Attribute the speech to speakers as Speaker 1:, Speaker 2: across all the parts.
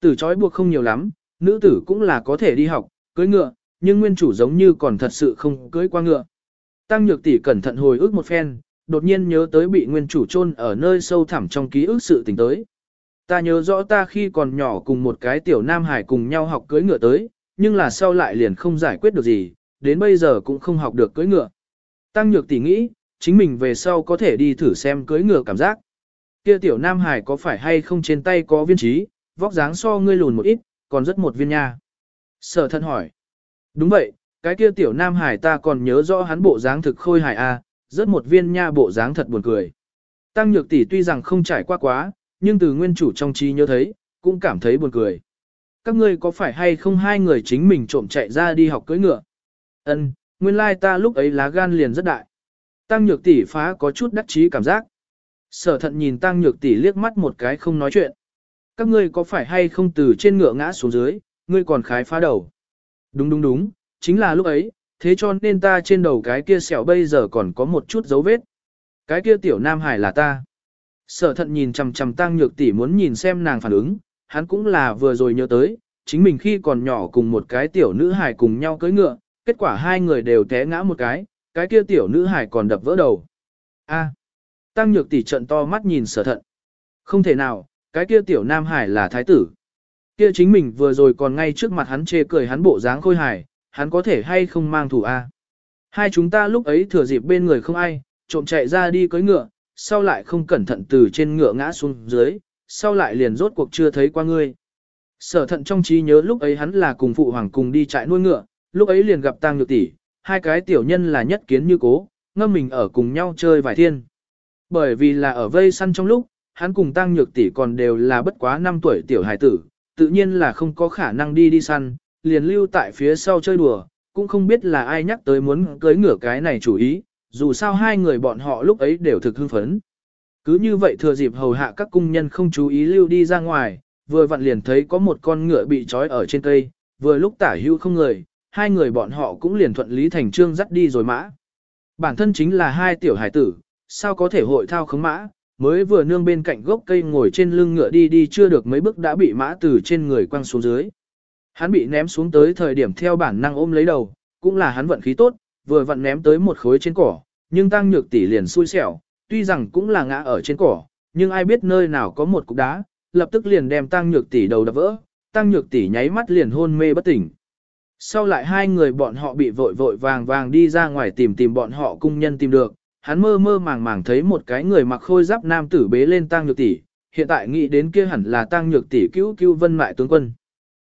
Speaker 1: Tử trói buộc không nhiều lắm, nữ tử cũng là có thể đi học, cưới ngựa, nhưng nguyên chủ giống như còn thật sự không cưới qua ngựa. Tăng nhược tỷ cẩn thận hồi ức một phen, đột nhiên nhớ tới bị nguyên chủ chôn ở nơi sâu thẳm trong ký ức sự tình tới. Ta nhớ rõ ta khi còn nhỏ cùng một cái tiểu nam hải cùng nhau học cưới ngựa tới, nhưng là sau lại liền không giải quyết được gì, đến bây giờ cũng không học được cưới ngựa. Tăng nhược tỷ nghĩ, chính mình về sau có thể đi thử xem cưới ngựa cảm giác. Kia tiểu nam hải có phải hay không trên tay có viên trí, vóc dáng so ngươi lùn một ít, còn rất một viên nha. Sở thân hỏi. Đúng vậy, cái kia tiểu nam hải ta còn nhớ rõ hắn bộ dáng thực khôi hài a, rất một viên nha bộ dáng thật buồn cười. Tăng nhược tỷ tuy rằng không trải qua quá, nhưng từ nguyên chủ trong trí nhớ thấy, cũng cảm thấy buồn cười. Các ngươi có phải hay không hai người chính mình trộm chạy ra đi học cưỡi ngựa? Ân, nguyên lai ta lúc ấy lá gan liền rất đại. Tăng nhược tỷ phá có chút đắc chí cảm giác. Sở thận nhìn tăng nhược tỷ liếc mắt một cái không nói chuyện. Các ngươi có phải hay không từ trên ngựa ngã xuống dưới, ngươi còn khái phá đầu. Đúng đúng đúng, chính là lúc ấy, thế cho nên ta trên đầu cái kia sẹo bây giờ còn có một chút dấu vết. Cái kia tiểu nam hải là ta. Sở thận nhìn chằm chằm tăng nhược tỷ muốn nhìn xem nàng phản ứng, hắn cũng là vừa rồi nhớ tới, chính mình khi còn nhỏ cùng một cái tiểu nữ hải cùng nhau cưỡi ngựa, kết quả hai người đều té ngã một cái, cái kia tiểu nữ hải còn đập vỡ đầu. A. tăng nhược tỷ trận to mắt nhìn sở thận. Không thể nào, cái kia tiểu nam hải là thái tử. Kia chính mình vừa rồi còn ngay trước mặt hắn chê cười hắn bộ dáng khôi hài, hắn có thể hay không mang thủ A. Hai chúng ta lúc ấy thừa dịp bên người không ai, trộm chạy ra đi cưỡi ngựa, sau lại không cẩn thận từ trên ngựa ngã xuống dưới, sau lại liền rốt cuộc chưa thấy qua ngươi. Sở thận trong trí nhớ lúc ấy hắn là cùng phụ hoàng cùng đi trại nuôi ngựa, lúc ấy liền gặp tang nhược tỷ, hai cái tiểu nhân là nhất kiến như cố, ngâm mình ở cùng nhau chơi vài thiên. Bởi vì là ở vây săn trong lúc, hắn cùng Tăng nhược tỷ còn đều là bất quá 5 tuổi tiểu hài tử, tự nhiên là không có khả năng đi đi săn, liền lưu tại phía sau chơi đùa, cũng không biết là ai nhắc tới muốn cưới ngửa cái này chủ ý, dù sao hai người bọn họ lúc ấy đều thực hưng phấn. Cứ như vậy thừa dịp hầu hạ các cung nhân không chú ý lưu đi ra ngoài, vừa vặn liền thấy có một con ngựa bị trói ở trên cây, vừa lúc tả hữu không người, hai người bọn họ cũng liền thuận lý thành trương dắt đi rồi mã. Bản thân chính là hai tiểu hải tử, sao có thể hội thao khống mã, mới vừa nương bên cạnh gốc cây ngồi trên lưng ngựa đi đi chưa được mấy bước đã bị mã từ trên người quăng xuống dưới. Hắn bị ném xuống tới thời điểm theo bản năng ôm lấy đầu, cũng là hắn vận khí tốt, vừa vặn ném tới một khối trên cỏ, nhưng tăng nhược tỷ liền xui xẻo, tuy rằng cũng là ngã ở trên cỏ, nhưng ai biết nơi nào có một cục đá, lập tức liền đem tăng nhược tỷ đầu đập vỡ, tăng nhược tỷ nháy mắt liền hôn mê bất tỉnh. Sau lại hai người bọn họ bị vội vội vàng vàng đi ra ngoài tìm tìm bọn họ cung nhân tìm được, hắn mơ mơ màng màng thấy một cái người mặc khôi giáp nam tử bế lên tang nhược tỷ, hiện tại nghĩ đến kia hẳn là tang nhược tỷ cứu cứu vân mại tướng quân.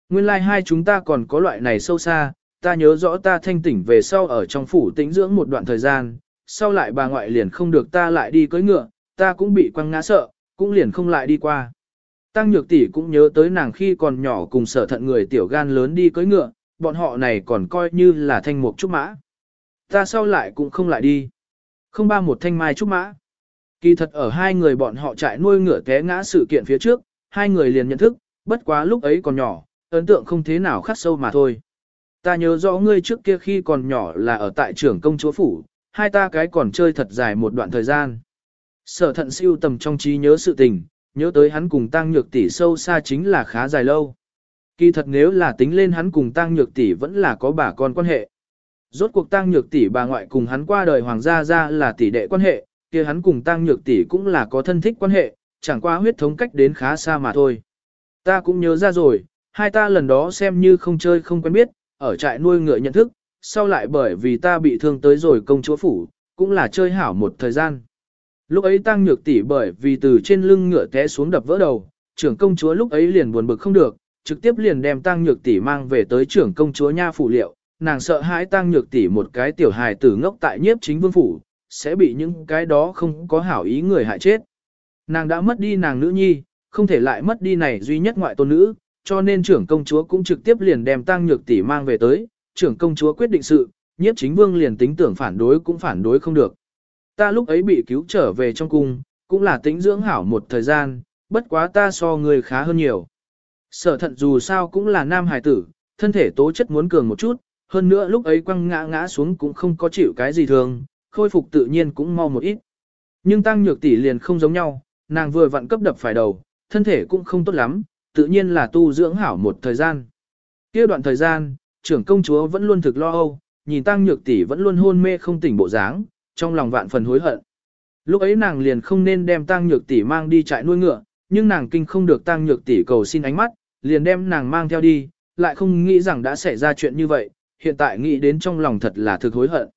Speaker 1: Nguyên lai like hai chúng ta còn có loại này sâu xa, ta nhớ rõ ta thanh tỉnh về sau ở trong phủ tĩnh dưỡng một đoạn thời gian, sau lại bà ngoại liền không được ta lại đi cưỡi ngựa, ta cũng bị quăng ngã sợ, cũng liền không lại đi qua. Tăng nhược tỷ cũng nhớ tới nàng khi còn nhỏ cùng sở thận người tiểu gan lớn đi cưỡi ngựa, bọn họ này còn coi như là thanh mục trúc mã. Ta sau lại cũng không lại đi. Không ba một thanh mai trúc mã. Kỳ thật ở hai người bọn họ chạy nuôi ngựa té ngã sự kiện phía trước, hai người liền nhận thức, bất quá lúc ấy còn nhỏ, ấn tượng không thế nào khắc sâu mà thôi. Ta nhớ rõ ngươi trước kia khi còn nhỏ là ở tại trưởng công chúa phủ, hai ta cái còn chơi thật dài một đoạn thời gian. Sở thận siêu tầm trong trí nhớ sự tình, nhớ tới hắn cùng tăng nhược tỷ sâu xa chính là khá dài lâu. Kỳ thật nếu là tính lên hắn cùng tăng nhược tỷ vẫn là có bà con quan hệ. Rốt cuộc tăng nhược tỷ bà ngoại cùng hắn qua đời hoàng gia ra là tỷ đệ quan hệ, kia hắn cùng tăng nhược tỷ cũng là có thân thích quan hệ, chẳng qua huyết thống cách đến khá xa mà thôi. Ta cũng nhớ ra rồi, hai ta lần đó xem như không chơi không quen biết, ở trại nuôi ngựa nhận thức, sau lại bởi vì ta bị thương tới rồi công chúa phủ, cũng là chơi hảo một thời gian. Lúc ấy tăng nhược tỷ bởi vì từ trên lưng ngựa té xuống đập vỡ đầu, trưởng công chúa lúc ấy liền buồn bực không được, trực tiếp liền đem tăng nhược tỷ mang về tới trưởng công chúa nha phủ liệu, nàng sợ hãi tăng nhược tỷ một cái tiểu hài tử ngốc tại nhiếp chính vương phủ, sẽ bị những cái đó không có hảo ý người hại chết. Nàng đã mất đi nàng nữ nhi, không thể lại mất đi này duy nhất ngoại tôn nữ, cho nên trưởng công chúa cũng trực tiếp liền đem tăng nhược tỷ mang về tới, trưởng công chúa quyết định sự, nhiếp chính vương liền tính tưởng phản đối cũng phản đối không được. Ta lúc ấy bị cứu trở về trong cung, cũng là tính dưỡng hảo một thời gian, bất quá ta so người khá hơn nhiều. Sở thận dù sao cũng là nam hài tử, thân thể tố chất muốn cường một chút, hơn nữa lúc ấy quăng ngã ngã xuống cũng không có chịu cái gì thường, khôi phục tự nhiên cũng mau một ít. Nhưng tăng nhược tỷ liền không giống nhau, nàng vừa vặn cấp đập phải đầu, thân thể cũng không tốt lắm, tự nhiên là tu dưỡng hảo một thời gian. kia đoạn thời gian, trưởng công chúa vẫn luôn thực lo âu, nhìn tăng nhược tỷ vẫn luôn hôn mê không tỉnh bộ dáng, trong lòng vạn phần hối hận. Lúc ấy nàng liền không nên đem tăng nhược tỷ mang đi trại nuôi ngựa, nhưng nàng kinh không được tăng nhược tỷ cầu xin ánh mắt, liền đem nàng mang theo đi, lại không nghĩ rằng đã xảy ra chuyện như vậy, hiện tại nghĩ đến trong lòng thật là thực hối hận.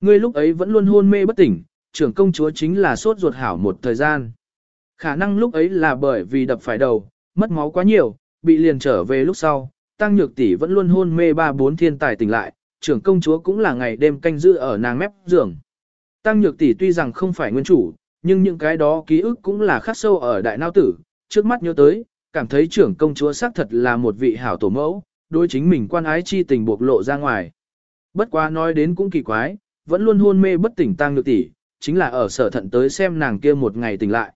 Speaker 1: Ngươi lúc ấy vẫn luôn hôn mê bất tỉnh, trưởng công chúa chính là sốt ruột hảo một thời gian. Khả năng lúc ấy là bởi vì đập phải đầu, mất máu quá nhiều, bị liền trở về lúc sau, tăng nhược tỷ vẫn luôn hôn mê ba bốn thiên tài tỉnh lại, trưởng công chúa cũng là ngày đêm canh giữ ở nàng mép giường. Tăng nhược tỷ tuy rằng không phải nguyên chủ, nhưng những cái đó ký ức cũng là khắc sâu ở đại não tử, trước mắt nhớ tới, cảm thấy trưởng công chúa xác thật là một vị hảo tổ mẫu, đối chính mình quan ái chi tình bộc lộ ra ngoài. Bất quá nói đến cũng kỳ quái, vẫn luôn hôn mê bất tỉnh tăng nhược tỷ, chính là ở sở thận tới xem nàng kia một ngày tỉnh lại.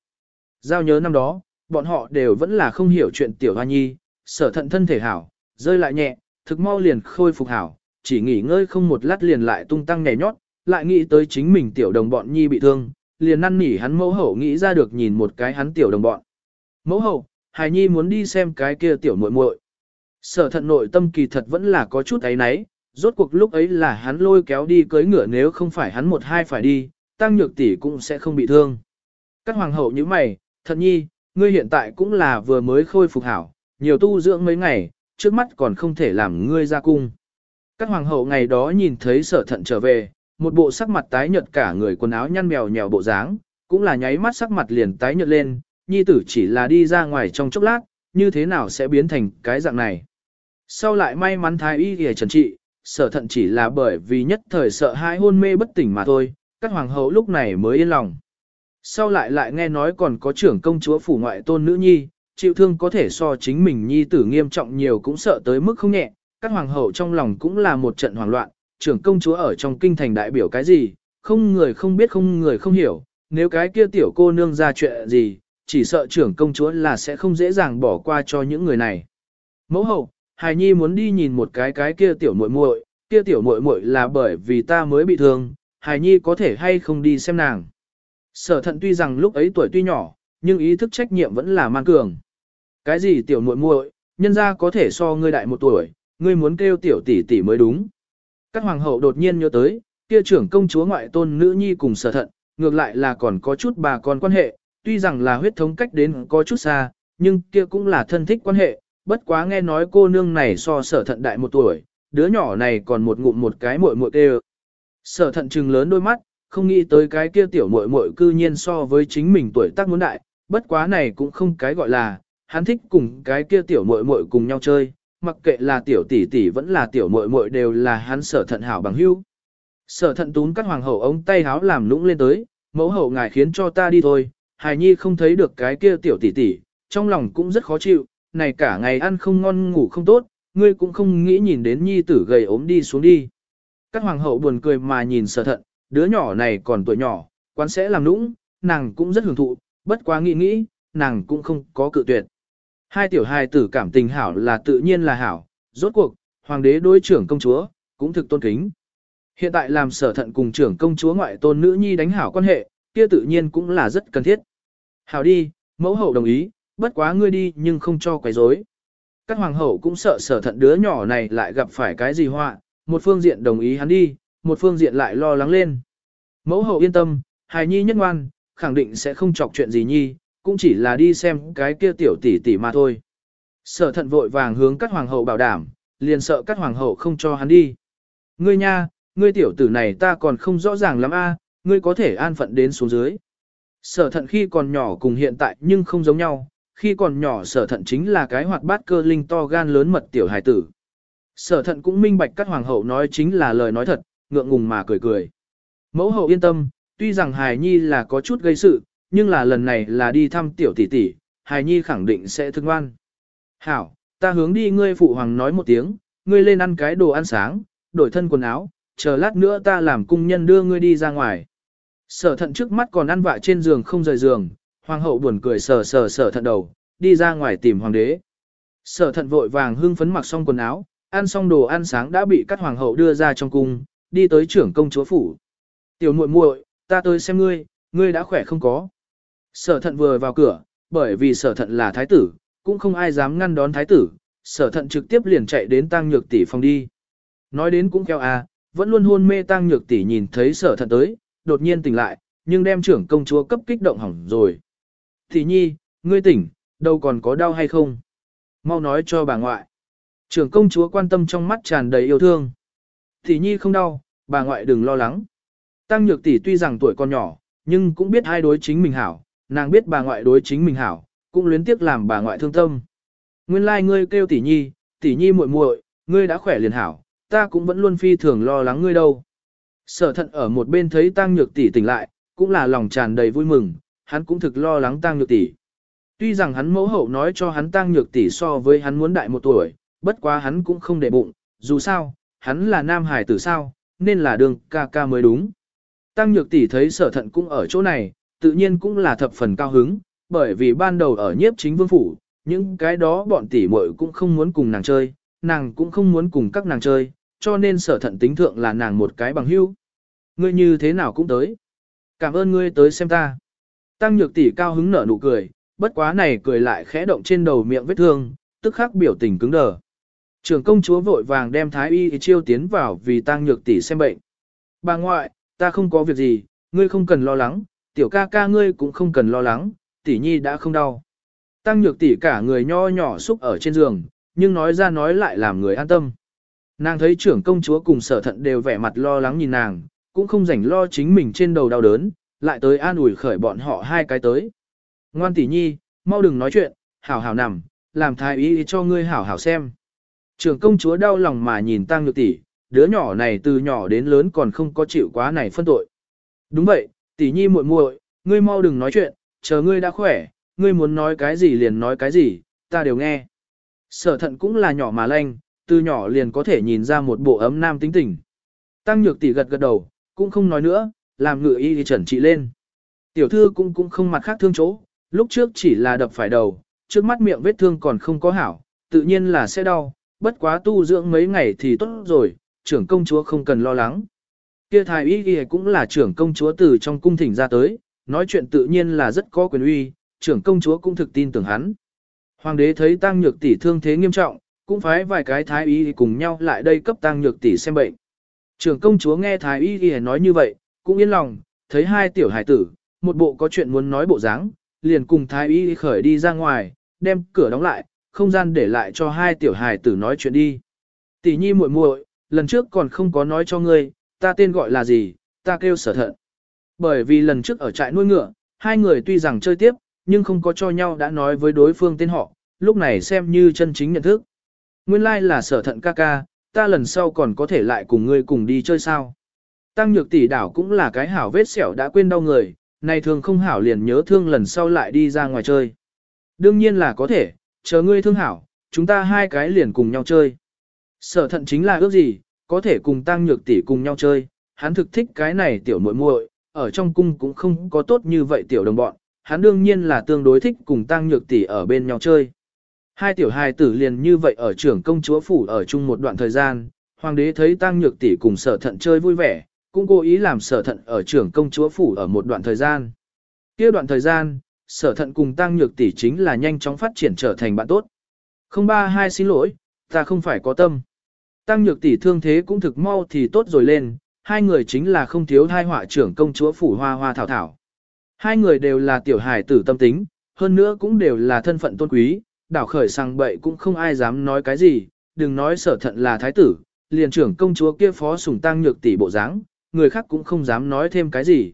Speaker 1: Giao nhớ năm đó, bọn họ đều vẫn là không hiểu chuyện tiểu hoa nhi, sở thận thân thể hảo, rơi lại nhẹ, thực mau liền khôi phục hảo, chỉ nghỉ ngơi không một lát liền lại tung tăng nhảy nhót, lại nghĩ tới chính mình tiểu đồng bọn nhi bị thương, liền năn nỉ hắn mẫu hậu nghĩ ra được nhìn một cái hắn tiểu đồng bọn. Mẫu hậu, hài nhi muốn đi xem cái kia tiểu muội muội. Sở thận nội tâm kỳ thật vẫn là có chút ấy náy, rốt cuộc lúc ấy là hắn lôi kéo đi cưới ngựa nếu không phải hắn một hai phải đi, tăng nhược tỷ cũng sẽ không bị thương. Các hoàng hậu như mày, thật nhi, ngươi hiện tại cũng là vừa mới khôi phục hảo, nhiều tu dưỡng mấy ngày, trước mắt còn không thể làm ngươi ra cung. Các hoàng hậu ngày đó nhìn thấy sở thận trở về, một bộ sắc mặt tái nhợt cả người quần áo nhăn mèo nhèo bộ dáng, cũng là nháy mắt sắc mặt liền tái nhợt lên, nhi tử chỉ là đi ra ngoài trong chốc lát, như thế nào sẽ biến thành cái dạng này. Sau lại may mắn thái y kìa trần trị, sở thận chỉ là bởi vì nhất thời sợ hai hôn mê bất tỉnh mà thôi, các hoàng hậu lúc này mới yên lòng. Sau lại lại nghe nói còn có trưởng công chúa phủ ngoại tôn nữ nhi, chịu thương có thể so chính mình nhi tử nghiêm trọng nhiều cũng sợ tới mức không nhẹ, các hoàng hậu trong lòng cũng là một trận hoảng loạn, trưởng công chúa ở trong kinh thành đại biểu cái gì, không người không biết không người không hiểu, nếu cái kia tiểu cô nương ra chuyện gì, chỉ sợ trưởng công chúa là sẽ không dễ dàng bỏ qua cho những người này. Mẫu hậu, hài nhi muốn đi nhìn một cái cái kia tiểu muội muội, kia tiểu muội muội là bởi vì ta mới bị thương, hài nhi có thể hay không đi xem nàng. Sở thận tuy rằng lúc ấy tuổi tuy nhỏ, nhưng ý thức trách nhiệm vẫn là man cường. Cái gì tiểu muội muội, nhân ra có thể so ngươi đại một tuổi, ngươi muốn kêu tiểu tỷ tỷ mới đúng. Các hoàng hậu đột nhiên nhớ tới, kia trưởng công chúa ngoại tôn nữ nhi cùng sở thận, ngược lại là còn có chút bà con quan hệ, tuy rằng là huyết thống cách đến có chút xa, nhưng kia cũng là thân thích quan hệ, bất quá nghe nói cô nương này so sở thận đại một tuổi, đứa nhỏ này còn một ngụm một cái muội muội kêu. Sở thận trừng lớn đôi mắt, không nghĩ tới cái kia tiểu muội muội cư nhiên so với chính mình tuổi tác muốn đại, bất quá này cũng không cái gọi là, hắn thích cùng cái kia tiểu muội muội cùng nhau chơi, mặc kệ là tiểu tỷ tỷ vẫn là tiểu muội muội đều là hắn sở thận hảo bằng hữu. Sở thận tún các hoàng hậu ống tay háo làm lũng lên tới, mẫu hậu ngài khiến cho ta đi thôi, hài nhi không thấy được cái kia tiểu tỷ tỷ, trong lòng cũng rất khó chịu, này cả ngày ăn không ngon ngủ không tốt, ngươi cũng không nghĩ nhìn đến nhi tử gầy ốm đi xuống đi. Các hoàng hậu buồn cười mà nhìn sở thận, đứa nhỏ này còn tuổi nhỏ, quán sẽ làm nũng, nàng cũng rất hưởng thụ, bất quá nghĩ nghĩ, nàng cũng không có cự tuyệt. Hai tiểu hài tử cảm tình hảo là tự nhiên là hảo, rốt cuộc, hoàng đế đối trưởng công chúa, cũng thực tôn kính. Hiện tại làm sở thận cùng trưởng công chúa ngoại tôn nữ nhi đánh hảo quan hệ, kia tự nhiên cũng là rất cần thiết. Hảo đi, mẫu hậu đồng ý, bất quá ngươi đi nhưng không cho quấy rối. Các hoàng hậu cũng sợ sở thận đứa nhỏ này lại gặp phải cái gì họa, một phương diện đồng ý hắn đi, một phương diện lại lo lắng lên. Mẫu hậu yên tâm, hài nhi nhất ngoan, khẳng định sẽ không chọc chuyện gì nhi, cũng chỉ là đi xem cái kia tiểu tỷ tỷ mà thôi. Sở thận vội vàng hướng các hoàng hậu bảo đảm, liền sợ các hoàng hậu không cho hắn đi. Ngươi nha, ngươi tiểu tử này ta còn không rõ ràng lắm a, ngươi có thể an phận đến xuống dưới. Sở thận khi còn nhỏ cùng hiện tại nhưng không giống nhau, khi còn nhỏ sở thận chính là cái hoạt bát cơ linh to gan lớn mật tiểu hài tử. Sở thận cũng minh bạch các hoàng hậu nói chính là lời nói thật, ngượng ngùng mà cười cười. Mẫu hậu yên tâm, tuy rằng hài nhi là có chút gây sự, nhưng là lần này là đi thăm tiểu tỷ tỷ, hài nhi khẳng định sẽ thương ngoan. Hảo, ta hướng đi ngươi phụ hoàng nói một tiếng, ngươi lên ăn cái đồ ăn sáng, đổi thân quần áo, chờ lát nữa ta làm cung nhân đưa ngươi đi ra ngoài. Sở thận trước mắt còn ăn vạ trên giường không rời giường, hoàng hậu buồn cười sờ sờ sờ thận đầu, đi ra ngoài tìm hoàng đế. Sở thận vội vàng hưng phấn mặc xong quần áo, ăn xong đồ ăn sáng đã bị các hoàng hậu đưa ra trong cung, đi tới trưởng công chúa phủ. Tiểu muội muội, ta tới xem ngươi, ngươi đã khỏe không có. Sở thận vừa vào cửa, bởi vì sở thận là thái tử, cũng không ai dám ngăn đón thái tử, sở thận trực tiếp liền chạy đến tăng nhược tỷ phòng đi. Nói đến cũng keo à, vẫn luôn hôn mê tăng nhược tỷ nhìn thấy sở thận tới, đột nhiên tỉnh lại, nhưng đem trưởng công chúa cấp kích động hỏng rồi. Thì nhi, ngươi tỉnh, đâu còn có đau hay không? Mau nói cho bà ngoại. Trưởng công chúa quan tâm trong mắt tràn đầy yêu thương. Thì nhi không đau, bà ngoại đừng lo lắng. Tăng nhược tỷ tuy rằng tuổi còn nhỏ, nhưng cũng biết hai đối chính mình hảo, nàng biết bà ngoại đối chính mình hảo, cũng luyến tiếc làm bà ngoại thương tâm. Nguyên lai like ngươi kêu tỷ nhi, tỷ nhi muội muội, ngươi đã khỏe liền hảo, ta cũng vẫn luôn phi thường lo lắng ngươi đâu. Sở thận ở một bên thấy tăng nhược tỷ tỉnh lại, cũng là lòng tràn đầy vui mừng, hắn cũng thực lo lắng tăng nhược tỷ. Tuy rằng hắn mẫu hậu nói cho hắn tăng nhược tỷ so với hắn muốn đại một tuổi, bất quá hắn cũng không để bụng, dù sao, hắn là nam hải tử sao, nên là đường ca ca mới đúng. Tăng nhược tỷ thấy sở thận cũng ở chỗ này, tự nhiên cũng là thập phần cao hứng, bởi vì ban đầu ở nhiếp chính vương phủ, những cái đó bọn tỷ muội cũng không muốn cùng nàng chơi, nàng cũng không muốn cùng các nàng chơi, cho nên sở thận tính thượng là nàng một cái bằng hữu. Ngươi như thế nào cũng tới. Cảm ơn ngươi tới xem ta. Tăng nhược tỷ cao hứng nở nụ cười, bất quá này cười lại khẽ động trên đầu miệng vết thương, tức khắc biểu tình cứng đờ. Trưởng công chúa vội vàng đem thái y chiêu tiến vào vì tăng nhược tỷ xem bệnh. Bà ngoại, ta không có việc gì, ngươi không cần lo lắng, tiểu ca ca ngươi cũng không cần lo lắng, tỷ nhi đã không đau. Tăng nhược tỷ cả người nho nhỏ xúc ở trên giường, nhưng nói ra nói lại làm người an tâm. Nàng thấy trưởng công chúa cùng sở thận đều vẻ mặt lo lắng nhìn nàng, cũng không rảnh lo chính mình trên đầu đau đớn, lại tới an ủi khởi bọn họ hai cái tới. Ngoan tỷ nhi, mau đừng nói chuyện, hảo hảo nằm, làm thái y cho ngươi hảo hảo xem. Trưởng công chúa đau lòng mà nhìn tăng nhược tỷ, đứa nhỏ này từ nhỏ đến lớn còn không có chịu quá này phân tội. Đúng vậy, tỷ nhi muội muội, ngươi mau đừng nói chuyện, chờ ngươi đã khỏe, ngươi muốn nói cái gì liền nói cái gì, ta đều nghe. Sở thận cũng là nhỏ mà lanh, từ nhỏ liền có thể nhìn ra một bộ ấm nam tính tình. Tăng nhược tỷ gật gật đầu, cũng không nói nữa, làm ngựa y thì trần trị lên. Tiểu thư cũng cũng không mặt khác thương chỗ, lúc trước chỉ là đập phải đầu, trước mắt miệng vết thương còn không có hảo, tự nhiên là sẽ đau, bất quá tu dưỡng mấy ngày thì tốt rồi, trưởng công chúa không cần lo lắng. Kia thái y y cũng là trưởng công chúa từ trong cung thỉnh ra tới, nói chuyện tự nhiên là rất có quyền uy, trưởng công chúa cũng thực tin tưởng hắn. Hoàng đế thấy tăng nhược tỷ thương thế nghiêm trọng, cũng phái vài cái thái y cùng nhau lại đây cấp tăng nhược tỷ xem bệnh. Trưởng công chúa nghe thái y y nói như vậy, cũng yên lòng, thấy hai tiểu hải tử, một bộ có chuyện muốn nói bộ dáng, liền cùng thái y khởi đi ra ngoài, đem cửa đóng lại, không gian để lại cho hai tiểu hải tử nói chuyện đi. Tỷ nhi muội muội, lần trước còn không có nói cho ngươi, ta tên gọi là gì, ta kêu sở thận. Bởi vì lần trước ở trại nuôi ngựa, hai người tuy rằng chơi tiếp, nhưng không có cho nhau đã nói với đối phương tên họ, lúc này xem như chân chính nhận thức. Nguyên lai like là sở thận ca ca, ta lần sau còn có thể lại cùng ngươi cùng đi chơi sao. Tăng nhược tỷ đảo cũng là cái hảo vết sẹo đã quên đau người, này thường không hảo liền nhớ thương lần sau lại đi ra ngoài chơi. Đương nhiên là có thể, chờ ngươi thương hảo, chúng ta hai cái liền cùng nhau chơi. Sở thận chính là ước gì, có thể cùng tăng nhược tỷ cùng nhau chơi, hắn thực thích cái này tiểu muội muội, ở trong cung cũng không có tốt như vậy tiểu đồng bọn, hắn đương nhiên là tương đối thích cùng tăng nhược tỷ ở bên nhau chơi. Hai tiểu hài tử liền như vậy ở trưởng công chúa phủ ở chung một đoạn thời gian, hoàng đế thấy tăng nhược tỷ cùng sở thận chơi vui vẻ, cũng cố ý làm sở thận ở trưởng công chúa phủ ở một đoạn thời gian. kia đoạn thời gian, sở thận cùng tăng nhược tỷ chính là nhanh chóng phát triển trở thành bạn tốt. Không ba hai xin lỗi, ta không phải có tâm. Tăng nhược tỷ thương thế cũng thực mau thì tốt rồi lên, hai người chính là không thiếu thai họa trưởng công chúa phủ hoa hoa thảo thảo. Hai người đều là tiểu hài tử tâm tính, hơn nữa cũng đều là thân phận tôn quý, đảo khởi sang bậy cũng không ai dám nói cái gì, đừng nói sở thận là thái tử, liền trưởng công chúa kia phó sủng tăng nhược tỷ bộ dáng, người khác cũng không dám nói thêm cái gì.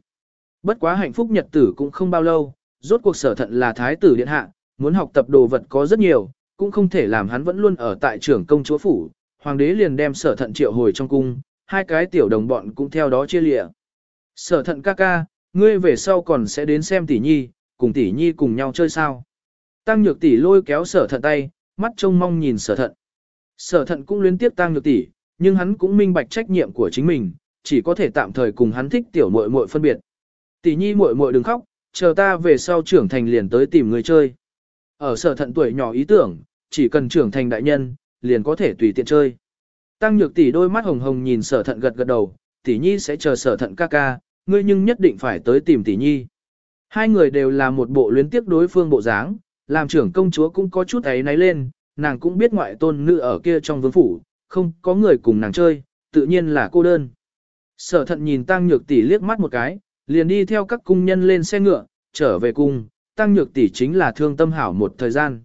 Speaker 1: Bất quá hạnh phúc nhật tử cũng không bao lâu, rốt cuộc sở thận là thái tử điện hạ, muốn học tập đồ vật có rất nhiều, cũng không thể làm hắn vẫn luôn ở tại trưởng công chúa phủ, hoàng đế liền đem sở thận triệu hồi trong cung, hai cái tiểu đồng bọn cũng theo đó chia lịa. Sở thận ca ca, ngươi về sau còn sẽ đến xem tỷ nhi, cùng tỷ nhi cùng nhau chơi sao. Tăng nhược tỷ lôi kéo sở thận tay, mắt trông mong nhìn sở thận. Sở thận cũng liên tiếp tăng nhược tỷ, nhưng hắn cũng minh bạch trách nhiệm của chính mình, chỉ có thể tạm thời cùng hắn thích tiểu muội muội phân biệt. Tỷ nhi muội muội đừng khóc, chờ ta về sau trưởng thành liền tới tìm người chơi. Ở sở thận tuổi nhỏ ý tưởng, chỉ cần trưởng thành đại nhân, liền có thể tùy tiện chơi. Tăng nhược tỷ đôi mắt hồng hồng nhìn sở thận gật gật đầu, tỷ nhi sẽ chờ sở thận ca ca, ngươi nhưng nhất định phải tới tìm tỷ nhi. Hai người đều là một bộ luyến tiếc đối phương bộ dáng, làm trưởng công chúa cũng có chút ấy náy lên, nàng cũng biết ngoại tôn nữ ở kia trong vương phủ, không có người cùng nàng chơi, tự nhiên là cô đơn. Sở thận nhìn tăng nhược tỷ liếc mắt một cái, liền đi theo các cung nhân lên xe ngựa, trở về cung, tăng nhược tỷ chính là thương tâm hảo một thời gian.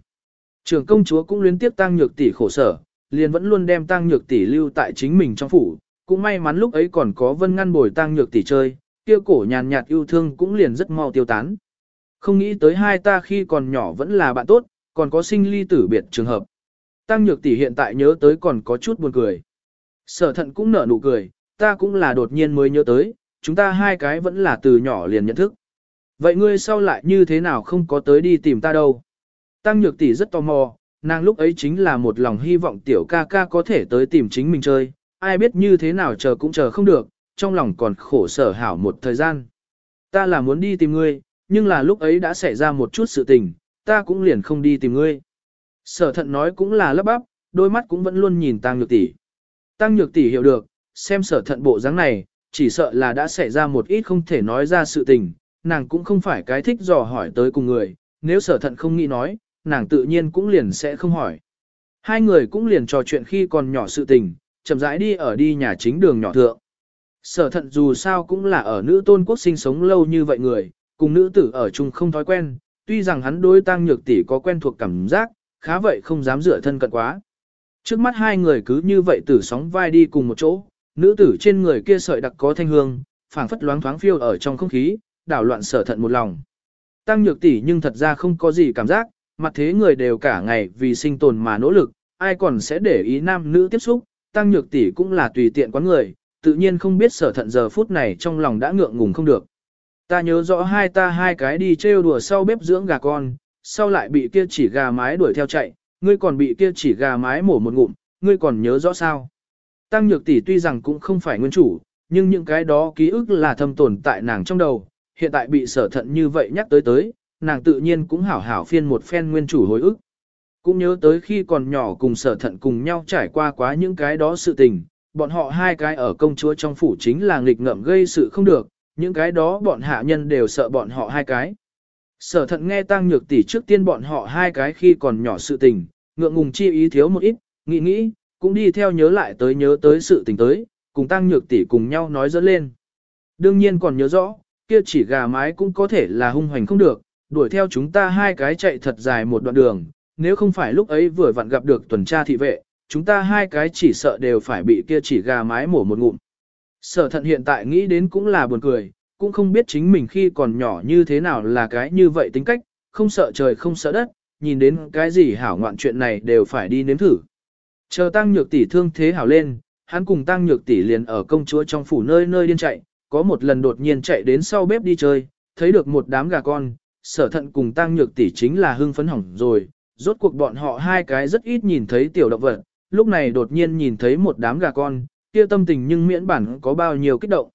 Speaker 1: Trưởng công chúa cũng liên tiếp tăng nhược tỷ khổ sở, liền vẫn luôn đem tăng nhược tỷ lưu tại chính mình trong phủ, cũng may mắn lúc ấy còn có vân ngăn bồi tăng nhược tỷ chơi, kia cổ nhàn nhạt yêu thương cũng liền rất mau tiêu tán. Không nghĩ tới hai ta khi còn nhỏ vẫn là bạn tốt, còn có sinh ly tử biệt trường hợp. Tăng nhược tỷ hiện tại nhớ tới còn có chút buồn cười. Sở thận cũng nở nụ cười, ta cũng là đột nhiên mới nhớ tới, chúng ta hai cái vẫn là từ nhỏ liền nhận thức. Vậy ngươi sau lại như thế nào không có tới đi tìm ta đâu? Tăng nhược tỷ rất tò mò, nàng lúc ấy chính là một lòng hy vọng tiểu ca ca có thể tới tìm chính mình chơi, ai biết như thế nào chờ cũng chờ không được, trong lòng còn khổ sở hảo một thời gian. Ta là muốn đi tìm ngươi, nhưng là lúc ấy đã xảy ra một chút sự tình, ta cũng liền không đi tìm ngươi. Sở thận nói cũng là lấp bắp, đôi mắt cũng vẫn luôn nhìn Tăng Nhược Tỷ. Tăng Nhược Tỷ hiểu được, xem sở thận bộ dáng này, chỉ sợ là đã xảy ra một ít không thể nói ra sự tình, nàng cũng không phải cái thích dò hỏi tới cùng người, nếu sở thận không nghĩ nói, nàng tự nhiên cũng liền sẽ không hỏi. Hai người cũng liền trò chuyện khi còn nhỏ sự tình, chậm rãi đi ở đi nhà chính đường nhỏ thượng. Sở thận dù sao cũng là ở nữ tôn quốc sinh sống lâu như vậy người, cùng nữ tử ở chung không thói quen, tuy rằng hắn đối tăng nhược tỷ có quen thuộc cảm giác, khá vậy không dám dựa thân cận quá. Trước mắt hai người cứ như vậy tử sóng vai đi cùng một chỗ, nữ tử trên người kia sợi đặc có thanh hương, phảng phất loáng thoáng phiêu ở trong không khí, đảo loạn sở thận một lòng. Tăng nhược tỷ nhưng thật ra không có gì cảm giác, mặt thế người đều cả ngày vì sinh tồn mà nỗ lực, ai còn sẽ để ý nam nữ tiếp xúc, tăng nhược tỷ cũng là tùy tiện quán người, tự nhiên không biết sở thận giờ phút này trong lòng đã ngượng ngùng không được. Ta nhớ rõ hai ta hai cái đi trêu đùa sau bếp dưỡng gà con, sau lại bị kia chỉ gà mái đuổi theo chạy, ngươi còn bị kia chỉ gà mái mổ một ngụm, ngươi còn nhớ rõ sao. Tăng nhược tỷ tuy rằng cũng không phải nguyên chủ, nhưng những cái đó ký ức là thâm tồn tại nàng trong đầu, hiện tại bị sở thận như vậy nhắc tới tới, nàng tự nhiên cũng hảo hảo phiên một phen nguyên chủ hồi ức. Cũng nhớ tới khi còn nhỏ cùng sở thận cùng nhau trải qua quá những cái đó sự tình, bọn họ hai cái ở công chúa trong phủ chính là nghịch ngợm gây sự không được, những cái đó bọn hạ nhân đều sợ bọn họ hai cái. Sở thận nghe tăng nhược tỷ trước tiên bọn họ hai cái khi còn nhỏ sự tình, ngượng ngùng chi ý thiếu một ít, nghĩ nghĩ, cũng đi theo nhớ lại tới nhớ tới sự tình tới, cùng tăng nhược tỷ cùng nhau nói dẫn lên. Đương nhiên còn nhớ rõ, kia chỉ gà mái cũng có thể là hung hoành không được, đuổi theo chúng ta hai cái chạy thật dài một đoạn đường, nếu không phải lúc ấy vừa vặn gặp được tuần tra thị vệ, chúng ta hai cái chỉ sợ đều phải bị kia chỉ gà mái mổ một ngụm. Sở thận hiện tại nghĩ đến cũng là buồn cười, cũng không biết chính mình khi còn nhỏ như thế nào là cái như vậy tính cách, không sợ trời không sợ đất, nhìn đến cái gì hảo ngoạn chuyện này đều phải đi nếm thử. Chờ tăng nhược tỷ thương thế hảo lên, hắn cùng tăng nhược tỷ liền ở công chúa trong phủ nơi nơi điên chạy, có một lần đột nhiên chạy đến sau bếp đi chơi, thấy được một đám gà con, sở thận cùng tăng nhược tỷ chính là hưng phấn hỏng rồi, rốt cuộc bọn họ hai cái rất ít nhìn thấy tiểu động vật, lúc này đột nhiên nhìn thấy một đám gà con, kia tâm tình nhưng miễn bản có bao nhiêu kích động.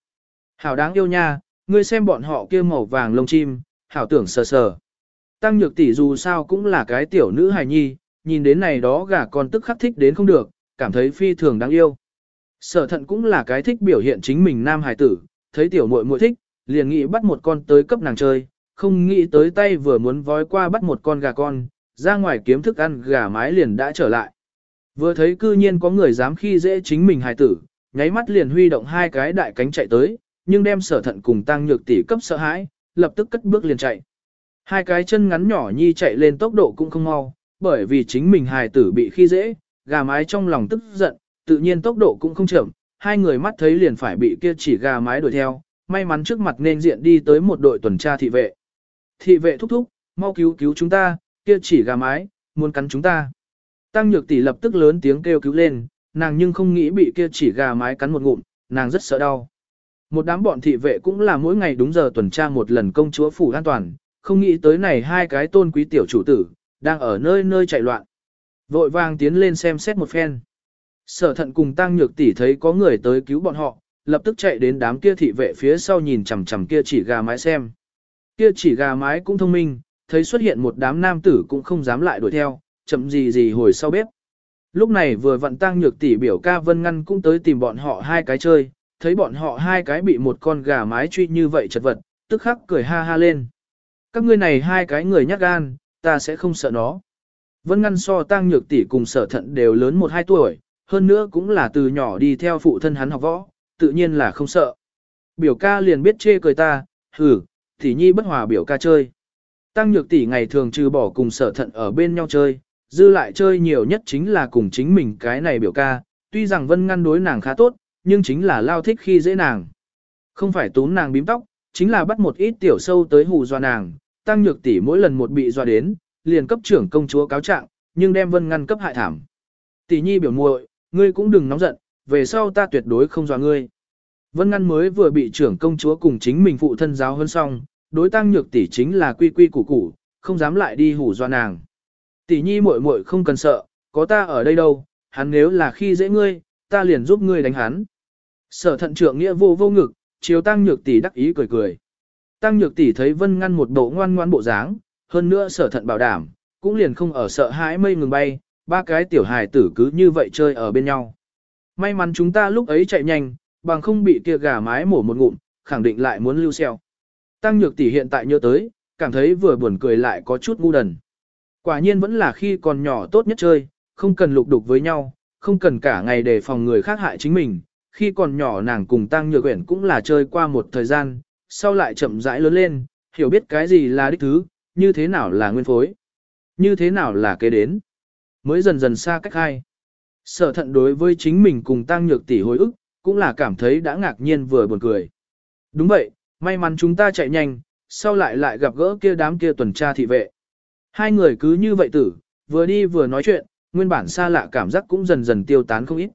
Speaker 1: Hảo đáng yêu nha, ngươi xem bọn họ kia màu vàng lông chim, hảo tưởng sờ sờ. Tăng nhược tỷ dù sao cũng là cái tiểu nữ hài nhi, nhìn đến này đó gà con tức khắc thích đến không được, cảm thấy phi thường đáng yêu. Sở thận cũng là cái thích biểu hiện chính mình nam hài tử, thấy tiểu muội muội thích, liền nghĩ bắt một con tới cấp nàng chơi, không nghĩ tới tay vừa muốn vói qua bắt một con gà con, ra ngoài kiếm thức ăn gà mái liền đã trở lại. Vừa thấy cư nhiên có người dám khi dễ chính mình hài tử, nháy mắt liền huy động hai cái đại cánh chạy tới, nhưng đem sở thận cùng tăng nhược tỷ cấp sợ hãi, lập tức cất bước liền chạy. Hai cái chân ngắn nhỏ nhi chạy lên tốc độ cũng không mau, bởi vì chính mình hài tử bị khi dễ, gà mái trong lòng tức giận, tự nhiên tốc độ cũng không chậm, hai người mắt thấy liền phải bị kia chỉ gà mái đuổi theo, may mắn trước mặt nên diện đi tới một đội tuần tra thị vệ. Thị vệ thúc thúc, mau cứu cứu chúng ta, kia chỉ gà mái, muốn cắn chúng ta. Tăng nhược tỷ lập tức lớn tiếng kêu cứu lên, nàng nhưng không nghĩ bị kia chỉ gà mái cắn một ngụm, nàng rất sợ đau. Một đám bọn thị vệ cũng là mỗi ngày đúng giờ tuần tra một lần công chúa phủ an toàn, không nghĩ tới này hai cái tôn quý tiểu chủ tử, đang ở nơi nơi chạy loạn. Vội vàng tiến lên xem xét một phen. Sở thận cùng tăng nhược tỷ thấy có người tới cứu bọn họ, lập tức chạy đến đám kia thị vệ phía sau nhìn chằm chằm kia chỉ gà mái xem. Kia chỉ gà mái cũng thông minh, thấy xuất hiện một đám nam tử cũng không dám lại đuổi theo, chậm gì gì hồi sau bếp. Lúc này vừa vận tăng nhược tỷ biểu ca vân ngăn cũng tới tìm bọn họ hai cái chơi, thấy bọn họ hai cái bị một con gà mái truy như vậy chật vật, tức khắc cười ha ha lên. Các ngươi này hai cái người nhát gan, ta sẽ không sợ nó. Vân ngăn so tăng nhược tỷ cùng sở thận đều lớn một hai tuổi, hơn nữa cũng là từ nhỏ đi theo phụ thân hắn học võ, tự nhiên là không sợ. Biểu ca liền biết chê cười ta, hử, tỷ nhi bất hòa biểu ca chơi. Tăng nhược tỷ ngày thường trừ bỏ cùng sở thận ở bên nhau chơi, dư lại chơi nhiều nhất chính là cùng chính mình cái này biểu ca, tuy rằng vân ngăn đối nàng khá tốt, nhưng chính là lao thích khi dễ nàng. Không phải tún nàng bím tóc, chính là bắt một ít tiểu sâu tới hù dọa nàng, tăng nhược tỷ mỗi lần một bị dọa đến, liền cấp trưởng công chúa cáo trạng, nhưng đem vân ngăn cấp hại thảm. Tỷ nhi biểu muội, ngươi cũng đừng nóng giận, về sau ta tuyệt đối không dọa ngươi. Vân ngăn mới vừa bị trưởng công chúa cùng chính mình phụ thân giáo hơn xong, đối tăng nhược tỷ chính là quy quy củ củ, không dám lại đi hủ dọa nàng. Tỷ nhi muội muội không cần sợ, có ta ở đây đâu, hắn nếu là khi dễ ngươi, ta liền giúp ngươi đánh hắn. Sở thận trưởng nghĩa vô vô ngực, chiếu tăng nhược tỷ đắc ý cười cười. Tăng nhược tỷ thấy vân ngăn một bộ ngoan ngoan bộ dáng, hơn nữa sở thận bảo đảm, cũng liền không ở sợ hãi mây ngừng bay, ba cái tiểu hài tử cứ như vậy chơi ở bên nhau. May mắn chúng ta lúc ấy chạy nhanh, bằng không bị kia gà mái mổ một ngụm, khẳng định lại muốn lưu xeo. Tăng nhược tỷ hiện tại nhớ tới, cảm thấy vừa buồn cười lại có chút ngu đần. Quả nhiên vẫn là khi còn nhỏ tốt nhất chơi, không cần lục đục với nhau, không cần cả ngày để phòng người khác hại chính mình. Khi còn nhỏ nàng cùng Tăng Nhược Uyển cũng là chơi qua một thời gian, sau lại chậm rãi lớn lên, hiểu biết cái gì là đích thứ, như thế nào là nguyên phối, như thế nào là kế đến. Mới dần dần xa cách hai. Sở thận đối với chính mình cùng Tăng Nhược tỷ hồi ức, cũng là cảm thấy đã ngạc nhiên vừa buồn cười. Đúng vậy, may mắn chúng ta chạy nhanh, sau lại lại gặp gỡ kia đám kia tuần tra thị vệ. Hai người cứ như vậy tử, vừa đi vừa nói chuyện, nguyên bản xa lạ cảm giác cũng dần dần tiêu tán không ít.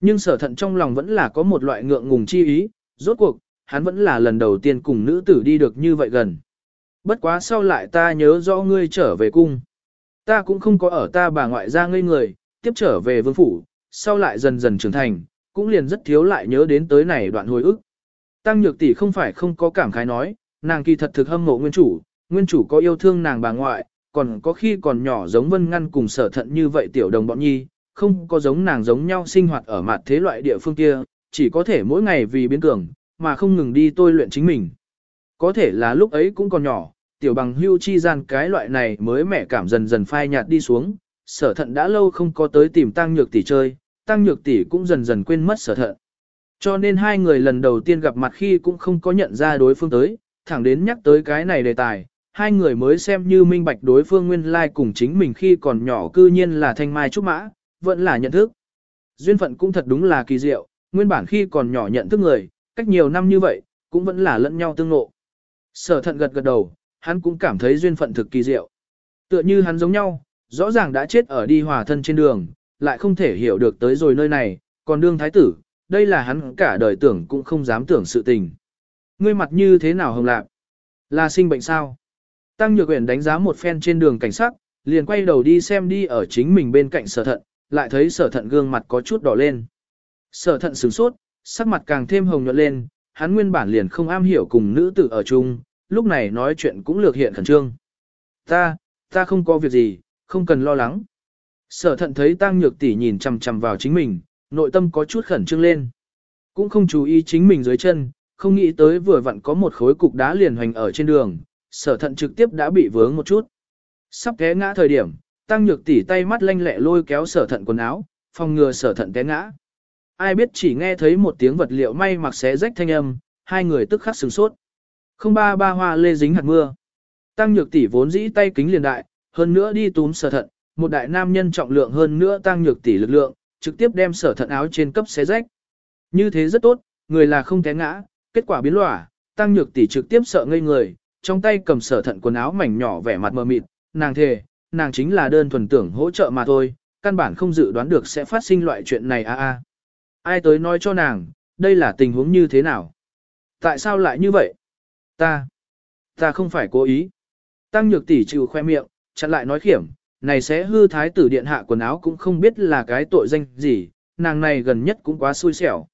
Speaker 1: Nhưng sở thận trong lòng vẫn là có một loại ngượng ngùng chi ý, rốt cuộc, hắn vẫn là lần đầu tiên cùng nữ tử đi được như vậy gần. Bất quá sau lại ta nhớ rõ ngươi trở về cung. Ta cũng không có ở ta bà ngoại ra ngây người, tiếp trở về vương phủ, sau lại dần dần trưởng thành, cũng liền rất thiếu lại nhớ đến tới này đoạn hồi ức. Tăng nhược tỷ không phải không có cảm khái nói, nàng kỳ thật thực hâm mộ nguyên chủ, nguyên chủ có yêu thương nàng bà ngoại, còn có khi còn nhỏ giống vân ngăn cùng sở thận như vậy tiểu đồng bọn nhi, không có giống nàng giống nhau sinh hoạt ở mặt thế loại địa phương kia, chỉ có thể mỗi ngày vì biến cường, mà không ngừng đi tôi luyện chính mình. Có thể là lúc ấy cũng còn nhỏ, tiểu bằng hưu chi gian cái loại này mới mẻ cảm dần dần phai nhạt đi xuống, sở thận đã lâu không có tới tìm tăng nhược tỷ chơi, tăng nhược tỷ cũng dần dần quên mất sở thận. Cho nên hai người lần đầu tiên gặp mặt khi cũng không có nhận ra đối phương tới, thẳng đến nhắc tới cái này đề tài, hai người mới xem như minh bạch đối phương nguyên lai like cùng chính mình khi còn nhỏ cư nhiên là thanh mai trúc mã, vẫn là nhận thức. Duyên phận cũng thật đúng là kỳ diệu, nguyên bản khi còn nhỏ nhận thức người, cách nhiều năm như vậy, cũng vẫn là lẫn nhau tương ngộ. Sở thận gật gật đầu, hắn cũng cảm thấy duyên phận thực kỳ diệu. Tựa như hắn giống nhau, rõ ràng đã chết ở đi hòa thân trên đường, lại không thể hiểu được tới rồi nơi này, còn đương thái tử, đây là hắn cả đời tưởng cũng không dám tưởng sự tình. Ngươi mặt như thế nào hồng lạc? Là sinh bệnh sao? Tăng Nhược Uyển đánh giá một phen trên đường cảnh sát, liền quay đầu đi xem đi ở chính mình bên cạnh sở thận, lại thấy sở thận gương mặt có chút đỏ lên. Sở thận sửng sốt, sắc mặt càng thêm hồng nhuận lên, hắn nguyên bản liền không am hiểu cùng nữ tử ở chung, lúc này nói chuyện cũng lược hiện khẩn trương. Ta, ta không có việc gì, không cần lo lắng. Sở thận thấy tăng nhược tỷ nhìn chằm chằm vào chính mình, nội tâm có chút khẩn trương lên. Cũng không chú ý chính mình dưới chân, không nghĩ tới vừa vặn có một khối cục đá liền hoành ở trên đường, sở thận trực tiếp đã bị vướng một chút. Sắp té ngã thời điểm, tăng nhược Tỷ tay mắt lanh lẹ lôi kéo sở thận quần áo, phòng ngừa sở thận té ngã. Ai biết chỉ nghe thấy một tiếng vật liệu may mặc xé rách thanh âm, hai người tức khắc sửng sốt. Không ba ba hoa lê dính hạt mưa. Tăng nhược tỷ vốn dĩ tay kính liền đại, hơn nữa đi túm sở thận, một đại nam nhân trọng lượng hơn nữa tăng nhược tỷ lực lượng, trực tiếp đem sở thận áo trên cấp xé rách. Như thế rất tốt, người là không té ngã, kết quả biến lỏa, tăng nhược tỷ trực tiếp sợ ngây người, trong tay cầm sở thận quần áo mảnh nhỏ vẻ mặt mờ mịt, nàng thề, nàng chính là đơn thuần tưởng hỗ trợ mà thôi, căn bản không dự đoán được sẽ phát sinh loại chuyện này a a. Ai tới nói cho nàng, đây là tình huống như thế nào? Tại sao lại như vậy? Ta, ta không phải cố ý. Tăng nhược tỷ chịu khoe miệng, chặn lại nói khiểm, này sẽ hư thái tử điện hạ quần áo cũng không biết là cái tội danh gì, nàng này gần nhất cũng quá xui xẻo.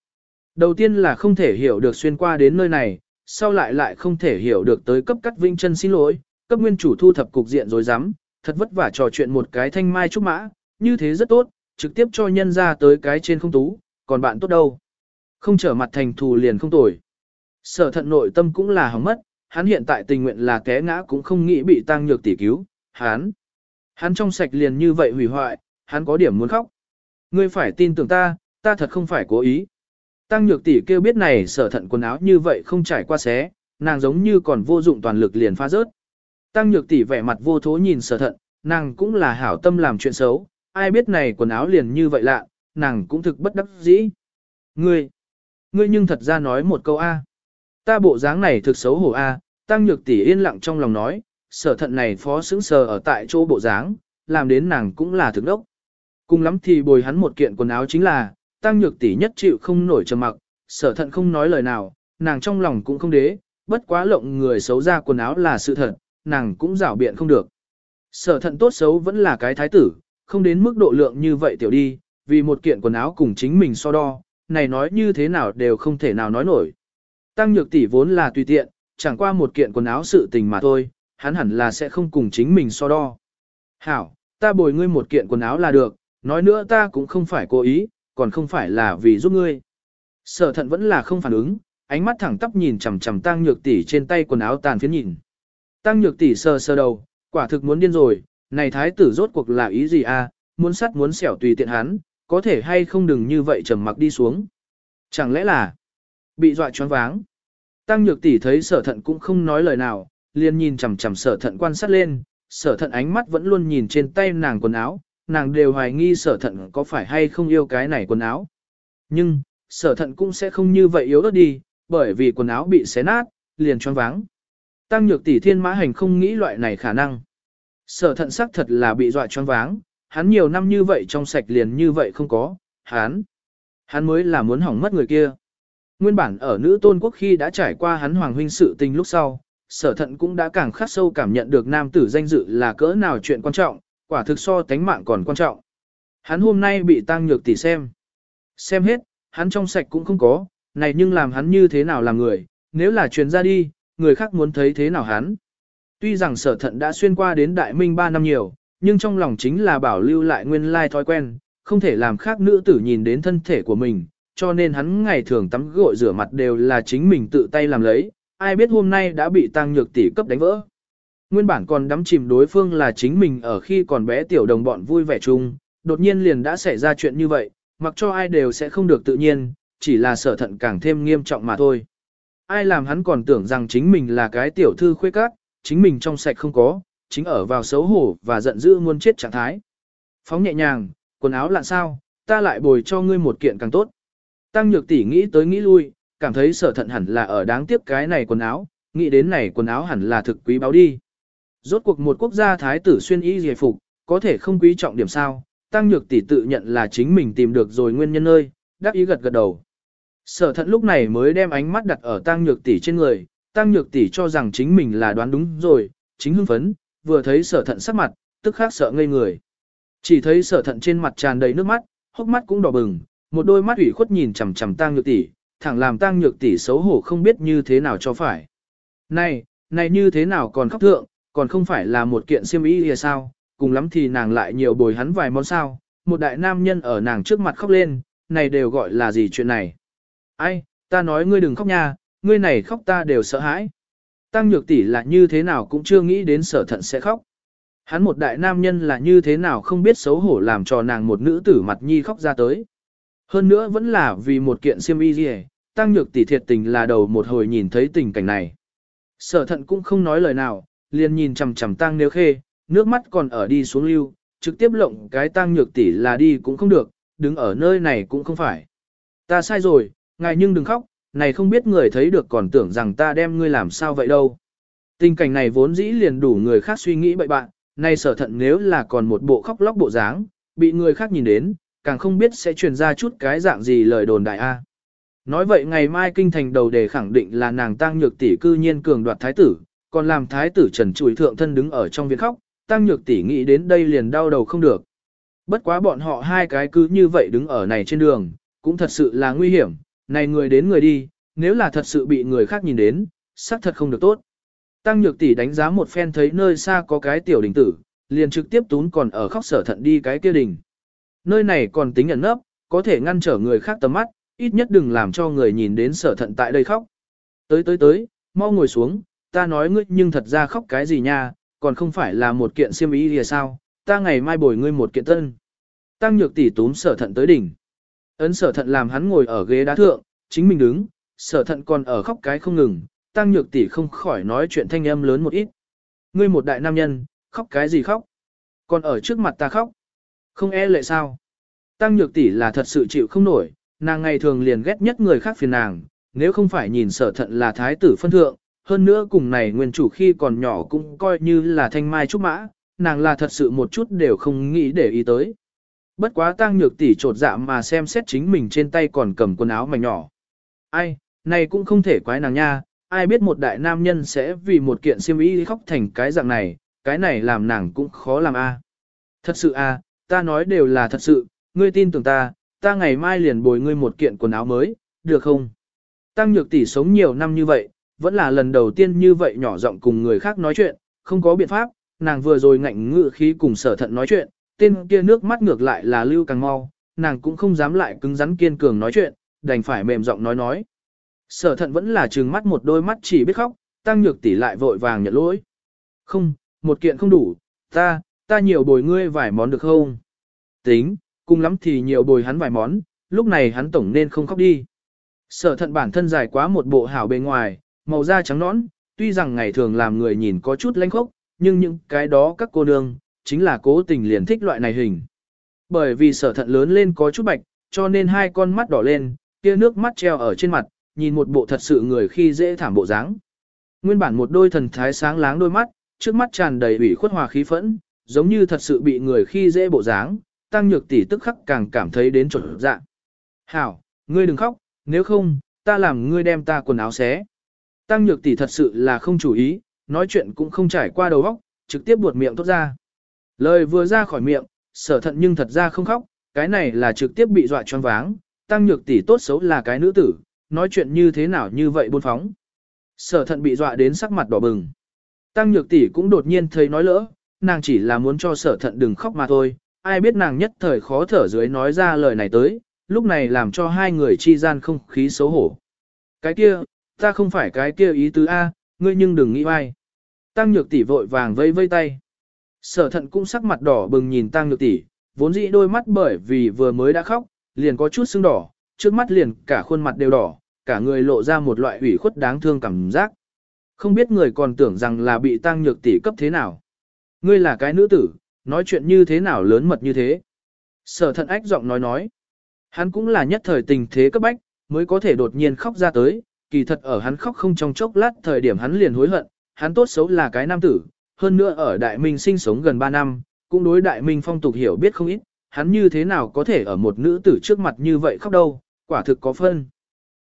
Speaker 1: Đầu tiên là không thể hiểu được xuyên qua đến nơi này, sau lại lại không thể hiểu được tới cấp cắt vinh chân xin lỗi, cấp nguyên chủ thu thập cục diện rồi dám, thật vất vả trò chuyện một cái thanh mai trúc mã, như thế rất tốt, trực tiếp cho nhân ra tới cái trên không tú, còn bạn tốt đâu. Không trở mặt thành thù liền không tồi. Sở thận nội tâm cũng là hỏng mất, hắn hiện tại tình nguyện là té ngã cũng không nghĩ bị tăng nhược tỷ cứu, hắn, hắn trong sạch liền như vậy hủy hoại, hắn có điểm muốn khóc. Ngươi phải tin tưởng ta, ta thật không phải cố ý. Tăng nhược tỷ kêu biết này sở thận quần áo như vậy không trải qua xé, nàng giống như còn vô dụng toàn lực liền phá rớt. Tăng nhược tỷ vẻ mặt vô thố nhìn sở thận, nàng cũng là hảo tâm làm chuyện xấu, ai biết này quần áo liền như vậy lạ, nàng cũng thực bất đắc dĩ. Ngươi, ngươi nhưng thật ra nói một câu A. Ta bộ dáng này thực xấu hổ A, tăng nhược tỷ yên lặng trong lòng nói, sở thận này phó xứng sờ ở tại chỗ bộ dáng, làm đến nàng cũng là thực đốc. Cùng lắm thì bồi hắn một kiện quần áo chính là, tăng nhược tỷ nhất chịu không nổi trầm mặc, sở thận không nói lời nào, nàng trong lòng cũng không đế, bất quá lộng người xấu ra quần áo là sự thật, nàng cũng rảo biện không được. Sở thận tốt xấu vẫn là cái thái tử, không đến mức độ lượng như vậy tiểu đi, vì một kiện quần áo cùng chính mình so đo, này nói như thế nào đều không thể nào nói nổi. Tăng nhược tỷ vốn là tùy tiện, chẳng qua một kiện quần áo sự tình mà thôi, hắn hẳn là sẽ không cùng chính mình so đo. Hảo, ta bồi ngươi một kiện quần áo là được, nói nữa ta cũng không phải cố ý, còn không phải là vì giúp ngươi. Sở thận vẫn là không phản ứng, ánh mắt thẳng tắp nhìn chằm chằm tăng nhược tỷ trên tay quần áo tàn phiến nhìn. Tăng nhược tỷ sờ sờ đầu, quả thực muốn điên rồi, này thái tử rốt cuộc là ý gì a? À? muốn sắt muốn xẻo tùy tiện hắn, có thể hay không đừng như vậy trầm mặc đi xuống. Chẳng lẽ là bị dọa choáng váng. Tăng nhược tỷ thấy sở thận cũng không nói lời nào, liền nhìn chằm chằm sở thận quan sát lên, sở thận ánh mắt vẫn luôn nhìn trên tay nàng quần áo, nàng đều hoài nghi sở thận có phải hay không yêu cái này quần áo. Nhưng, sở thận cũng sẽ không như vậy yếu ớt đi, bởi vì quần áo bị xé nát, liền choáng váng. Tăng nhược tỷ thiên mã hành không nghĩ loại này khả năng. Sở thận sắc thật là bị dọa choáng váng, hắn nhiều năm như vậy trong sạch liền như vậy không có, hắn. Hắn mới là muốn hỏng mất người kia. Nguyên bản ở nữ tôn quốc khi đã trải qua hắn hoàng huynh sự tình lúc sau, sở thận cũng đã càng khắc sâu cảm nhận được nam tử danh dự là cỡ nào chuyện quan trọng, quả thực so tánh mạng còn quan trọng. Hắn hôm nay bị tăng nhược tỷ xem. Xem hết, hắn trong sạch cũng không có, này nhưng làm hắn như thế nào làm người, nếu là truyền ra đi, người khác muốn thấy thế nào hắn. Tuy rằng sở thận đã xuyên qua đến đại minh 3 năm nhiều, nhưng trong lòng chính là bảo lưu lại nguyên lai thói quen, không thể làm khác nữ tử nhìn đến thân thể của mình, cho nên hắn ngày thường tắm gội rửa mặt đều là chính mình tự tay làm lấy, ai biết hôm nay đã bị tăng nhược tỷ cấp đánh vỡ. Nguyên bản còn đắm chìm đối phương là chính mình ở khi còn bé tiểu đồng bọn vui vẻ chung, đột nhiên liền đã xảy ra chuyện như vậy, mặc cho ai đều sẽ không được tự nhiên, chỉ là sở thận càng thêm nghiêm trọng mà thôi. Ai làm hắn còn tưởng rằng chính mình là cái tiểu thư khuê các, chính mình trong sạch không có, chính ở vào xấu hổ và giận dữ muôn chết trạng thái. Phóng nhẹ nhàng, quần áo lặn sao, ta lại bồi cho ngươi một kiện càng tốt. Tăng nhược tỷ nghĩ tới nghĩ lui, cảm thấy sở thận hẳn là ở đáng tiếc cái này quần áo, nghĩ đến này quần áo hẳn là thực quý báo đi. Rốt cuộc một quốc gia thái tử xuyên y giải phục, có thể không quý trọng điểm sao, tăng nhược tỷ tự nhận là chính mình tìm được rồi nguyên nhân nơi, đáp ý gật gật đầu. Sở thận lúc này mới đem ánh mắt đặt ở tăng nhược tỷ trên người, tăng nhược tỷ cho rằng chính mình là đoán đúng rồi, chính hưng phấn, vừa thấy sở thận sắc mặt, tức khắc sợ ngây người. Chỉ thấy sở thận trên mặt tràn đầy nước mắt, hốc mắt cũng đỏ bừng, một đôi mắt ủy khuất nhìn chằm chằm tang nhược tỷ, thẳng làm tang nhược tỷ xấu hổ không biết như thế nào cho phải. Này, này như thế nào còn khóc thượng, còn không phải là một kiện xiêm y hay sao, cùng lắm thì nàng lại nhiều bồi hắn vài món sao, một đại nam nhân ở nàng trước mặt khóc lên, này đều gọi là gì chuyện này. Ai, ta nói ngươi đừng khóc nha, ngươi này khóc ta đều sợ hãi. Tăng nhược tỷ là như thế nào cũng chưa nghĩ đến sở thận sẽ khóc. Hắn một đại nam nhân là như thế nào không biết xấu hổ làm cho nàng một nữ tử mặt nhi khóc ra tới. Hơn nữa vẫn là vì một kiện xiêm y gì tăng nhược tỷ thiệt tình là đầu một hồi nhìn thấy tình cảnh này. Sở thận cũng không nói lời nào, liền nhìn chằm chằm tăng nếu khê, nước mắt còn ở đi xuống lưu, trực tiếp lộng cái tăng nhược tỷ là đi cũng không được, đứng ở nơi này cũng không phải. Ta sai rồi, ngài nhưng đừng khóc, này không biết người thấy được còn tưởng rằng ta đem ngươi làm sao vậy đâu. Tình cảnh này vốn dĩ liền đủ người khác suy nghĩ bậy bạn, nay sở thận nếu là còn một bộ khóc lóc bộ dáng, bị người khác nhìn đến, càng không biết sẽ truyền ra chút cái dạng gì lời đồn đại A. Nói vậy ngày mai kinh thành đầu đề khẳng định là nàng tăng nhược tỷ cư nhiên cường đoạt thái tử, còn làm thái tử trần chùi thượng thân đứng ở trong viện khóc, tăng nhược tỷ nghĩ đến đây liền đau đầu không được. Bất quá bọn họ hai cái cứ như vậy đứng ở này trên đường, cũng thật sự là nguy hiểm, này người đến người đi, nếu là thật sự bị người khác nhìn đến, xác thật không được tốt. Tăng nhược tỷ đánh giá một phen thấy nơi xa có cái tiểu đình tử, liền trực tiếp tún còn ở khóc sở thận đi cái kia đình. Nơi này còn tính ẩn nấp, có thể ngăn trở người khác tầm mắt, ít nhất đừng làm cho người nhìn đến sở thận tại đây khóc. Tới tới tới, mau ngồi xuống, ta nói ngươi nhưng thật ra khóc cái gì nha, còn không phải là một kiện xiêm ý thì sao, ta ngày mai bồi ngươi một kiện tân. Tăng nhược tỷ túm sở thận tới đỉnh. Ấn sở thận làm hắn ngồi ở ghế đá thượng, chính mình đứng, sở thận còn ở khóc cái không ngừng, tăng nhược tỷ không khỏi nói chuyện thanh âm lớn một ít. Ngươi một đại nam nhân, khóc cái gì khóc? Còn ở trước mặt ta khóc. Không e lệ sao? Tăng nhược tỷ là thật sự chịu không nổi, nàng ngày thường liền ghét nhất người khác phiền nàng, nếu không phải nhìn sở thận là thái tử phân thượng, hơn nữa cùng này nguyên chủ khi còn nhỏ cũng coi như là thanh mai trúc mã, nàng là thật sự một chút đều không nghĩ để ý tới. Bất quá tăng nhược tỷ trột dạ mà xem xét chính mình trên tay còn cầm quần áo mảnh nhỏ. Ai, này cũng không thể quái nàng nha, ai biết một đại nam nhân sẽ vì một kiện xiêm y khóc thành cái dạng này, cái này làm nàng cũng khó làm a. Thật sự a, ta nói đều là thật sự, ngươi tin tưởng ta, ta ngày mai liền bồi ngươi một kiện quần áo mới, được không? Tăng nhược tỷ sống nhiều năm như vậy, vẫn là lần đầu tiên như vậy nhỏ giọng cùng người khác nói chuyện, không có biện pháp, nàng vừa rồi ngạnh ngự khí cùng sở thận nói chuyện, tên kia nước mắt ngược lại là lưu càng mau, nàng cũng không dám lại cứng rắn kiên cường nói chuyện, đành phải mềm giọng nói nói. Sở thận vẫn là trừng mắt một đôi mắt chỉ biết khóc, tăng nhược tỷ lại vội vàng nhận lỗi. Không, một kiện không đủ, ta, ta nhiều bồi ngươi vài món được không? Tính, cùng lắm thì nhiều bồi hắn vài món, lúc này hắn tổng nên không khóc đi. Sở thận bản thân dài quá một bộ hảo bề ngoài, màu da trắng nõn, tuy rằng ngày thường làm người nhìn có chút lanh khốc, nhưng những cái đó các cô nương, chính là cố tình liền thích loại này hình. Bởi vì sở thận lớn lên có chút bạch, cho nên hai con mắt đỏ lên, kia nước mắt treo ở trên mặt, nhìn một bộ thật sự người khi dễ thảm bộ dáng. Nguyên bản một đôi thần thái sáng láng đôi mắt, trước mắt tràn đầy ủy khuất hòa khí phẫn, giống như thật sự bị người khi dễ bộ dáng, tăng nhược tỷ tức khắc càng cảm thấy đến chuẩn dạ. Hảo, ngươi đừng khóc, nếu không, ta làm ngươi đem ta quần áo xé. Tăng nhược tỷ thật sự là không chủ ý, nói chuyện cũng không trải qua đầu óc, trực tiếp buột miệng tốt ra. Lời vừa ra khỏi miệng, sở thận nhưng thật ra không khóc, cái này là trực tiếp bị dọa choáng váng, tăng nhược tỷ tốt xấu là cái nữ tử, nói chuyện như thế nào như vậy buôn phóng. Sở thận bị dọa đến sắc mặt đỏ bừng. Tăng nhược tỷ cũng đột nhiên thấy nói lỡ, nàng chỉ là muốn cho sở thận đừng khóc mà thôi, ai biết nàng nhất thời khó thở dưới nói ra lời này tới, lúc này làm cho hai người chi gian không khí xấu hổ. Cái kia, ta không phải cái kia ý tứ A, ngươi nhưng đừng nghĩ ai. Tăng nhược tỷ vội vàng vây vây tay. Sở thận cũng sắc mặt đỏ bừng nhìn tăng nhược tỷ, vốn dĩ đôi mắt bởi vì vừa mới đã khóc, liền có chút sưng đỏ, trước mắt liền cả khuôn mặt đều đỏ, cả người lộ ra một loại ủy khuất đáng thương cảm giác. Không biết người còn tưởng rằng là bị tăng nhược tỷ cấp thế nào. Ngươi là cái nữ tử, nói chuyện như thế nào lớn mật như thế. Sở thận ách giọng nói nói. Hắn cũng là nhất thời tình thế cấp bách, mới có thể đột nhiên khóc ra tới, kỳ thật ở hắn khóc không trong chốc lát thời điểm hắn liền hối hận, hắn tốt xấu là cái nam tử, hơn nữa ở Đại Minh sinh sống gần 3 năm, cũng đối Đại Minh phong tục hiểu biết không ít, hắn như thế nào có thể ở một nữ tử trước mặt như vậy khóc đâu, quả thực có phân.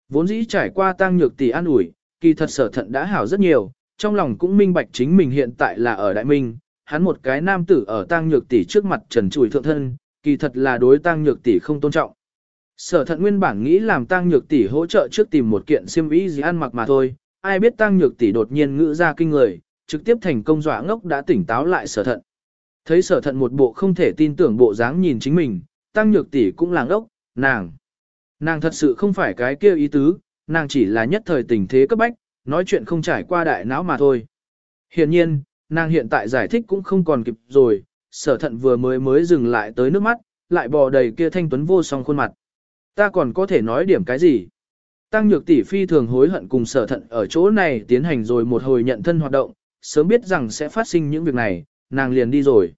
Speaker 1: Vốn dĩ trải qua tang nhược tỷ an ủi, kỳ thật sở thận đã hảo rất nhiều, trong lòng cũng minh bạch chính mình hiện tại là ở Đại Minh, hắn một cái nam tử ở tang nhược tỷ trước mặt trần trụi thượng thân, kỳ thật là đối tang nhược tỷ không tôn trọng. Sở thận nguyên bản nghĩ làm tăng nhược tỷ hỗ trợ trước tìm một kiện xiêm y gì ăn mặc mà thôi, ai biết tăng nhược tỷ đột nhiên ngữ ra kinh người, trực tiếp thành công dọa ngốc đã tỉnh táo lại sở thận. Thấy sở thận một bộ không thể tin tưởng bộ dáng nhìn chính mình, tăng nhược tỷ cũng làng ốc, nàng. Nàng thật sự không phải cái kia ý tứ, nàng chỉ là nhất thời tình thế cấp bách, nói chuyện không trải qua đại não mà thôi. Hiện nhiên, nàng hiện tại giải thích cũng không còn kịp rồi, sở thận vừa mới mới dừng lại tới nước mắt, lại bò đầy kia thanh tuấn vô song khuôn mặt. Ta còn có thể nói điểm cái gì? Tăng nhược tỷ phi thường hối hận cùng sở thận ở chỗ này tiến hành rồi một hồi nhận thân hoạt động, sớm biết rằng sẽ phát sinh những việc này, nàng liền đi rồi.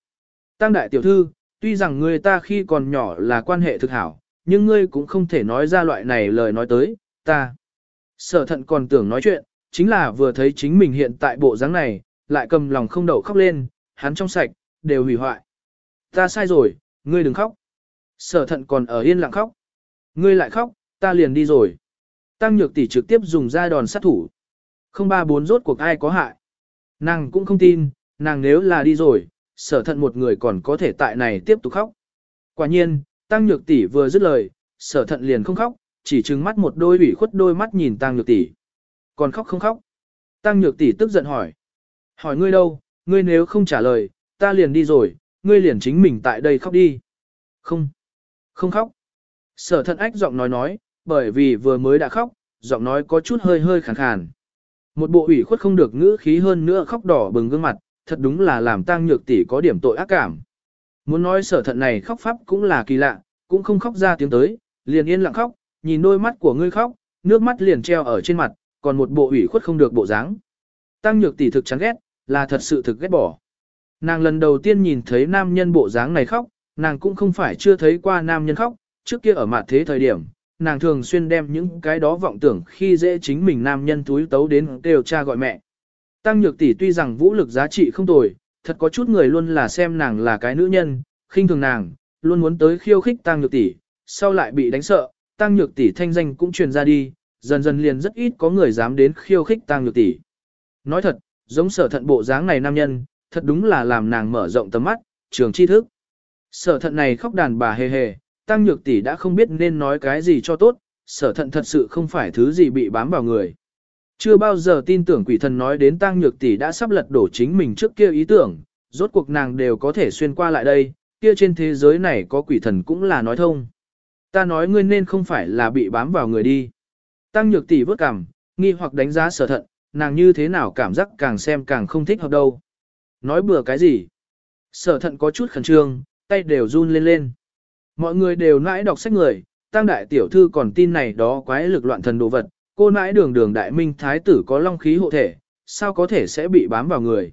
Speaker 1: Tăng đại tiểu thư, tuy rằng người ta khi còn nhỏ là quan hệ thực hảo, nhưng ngươi cũng không thể nói ra loại này lời nói tới, ta. Sở thận còn tưởng nói chuyện, chính là vừa thấy chính mình hiện tại bộ dáng này, lại cầm lòng không đậu khóc lên, hắn trong sạch, đều hủy hoại. Ta sai rồi, ngươi đừng khóc. Sở thận còn ở yên lặng khóc. Ngươi lại khóc, ta liền đi rồi. Tăng nhược tỷ trực tiếp dùng ra đòn sát thủ. Không ba bốn rốt cuộc ai có hại. Nàng cũng không tin, nàng nếu là đi rồi, sở thận một người còn có thể tại này tiếp tục khóc. Quả nhiên, tăng nhược tỷ vừa dứt lời, sở thận liền không khóc, chỉ trừng mắt một đôi ủy khuất đôi mắt nhìn tăng nhược tỷ. Còn khóc không khóc. Tăng nhược tỷ tức giận hỏi. Hỏi ngươi đâu, ngươi nếu không trả lời, ta liền đi rồi, ngươi liền chính mình tại đây khóc đi. Không. Không khóc. Sở thận ách giọng nói nói, bởi vì vừa mới đã khóc, giọng nói có chút hơi hơi khàn khàn. Một bộ ủy khuất không được ngữ khí hơn nữa khóc đỏ bừng gương mặt, thật đúng là làm tăng nhược tỷ có điểm tội ác cảm. Muốn nói sở thận này khóc pháp cũng là kỳ lạ, cũng không khóc ra tiếng tới, liền yên lặng khóc, nhìn đôi mắt của ngươi khóc, nước mắt liền treo ở trên mặt, còn một bộ ủy khuất không được bộ dáng. Tăng nhược tỷ thực chán ghét, là thật sự thực ghét bỏ. Nàng lần đầu tiên nhìn thấy nam nhân bộ dáng này khóc, nàng cũng không phải chưa thấy qua nam nhân khóc, trước kia ở mặt thế thời điểm, nàng thường xuyên đem những cái đó vọng tưởng khi dễ chính mình nam nhân túi tấu đến đều cha gọi mẹ. Tăng nhược tỷ tuy rằng vũ lực giá trị không tồi, thật có chút người luôn là xem nàng là cái nữ nhân, khinh thường nàng, luôn muốn tới khiêu khích tăng nhược tỷ, sau lại bị đánh sợ, tăng nhược tỷ thanh danh cũng truyền ra đi, dần dần liền rất ít có người dám đến khiêu khích tăng nhược tỷ. Nói thật, giống sở thận bộ dáng này nam nhân, thật đúng là làm nàng mở rộng tầm mắt, trường tri thức. Sở thận này khóc đàn bà hề hề, tăng nhược tỷ đã không biết nên nói cái gì cho tốt, sở thận thật sự không phải thứ gì bị bám vào người. Chưa bao giờ tin tưởng quỷ thần nói đến tăng nhược tỷ đã sắp lật đổ chính mình trước kia ý tưởng, rốt cuộc nàng đều có thể xuyên qua lại đây, kia trên thế giới này có quỷ thần cũng là nói thông. Ta nói ngươi nên không phải là bị bám vào người đi. Tăng nhược tỷ vớt cằm, nghi hoặc đánh giá sở thận, nàng như thế nào cảm giác càng xem càng không thích hợp đâu. Nói bừa cái gì? Sở thận có chút khẩn trương, tay đều run lên lên. Mọi người đều nãi đọc sách người, tăng đại tiểu thư còn tin này đó quái lực loạn thần đồ vật, cô nãi đường đường đại minh thái tử có long khí hộ thể, sao có thể sẽ bị bám vào người.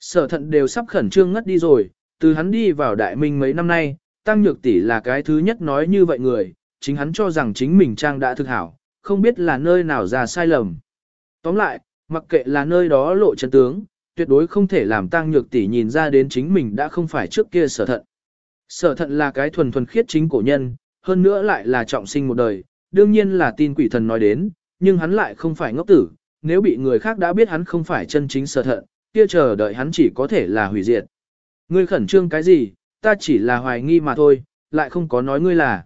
Speaker 1: Sở thận đều sắp khẩn trương ngất đi rồi, từ hắn đi vào đại minh mấy năm nay, tăng nhược tỷ là cái thứ nhất nói như vậy người, chính hắn cho rằng chính mình trang đã thực hảo, không biết là nơi nào ra sai lầm. Tóm lại, mặc kệ là nơi đó lộ chân tướng, tuyệt đối không thể làm tăng nhược tỷ nhìn ra đến chính mình đã không phải trước kia sở thận. Sở thận là cái thuần thuần khiết chính cổ nhân, hơn nữa lại là trọng sinh một đời, đương nhiên là tin quỷ thần nói đến, nhưng hắn lại không phải ngốc tử, nếu bị người khác đã biết hắn không phải chân chính sở thận, kia chờ đợi hắn chỉ có thể là hủy diệt. Ngươi khẩn trương cái gì, ta chỉ là hoài nghi mà thôi, lại không có nói ngươi là.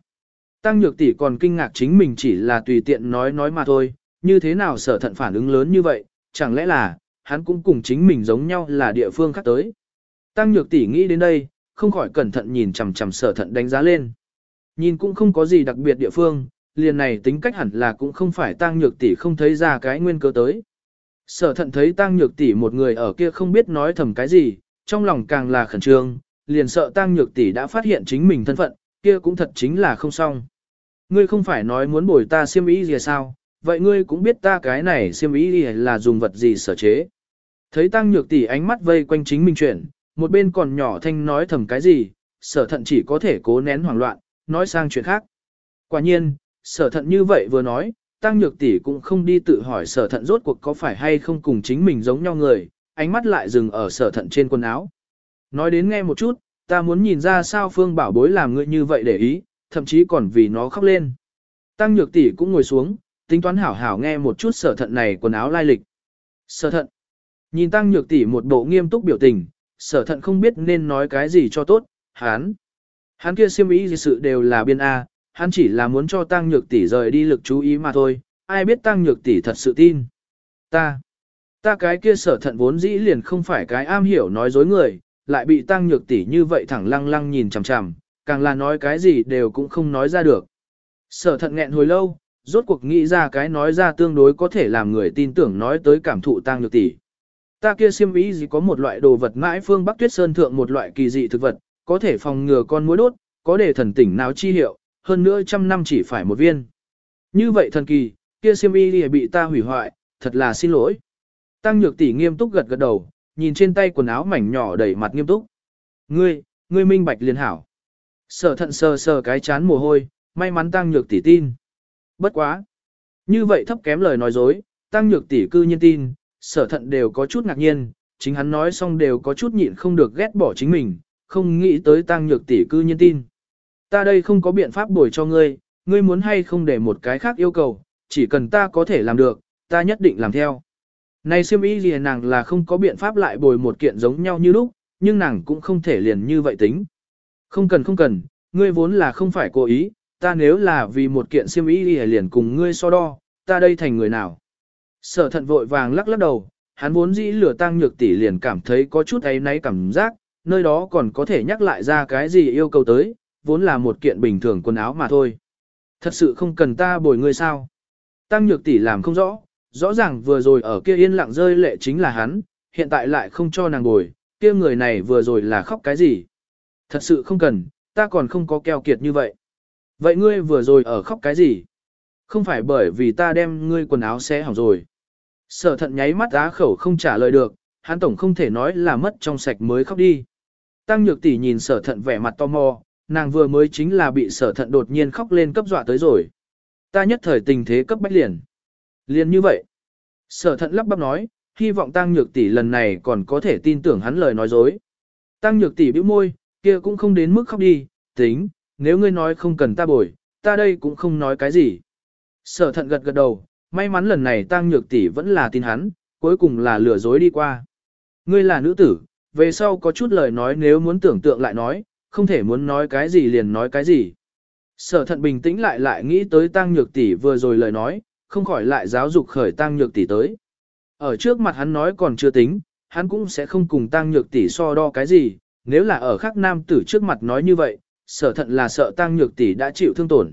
Speaker 1: Tăng nhược tỷ còn kinh ngạc chính mình chỉ là tùy tiện nói nói mà thôi, như thế nào sở thận phản ứng lớn như vậy, chẳng lẽ là, hắn cũng cùng chính mình giống nhau là địa phương khác tới. Tăng nhược tỷ nghĩ đến đây, không khỏi cẩn thận nhìn chằm chằm sở thận đánh giá lên. Nhìn cũng không có gì đặc biệt địa phương, liền này tính cách hẳn là cũng không phải tăng nhược tỷ không thấy ra cái nguyên cơ tới. Sở thận thấy tăng nhược tỷ một người ở kia không biết nói thầm cái gì, trong lòng càng là khẩn trương, liền sợ tăng nhược tỷ đã phát hiện chính mình thân phận, kia cũng thật chính là không xong. Ngươi không phải nói muốn bồi ta xiêm ý gì sao, vậy ngươi cũng biết ta cái này xiêm ý là dùng vật gì sở chế. Thấy tăng nhược tỷ ánh mắt vây quanh chính mình chuyển, một bên còn nhỏ thanh nói thầm cái gì, sở thận chỉ có thể cố nén hoảng loạn, nói sang chuyện khác. Quả nhiên, sở thận như vậy vừa nói, tăng nhược tỷ cũng không đi tự hỏi sở thận rốt cuộc có phải hay không cùng chính mình giống nhau người, ánh mắt lại dừng ở sở thận trên quần áo. Nói đến nghe một chút, ta muốn nhìn ra sao phương bảo bối làm ngươi như vậy để ý, thậm chí còn vì nó khóc lên. Tăng nhược tỷ cũng ngồi xuống, tính toán hảo hảo nghe một chút sở thận này quần áo lai lịch. Sở thận. Nhìn tăng nhược tỷ một bộ nghiêm túc biểu tình, sở thận không biết nên nói cái gì cho tốt, hắn. Hắn kia siêm ý gì sự đều là biên A, hắn chỉ là muốn cho tăng nhược tỷ rời đi lực chú ý mà thôi, ai biết tăng nhược tỷ thật sự tin. Ta. Ta cái kia sở thận vốn dĩ liền không phải cái am hiểu nói dối người, lại bị tăng nhược tỷ như vậy thẳng lăng lăng nhìn chằm chằm, càng là nói cái gì đều cũng không nói ra được. Sở thận nghẹn hồi lâu, rốt cuộc nghĩ ra cái nói ra tương đối có thể làm người tin tưởng nói tới cảm thụ tăng nhược tỷ. Ta kia xiêm ý gì có một loại đồ vật mãi phương Bắc Tuyết Sơn thượng một loại kỳ dị thực vật, có thể phòng ngừa con muỗi đốt, có để thần tỉnh nào chi hiệu, hơn nữa trăm năm chỉ phải một viên. Như vậy thần kỳ, kia xiêm y bị ta hủy hoại, thật là xin lỗi. Tăng nhược tỷ nghiêm túc gật gật đầu, nhìn trên tay quần áo mảnh nhỏ đầy mặt nghiêm túc. Ngươi, ngươi minh bạch liền hảo. Sở thận sờ sờ cái chán mồ hôi, may mắn tăng nhược tỷ tin. Bất quá. Như vậy thấp kém lời nói dối, tăng nhược tỷ cư nhiên tin, sở thận đều có chút ngạc nhiên, chính hắn nói xong đều có chút nhịn không được ghét bỏ chính mình, không nghĩ tới tăng nhược tỷ cư nhiên tin. Ta đây không có biện pháp bồi cho ngươi, ngươi muốn hay không để một cái khác yêu cầu, chỉ cần ta có thể làm được, ta nhất định làm theo. Này siêm ý gì nàng là không có biện pháp lại bồi một kiện giống nhau như lúc, nhưng nàng cũng không thể liền như vậy tính. Không cần không cần, ngươi vốn là không phải cố ý, ta nếu là vì một kiện siêm ý gì liền cùng ngươi so đo, ta đây thành người nào. Sở thận vội vàng lắc lắc đầu, hắn vốn dĩ lửa tăng nhược tỷ liền cảm thấy có chút ấy náy cảm giác, nơi đó còn có thể nhắc lại ra cái gì yêu cầu tới, vốn là một kiện bình thường quần áo mà thôi. Thật sự không cần ta bồi ngươi sao. Tăng nhược tỷ làm không rõ, rõ ràng vừa rồi ở kia yên lặng rơi lệ chính là hắn, hiện tại lại không cho nàng bồi, kia người này vừa rồi là khóc cái gì? Thật sự không cần, ta còn không có keo kiệt như vậy. Vậy ngươi vừa rồi ở khóc cái gì? Không phải bởi vì ta đem ngươi quần áo xé hỏng rồi. Sở thận nháy mắt á khẩu không trả lời được, hắn tổng không thể nói là mất trong sạch mới khóc đi. Tăng nhược tỷ nhìn sở thận vẻ mặt tò mò, nàng vừa mới chính là bị sở thận đột nhiên khóc lên cấp dọa tới rồi. Ta nhất thời tình thế cấp bách liền. Liền như vậy. Sở thận lắp bắp nói, hy vọng tăng nhược tỷ lần này còn có thể tin tưởng hắn lời nói dối. Tăng nhược tỷ bĩu môi, kia cũng không đến mức khóc đi, tính, nếu ngươi nói không cần ta bồi, ta đây cũng không nói cái gì. Sở thận gật gật đầu, may mắn lần này tăng nhược tỷ vẫn là tin hắn, cuối cùng là lừa dối đi qua. Ngươi là nữ tử, về sau có chút lời nói nếu muốn tưởng tượng lại nói, không thể muốn nói cái gì liền nói cái gì. Sở thận bình tĩnh lại lại nghĩ tới tăng nhược tỷ vừa rồi lời nói, không khỏi lại giáo dục khởi tăng nhược tỷ tới. Ở trước mặt hắn nói còn chưa tính, hắn cũng sẽ không cùng tăng nhược tỷ so đo cái gì, nếu là ở khác nam tử trước mặt nói như vậy, sở thận là sợ tăng nhược tỷ đã chịu thương tổn.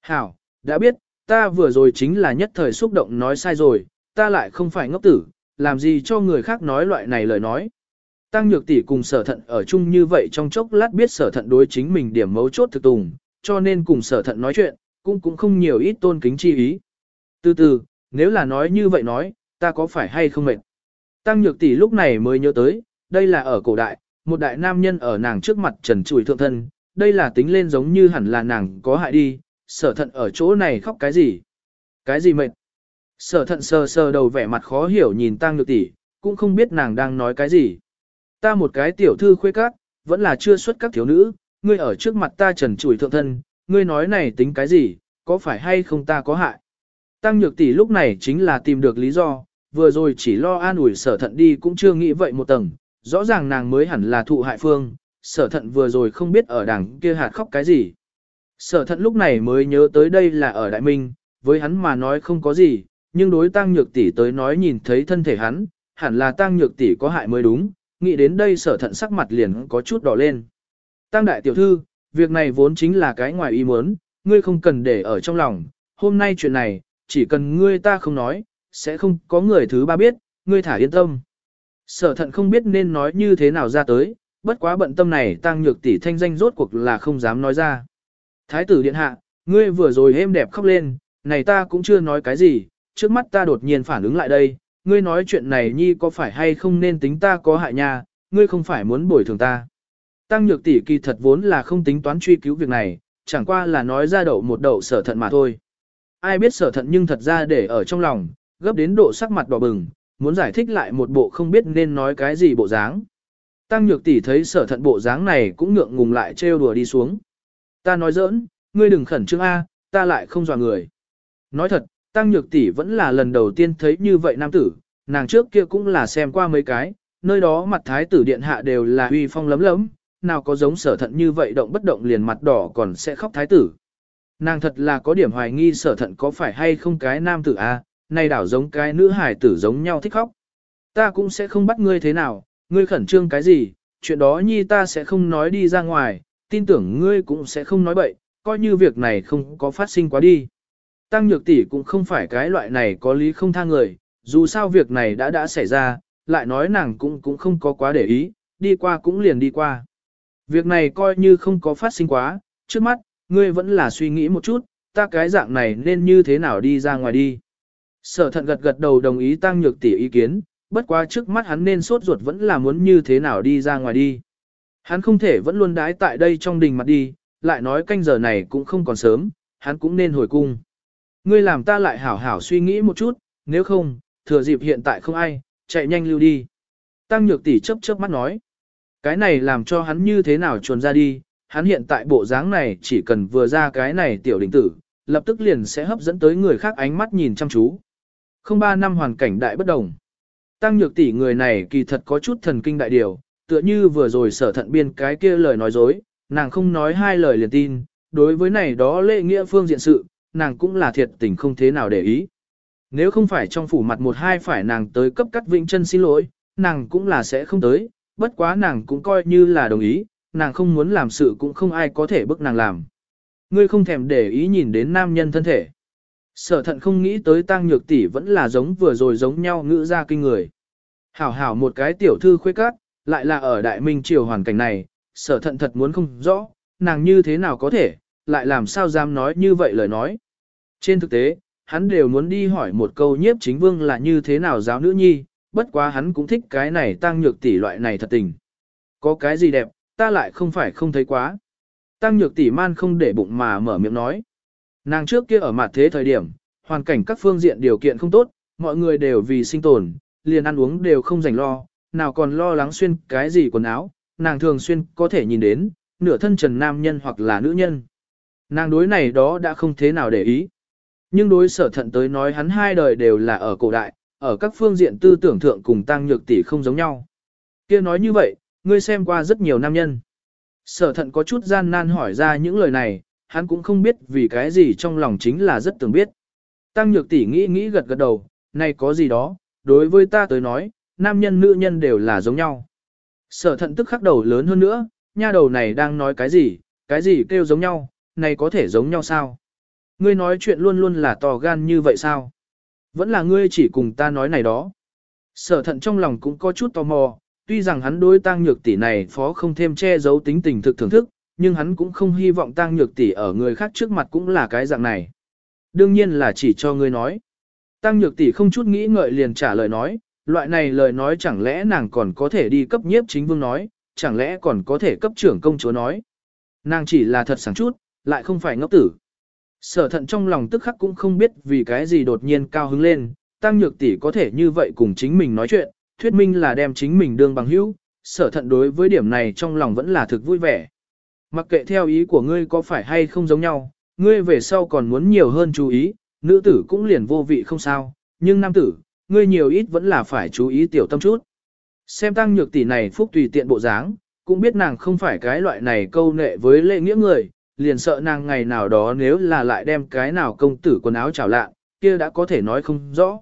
Speaker 1: Hảo, đã biết, ta vừa rồi chính là nhất thời xúc động nói sai rồi, ta lại không phải ngốc tử, làm gì cho người khác nói loại này lời nói. Tăng nhược tỷ cùng sở thận ở chung như vậy trong chốc lát biết sở thận đối chính mình điểm mấu chốt thực tùng, cho nên cùng sở thận nói chuyện, cũng cũng không nhiều ít tôn kính chi ý. Từ từ, nếu là nói như vậy nói, ta có phải hay không mệt? Tăng nhược tỷ lúc này mới nhớ tới, đây là ở cổ đại, một đại nam nhân ở nàng trước mặt trần trụi thượng thân, đây là tính lên giống như hẳn là nàng có hại đi, sở thận ở chỗ này khóc cái gì? Cái gì mệt? Sở thận sờ sờ đầu vẻ mặt khó hiểu nhìn tăng nhược tỷ, cũng không biết nàng đang nói cái gì. Ta một cái tiểu thư khuê các, vẫn là chưa xuất các thiếu nữ, ngươi ở trước mặt ta trần trụi thượng thân, ngươi nói này tính cái gì, có phải hay không ta có hại. Tăng nhược tỷ lúc này chính là tìm được lý do, vừa rồi chỉ lo an ủi sở thận đi cũng chưa nghĩ vậy một tầng, rõ ràng nàng mới hẳn là thụ hại phương, sở thận vừa rồi không biết ở đằng kia hạt khóc cái gì. Sở thận lúc này mới nhớ tới đây là ở Đại Minh, với hắn mà nói không có gì, nhưng đối tăng nhược tỷ tới nói nhìn thấy thân thể hắn, hẳn là tăng nhược tỷ có hại mới đúng, nghĩ đến đây sở thận sắc mặt liền có chút đỏ lên. Tăng đại tiểu thư, việc này vốn chính là cái ngoài ý muốn, ngươi không cần để ở trong lòng, hôm nay chuyện này, chỉ cần ngươi ta không nói, sẽ không có người thứ ba biết, ngươi thả yên tâm. Sở thận không biết nên nói như thế nào ra tới, bất quá bận tâm này tăng nhược tỷ thanh danh rốt cuộc là không dám nói ra. Thái tử điện hạ, ngươi vừa rồi êm đẹp khóc lên, này ta cũng chưa nói cái gì, trước mắt ta đột nhiên phản ứng lại đây, ngươi nói chuyện này nhi có phải hay không nên tính ta có hại nha, ngươi không phải muốn bồi thường ta. Tăng nhược tỷ kỳ thật vốn là không tính toán truy cứu việc này, chẳng qua là nói ra đậu một đậu sở thận mà thôi. Ai biết sở thận nhưng thật ra để ở trong lòng, gấp đến độ sắc mặt đỏ bừng, muốn giải thích lại một bộ không biết nên nói cái gì bộ dáng. Tăng nhược tỷ thấy sở thận bộ dáng này cũng ngượng ngùng lại trêu đùa đi xuống. Ta nói giỡn, ngươi đừng khẩn trương A, ta lại không dọa người. Nói thật, Tăng nhược tỷ vẫn là lần đầu tiên thấy như vậy nam tử, nàng trước kia cũng là xem qua mấy cái, nơi đó mặt thái tử điện hạ đều là uy phong lấm lấm, nào có giống sở thận như vậy động bất động liền mặt đỏ còn sẽ khóc thái tử. Nàng thật là có điểm hoài nghi sở thận có phải hay không cái nam tử a, nay đảo giống cái nữ hải tử giống nhau thích khóc. Ta cũng sẽ không bắt ngươi thế nào, ngươi khẩn trương cái gì, chuyện đó nhi ta sẽ không nói đi ra ngoài, tin tưởng ngươi cũng sẽ không nói bậy, coi như việc này không có phát sinh quá đi. Tăng nhược tỷ cũng không phải cái loại này có lý không tha người, dù sao việc này đã đã xảy ra, lại nói nàng cũng cũng không có quá để ý, đi qua cũng liền đi qua. Việc này coi như không có phát sinh quá, trước mắt, ngươi vẫn là suy nghĩ một chút, ta cái dạng này nên như thế nào đi ra ngoài đi. Sở thận gật gật đầu đồng ý tăng nhược tỷ ý kiến, bất quá trước mắt hắn nên sốt ruột vẫn là muốn như thế nào đi ra ngoài đi. Hắn không thể vẫn luôn đái tại đây trong đình mặt đi, lại nói canh giờ này cũng không còn sớm, hắn cũng nên hồi cung. Ngươi làm ta lại hảo hảo suy nghĩ một chút, nếu không, thừa dịp hiện tại không ai, chạy nhanh lưu đi. Tăng nhược tỷ chớp chớp mắt nói. Cái này làm cho hắn như thế nào chuồn ra đi, hắn hiện tại bộ dáng này chỉ cần vừa ra cái này tiểu đình tử, lập tức liền sẽ hấp dẫn tới người khác ánh mắt nhìn chăm chú. Không ba năm hoàn cảnh đại bất đồng. Tăng nhược tỷ người này kỳ thật có chút thần kinh đại điều, tựa như vừa rồi sở thận biên cái kia lời nói dối, nàng không nói hai lời liền tin, đối với này đó lệ nghĩa phương diện sự, nàng cũng là thiệt tình không thế nào để ý. Nếu không phải trong phủ mặt một hai phải nàng tới cấp cắt vĩnh chân xin lỗi, nàng cũng là sẽ không tới, bất quá nàng cũng coi như là đồng ý, nàng không muốn làm sự cũng không ai có thể bức nàng làm. Ngươi không thèm để ý nhìn đến nam nhân thân thể. Sở thận không nghĩ tới tăng nhược tỷ vẫn là giống vừa rồi giống nhau ngữ ra kinh người. Hảo hảo một cái tiểu thư khuê cát, lại là ở đại minh triều hoàn cảnh này, sở thận thật muốn không rõ, nàng như thế nào có thể, lại làm sao dám nói như vậy lời nói. Trên thực tế, hắn đều muốn đi hỏi một câu nhiếp chính vương là như thế nào giáo nữ nhi, bất quá hắn cũng thích cái này tăng nhược tỷ loại này thật tình. Có cái gì đẹp, ta lại không phải không thấy quá. Tăng nhược tỷ man không để bụng mà mở miệng nói. Nàng trước kia ở mặt thế thời điểm, hoàn cảnh các phương diện điều kiện không tốt, mọi người đều vì sinh tồn, liền ăn uống đều không rảnh lo, nào còn lo lắng xuyên cái gì quần áo, nàng thường xuyên có thể nhìn đến, nửa thân trần nam nhân hoặc là nữ nhân. Nàng đối này đó đã không thế nào để ý. Nhưng đối sở thận tới nói hắn hai đời đều là ở cổ đại, ở các phương diện tư tưởng thượng cùng tăng nhược tỷ không giống nhau. kia nói như vậy, ngươi xem qua rất nhiều nam nhân. Sở thận có chút gian nan hỏi ra những lời này, hắn cũng không biết vì cái gì trong lòng chính là rất tưởng biết. Tăng nhược tỷ nghĩ nghĩ gật gật đầu, này có gì đó, đối với ta tới nói, nam nhân nữ nhân đều là giống nhau. Sở thận tức khắc đầu lớn hơn nữa, nha đầu này đang nói cái gì, cái gì kêu giống nhau, này có thể giống nhau sao? Ngươi nói chuyện luôn luôn là to gan như vậy sao? Vẫn là ngươi chỉ cùng ta nói này đó. Sở thận trong lòng cũng có chút tò mò, tuy rằng hắn đối Tang nhược tỷ này phó không thêm che giấu tính tình thực thưởng thức, nhưng hắn cũng không hy vọng Tang nhược tỷ ở người khác trước mặt cũng là cái dạng này. Đương nhiên là chỉ cho ngươi nói. Tăng nhược tỷ không chút nghĩ ngợi liền trả lời nói, loại này lời nói chẳng lẽ nàng còn có thể đi cấp nhiếp chính vương nói, chẳng lẽ còn có thể cấp trưởng công chúa nói. Nàng chỉ là thật sáng chút, lại không phải ngốc tử. Sở thận trong lòng tức khắc cũng không biết vì cái gì đột nhiên cao hứng lên, tăng nhược tỷ có thể như vậy cùng chính mình nói chuyện, thuyết minh là đem chính mình đương bằng hữu, sở thận đối với điểm này trong lòng vẫn là thực vui vẻ. Mặc kệ theo ý của ngươi có phải hay không giống nhau, ngươi về sau còn muốn nhiều hơn chú ý, nữ tử cũng liền vô vị không sao, nhưng nam tử, ngươi nhiều ít vẫn là phải chú ý tiểu tâm chút. Xem tăng nhược tỷ này phúc tùy tiện bộ dáng, cũng biết nàng không phải cái loại này câu nệ với lệ nghĩa người, liền sợ nàng ngày nào đó nếu là lại đem cái nào công tử quần áo trào lạ, kia đã có thể nói không rõ.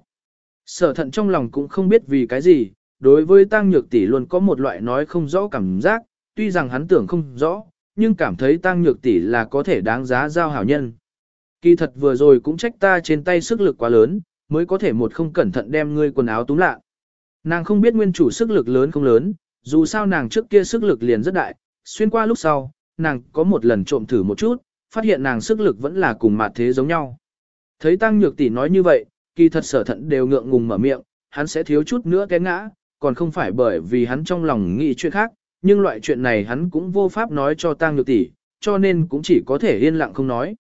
Speaker 1: Sở thận trong lòng cũng không biết vì cái gì, đối với tăng nhược tỷ luôn có một loại nói không rõ cảm giác, tuy rằng hắn tưởng không rõ, nhưng cảm thấy tăng nhược tỷ là có thể đáng giá giao hảo nhân. Kỳ thật vừa rồi cũng trách ta trên tay sức lực quá lớn, mới có thể một không cẩn thận đem ngươi quần áo túm lạ. Nàng không biết nguyên chủ sức lực lớn không lớn, dù sao nàng trước kia sức lực liền rất đại, xuyên qua lúc sau, nàng có một lần trộm thử một chút, phát hiện nàng sức lực vẫn là cùng mặt thế giống nhau. Thấy tăng nhược tỷ nói như vậy, kỳ thật sở thận đều ngượng ngùng mở miệng, hắn sẽ thiếu chút nữa té ngã, còn không phải bởi vì hắn trong lòng nghĩ chuyện khác, nhưng loại chuyện này hắn cũng vô pháp nói cho tăng nhược tỷ, cho nên cũng chỉ có thể yên lặng không nói.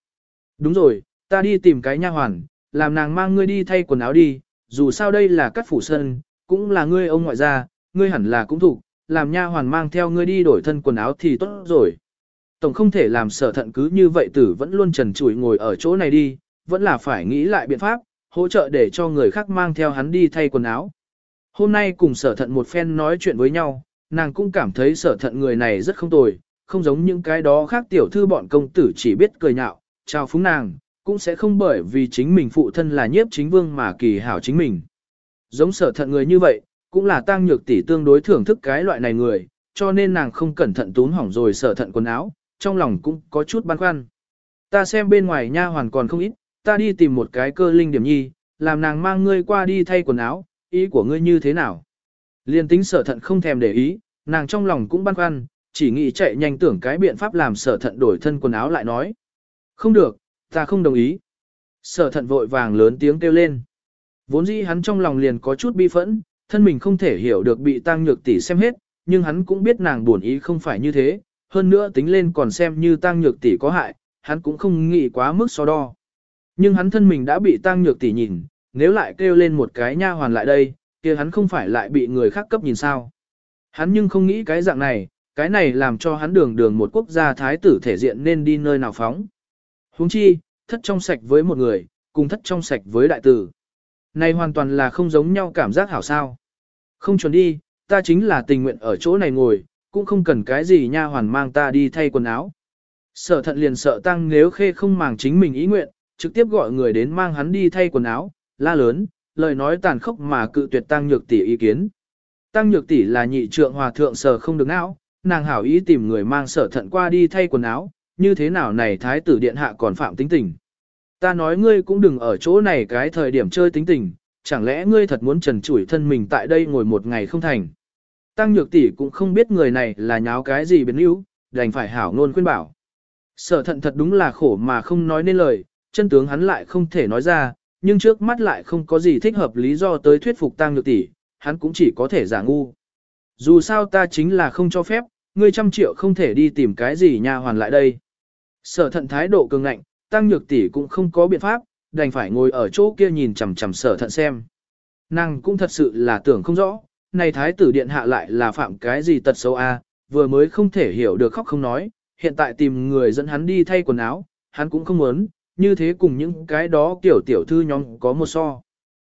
Speaker 1: Đúng rồi, ta đi tìm cái nha hoàn, làm nàng mang ngươi đi thay quần áo đi, dù sao đây là cắt phủ sân, cũng là ngươi ông ngoại gia, ngươi hẳn là cũng thủ, làm nha hoàn mang theo ngươi đi đổi thân quần áo thì tốt rồi. Tổng không thể làm sở thận cứ như vậy tử vẫn luôn trần trụi ngồi ở chỗ này đi, vẫn là phải nghĩ lại biện pháp, hỗ trợ để cho người khác mang theo hắn đi thay quần áo. Hôm nay cùng sở thận một phen nói chuyện với nhau, nàng cũng cảm thấy sở thận người này rất không tồi, không giống những cái đó khác tiểu thư bọn công tử chỉ biết cười nhạo, chào phúng nàng, cũng sẽ không bởi vì chính mình phụ thân là nhiếp chính vương mà kỳ hảo chính mình. Giống sở thận người như vậy, cũng là tăng nhược tỷ tương đối thưởng thức cái loại này người, cho nên nàng không cẩn thận tún hỏng rồi sở thận quần áo, trong lòng cũng có chút băn khoăn. Ta xem bên ngoài nha hoàn còn không ít, ta đi tìm một cái cơ linh điểm nhi, làm nàng mang ngươi qua đi thay quần áo, ý của ngươi như thế nào? Liên tính sở thận không thèm để ý, nàng trong lòng cũng băn khoăn, chỉ nghĩ chạy nhanh tưởng cái biện pháp làm sở thận đổi thân quần áo lại nói. Không được, ta không đồng ý. Sở thận vội vàng lớn tiếng kêu lên. Vốn dĩ hắn trong lòng liền có chút bi phẫn, thân mình không thể hiểu được bị tăng nhược tỷ xem hết, nhưng hắn cũng biết nàng buồn ý không phải như thế, hơn nữa tính lên còn xem như tăng nhược tỷ có hại, hắn cũng không nghĩ quá mức so đo. Nhưng hắn thân mình đã bị tăng nhược tỷ nhìn, nếu lại kêu lên một cái nha hoàn lại đây, kia hắn không phải lại bị người khác cấp nhìn sao. Hắn nhưng không nghĩ cái dạng này, cái này làm cho hắn đường đường một quốc gia thái tử thể diện nên đi nơi nào phóng. Huống chi, thất trong sạch với một người, cùng thất trong sạch với đại tử. Này hoàn toàn là không giống nhau cảm giác hảo sao. Không chuẩn đi, ta chính là tình nguyện ở chỗ này ngồi, cũng không cần cái gì nha hoàn mang ta đi thay quần áo. Sở thận liền sợ tăng nếu khê không màng chính mình ý nguyện, trực tiếp gọi người đến mang hắn đi thay quần áo, la lớn, lời nói tàn khốc mà cự tuyệt tăng nhược tỷ ý kiến. Tăng nhược tỷ là nhị trượng hòa thượng sở không được não, nàng hảo ý tìm người mang sở thận qua đi thay quần áo, như thế nào này thái tử điện hạ còn phạm tính tình. Ta nói ngươi cũng đừng ở chỗ này cái thời điểm chơi tính tình, chẳng lẽ ngươi thật muốn trần chủi thân mình tại đây ngồi một ngày không thành. Tăng nhược tỷ cũng không biết người này là nháo cái gì biến yếu, đành phải hảo ngôn khuyên bảo. Sở thận thật đúng là khổ mà không nói nên lời, chân tướng hắn lại không thể nói ra, nhưng trước mắt lại không có gì thích hợp lý do tới thuyết phục tăng nhược tỷ, hắn cũng chỉ có thể giả ngu. Dù sao ta chính là không cho phép, ngươi trăm triệu không thể đi tìm cái gì nha hoàn lại đây. Sở thận thái độ cường ngạnh, tăng nhược tỷ cũng không có biện pháp, đành phải ngồi ở chỗ kia nhìn chằm chằm sở thận xem. Nàng cũng thật sự là tưởng không rõ, này thái tử điện hạ lại là phạm cái gì tật xấu a, vừa mới không thể hiểu được khóc không nói, hiện tại tìm người dẫn hắn đi thay quần áo, hắn cũng không muốn, như thế cùng những cái đó kiểu tiểu thư nhóm có một so.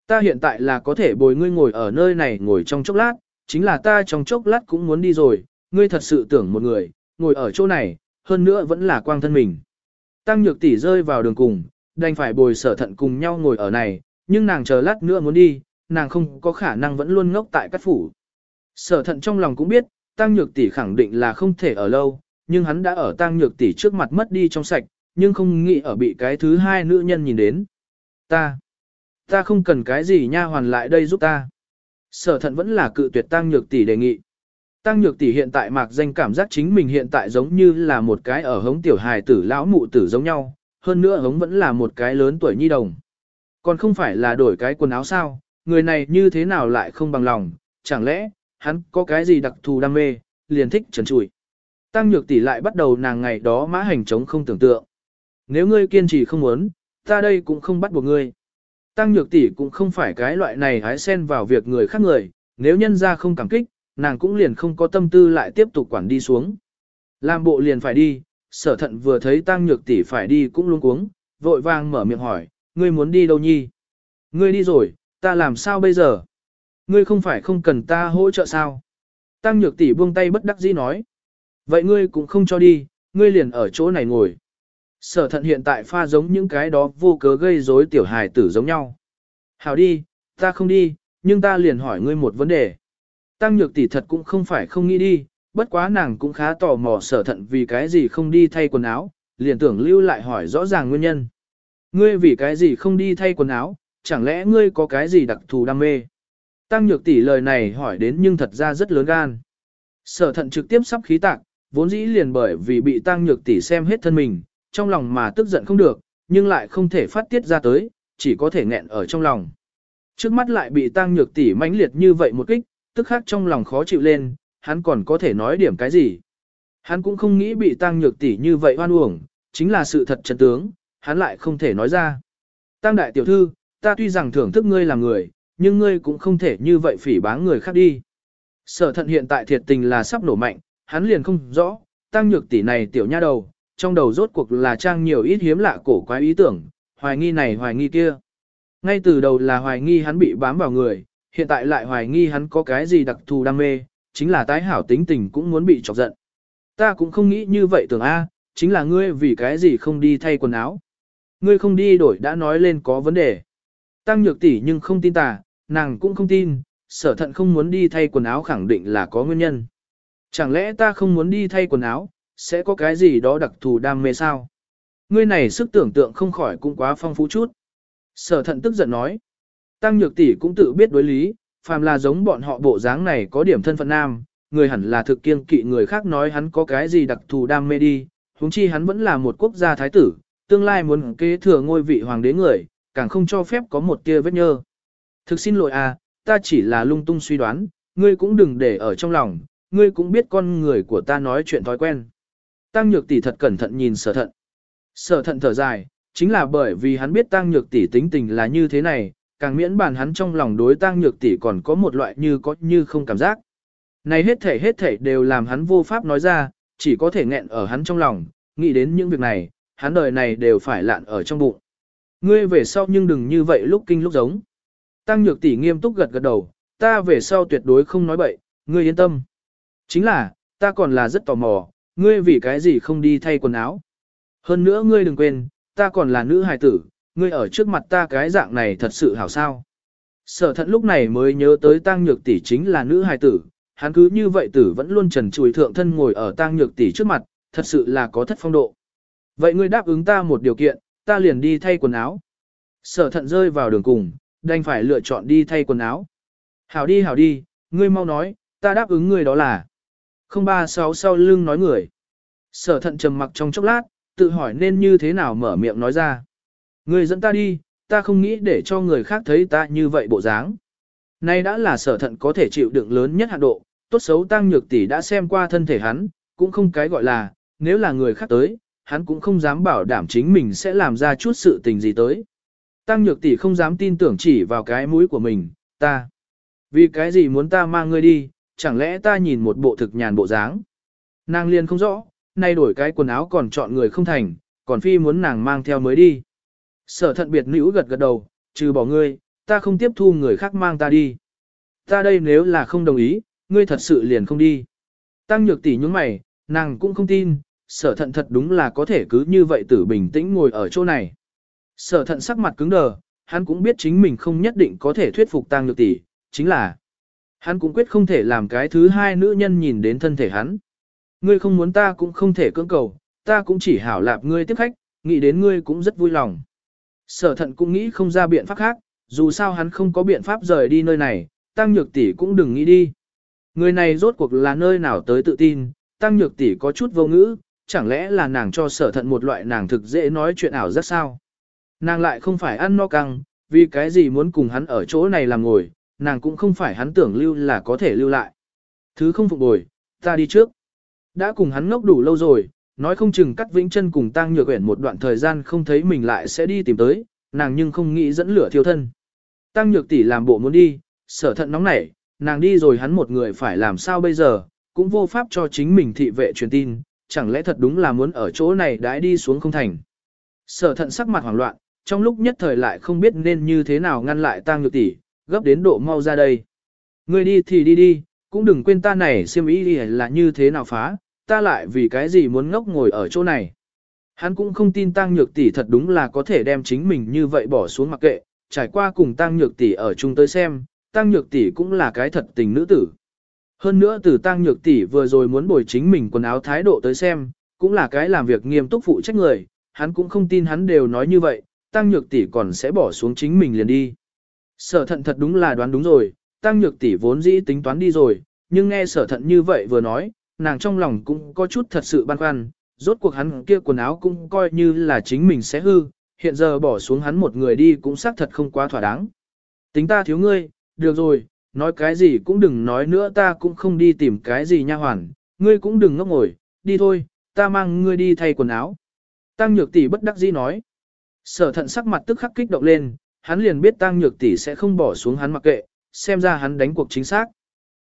Speaker 1: Ta hiện tại là có thể bồi ngươi ngồi ở nơi này ngồi trong chốc lát, chính là ta trong chốc lát cũng muốn đi rồi, ngươi thật sự tưởng một người, ngồi ở chỗ này, hơn nữa vẫn là quang thân mình. Tăng nhược tỷ rơi vào đường cùng, đành phải bồi sở thận cùng nhau ngồi ở này, nhưng nàng chờ lát nữa muốn đi, nàng không có khả năng vẫn luôn ngốc tại các phủ. Sở thận trong lòng cũng biết, tăng nhược tỷ khẳng định là không thể ở lâu, nhưng hắn đã ở tăng nhược tỷ trước mặt mất đi trong sạch, nhưng không nghĩ ở bị cái thứ hai nữ nhân nhìn đến. Ta, ta không cần cái gì nha hoàn lại đây giúp ta. Sở thận vẫn là cự tuyệt tăng nhược tỷ đề nghị. Tăng nhược tỷ hiện tại mạc danh cảm giác chính mình hiện tại giống như là một cái ở hống tiểu hài tử lão mụ tử giống nhau, hơn nữa hống vẫn là một cái lớn tuổi nhi đồng. Còn không phải là đổi cái quần áo sao, người này như thế nào lại không bằng lòng, chẳng lẽ, hắn có cái gì đặc thù đam mê, liền thích trần trụi. Tăng nhược tỷ lại bắt đầu nàng ngày đó mã hành chống không tưởng tượng. Nếu ngươi kiên trì không muốn, ta đây cũng không bắt buộc ngươi. Tăng nhược tỷ cũng không phải cái loại này hái xen vào việc người khác người, nếu nhân ra không cảm kích, nàng cũng liền không có tâm tư lại tiếp tục quản đi xuống. Làm bộ liền phải đi, sở thận vừa thấy tăng nhược tỷ phải đi cũng luống cuống, vội vàng mở miệng hỏi, ngươi muốn đi đâu nhi? Ngươi đi rồi, ta làm sao bây giờ? Ngươi không phải không cần ta hỗ trợ sao? Tăng nhược tỷ buông tay bất đắc dĩ nói. Vậy ngươi cũng không cho đi, ngươi liền ở chỗ này ngồi. Sở thận hiện tại pha giống những cái đó vô cớ gây rối tiểu hài tử giống nhau. Hảo đi, ta không đi, nhưng ta liền hỏi ngươi một vấn đề. Tăng nhược tỷ thật cũng không phải không nghĩ đi, bất quá nàng cũng khá tò mò sở thận vì cái gì không đi thay quần áo, liền tưởng lưu lại hỏi rõ ràng nguyên nhân. Ngươi vì cái gì không đi thay quần áo, chẳng lẽ ngươi có cái gì đặc thù đam mê? Tăng nhược tỷ lời này hỏi đến nhưng thật ra rất lớn gan. Sở thận trực tiếp sắp khí tạc, vốn dĩ liền bởi vì bị tăng nhược tỷ xem hết thân mình, trong lòng mà tức giận không được, nhưng lại không thể phát tiết ra tới, chỉ có thể nghẹn ở trong lòng. Trước mắt lại bị tăng nhược tỷ mãnh liệt như vậy một kích, tức khắc trong lòng khó chịu lên, hắn còn có thể nói điểm cái gì. Hắn cũng không nghĩ bị tăng nhược tỷ như vậy hoan uổng, chính là sự thật chân tướng, hắn lại không thể nói ra. Tăng đại tiểu thư, ta tuy rằng thưởng thức ngươi là người, nhưng ngươi cũng không thể như vậy phỉ báng người khác đi. Sở thận hiện tại thiệt tình là sắp nổ mạnh, hắn liền không rõ, tăng nhược tỷ này tiểu nha đầu, trong đầu rốt cuộc là trang nhiều ít hiếm lạ cổ quái ý tưởng, hoài nghi này hoài nghi kia. Ngay từ đầu là hoài nghi hắn bị bám vào người, hiện tại lại hoài nghi hắn có cái gì đặc thù đam mê, chính là tái hảo tính tình cũng muốn bị chọc giận. Ta cũng không nghĩ như vậy tưởng A, chính là ngươi vì cái gì không đi thay quần áo. Ngươi không đi đổi đã nói lên có vấn đề. Tăng nhược tỷ nhưng không tin ta, nàng cũng không tin, sở thận không muốn đi thay quần áo khẳng định là có nguyên nhân. Chẳng lẽ ta không muốn đi thay quần áo, sẽ có cái gì đó đặc thù đam mê sao? Ngươi này sức tưởng tượng không khỏi cũng quá phong phú chút. Sở thận tức giận nói. Tăng nhược tỷ cũng tự biết đối lý, phàm là giống bọn họ bộ dáng này có điểm thân phận nam, người hẳn là thực kiên kỵ người khác nói hắn có cái gì đặc thù đam mê đi, huống chi hắn vẫn là một quốc gia thái tử, tương lai muốn kế thừa ngôi vị hoàng đế người, càng không cho phép có một tia vết nhơ. Thực xin lỗi à, ta chỉ là lung tung suy đoán, ngươi cũng đừng để ở trong lòng, ngươi cũng biết con người của ta nói chuyện thói quen. Tăng nhược tỷ thật cẩn thận nhìn sở thận. Sở thận thở dài, chính là bởi vì hắn biết tăng nhược tỷ tính tình là như thế này, càng miễn bàn hắn trong lòng đối tang nhược tỷ còn có một loại như có như không cảm giác. Này hết thể hết thể đều làm hắn vô pháp nói ra, chỉ có thể nghẹn ở hắn trong lòng, nghĩ đến những việc này, hắn đời này đều phải lạn ở trong bụng. Ngươi về sau nhưng đừng như vậy lúc kinh lúc giống. Tăng nhược tỷ nghiêm túc gật gật đầu, ta về sau tuyệt đối không nói bậy, ngươi yên tâm. Chính là, ta còn là rất tò mò, ngươi vì cái gì không đi thay quần áo. Hơn nữa ngươi đừng quên, ta còn là nữ hài tử, ngươi ở trước mặt ta cái dạng này thật sự hảo sao. Sở thận lúc này mới nhớ tới Tang nhược tỷ chính là nữ hài tử, hắn cứ như vậy tử vẫn luôn trần trùi thượng thân ngồi ở Tang nhược tỷ trước mặt, thật sự là có thất phong độ. Vậy ngươi đáp ứng ta một điều kiện, ta liền đi thay quần áo. Sở thận rơi vào đường cùng, đành phải lựa chọn đi thay quần áo. Hảo đi hảo đi, ngươi mau nói, ta đáp ứng ngươi đó là. 036 sau lưng nói người. Sở thận trầm mặc trong chốc lát, tự hỏi nên như thế nào mở miệng nói ra. Ngươi dẫn ta đi, ta không nghĩ để cho người khác thấy ta như vậy bộ dáng. Nay đã là sở thận có thể chịu đựng lớn nhất hạn độ, tốt xấu tăng nhược tỷ đã xem qua thân thể hắn, cũng không cái gọi là, nếu là người khác tới, hắn cũng không dám bảo đảm chính mình sẽ làm ra chút sự tình gì tới. Tăng nhược tỷ không dám tin tưởng chỉ vào cái mũi của mình, ta. Vì cái gì muốn ta mang ngươi đi, chẳng lẽ ta nhìn một bộ thực nhàn bộ dáng. Nàng liền không rõ, nay đổi cái quần áo còn chọn người không thành, còn phi muốn nàng mang theo mới đi. Sở thận biệt nữ gật gật đầu, trừ bỏ ngươi, ta không tiếp thu người khác mang ta đi. Ta đây nếu là không đồng ý, ngươi thật sự liền không đi. Tăng nhược tỷ nhúng mày, nàng cũng không tin, sở thận thật đúng là có thể cứ như vậy tử bình tĩnh ngồi ở chỗ này. Sở thận sắc mặt cứng đờ, hắn cũng biết chính mình không nhất định có thể thuyết phục tăng nhược tỷ, chính là hắn cũng quyết không thể làm cái thứ hai nữ nhân nhìn đến thân thể hắn. Ngươi không muốn ta cũng không thể cưỡng cầu, ta cũng chỉ hảo lạp ngươi tiếp khách, nghĩ đến ngươi cũng rất vui lòng. Sở thận cũng nghĩ không ra biện pháp khác, dù sao hắn không có biện pháp rời đi nơi này, tăng nhược tỷ cũng đừng nghĩ đi. Người này rốt cuộc là nơi nào tới tự tin, tăng nhược tỷ có chút vô ngữ, chẳng lẽ là nàng cho sở thận một loại nàng thực dễ nói chuyện ảo rất sao. Nàng lại không phải ăn no căng, vì cái gì muốn cùng hắn ở chỗ này làm ngồi, nàng cũng không phải hắn tưởng lưu là có thể lưu lại. Thứ không phục bồi, ta đi trước. Đã cùng hắn ngốc đủ lâu rồi, nói không chừng cắt vĩnh chân cùng tăng nhược quyển một đoạn thời gian không thấy mình lại sẽ đi tìm tới, nàng nhưng không nghĩ dẫn lửa thiêu thân. Tăng nhược tỷ làm bộ muốn đi, sở thận nóng nảy, nàng đi rồi hắn một người phải làm sao bây giờ, cũng vô pháp cho chính mình thị vệ truyền tin, chẳng lẽ thật đúng là muốn ở chỗ này đãi đi xuống không thành. Sở thận sắc mặt hoảng loạn, trong lúc nhất thời lại không biết nên như thế nào ngăn lại tang nhược tỷ, gấp đến độ mau ra đây. Ngươi đi thì đi đi, cũng đừng quên ta này xem ý là như thế nào phá, ta lại vì cái gì muốn ngốc ngồi ở chỗ này. Hắn cũng không tin tăng nhược tỷ thật đúng là có thể đem chính mình như vậy bỏ xuống mặc kệ, trải qua cùng tăng nhược tỷ ở chung tới xem, tăng nhược tỷ cũng là cái thật tình nữ tử. Hơn nữa từ tăng nhược tỷ vừa rồi muốn bồi chính mình quần áo thái độ tới xem, cũng là cái làm việc nghiêm túc phụ trách người, hắn cũng không tin hắn đều nói như vậy, tăng nhược tỷ còn sẽ bỏ xuống chính mình liền đi. Sở thận thật đúng là đoán đúng rồi, tăng nhược tỷ vốn dĩ tính toán đi rồi, nhưng nghe sở thận như vậy vừa nói, nàng trong lòng cũng có chút thật sự băn khoăn, rốt cuộc hắn kia quần áo cũng coi như là chính mình sẽ hư, hiện giờ bỏ xuống hắn một người đi cũng xác thật không quá thỏa đáng. Tính ta thiếu ngươi, được rồi, nói cái gì cũng đừng nói nữa ta cũng không đi tìm cái gì nha hoàn, ngươi cũng đừng ngốc ngồi, đi thôi, ta mang ngươi đi thay quần áo. Tăng nhược tỷ bất đắc dĩ nói. Sở thận sắc mặt tức khắc kích động lên, hắn liền biết tăng nhược tỷ sẽ không bỏ xuống hắn mặc kệ, xem ra hắn đánh cuộc chính xác.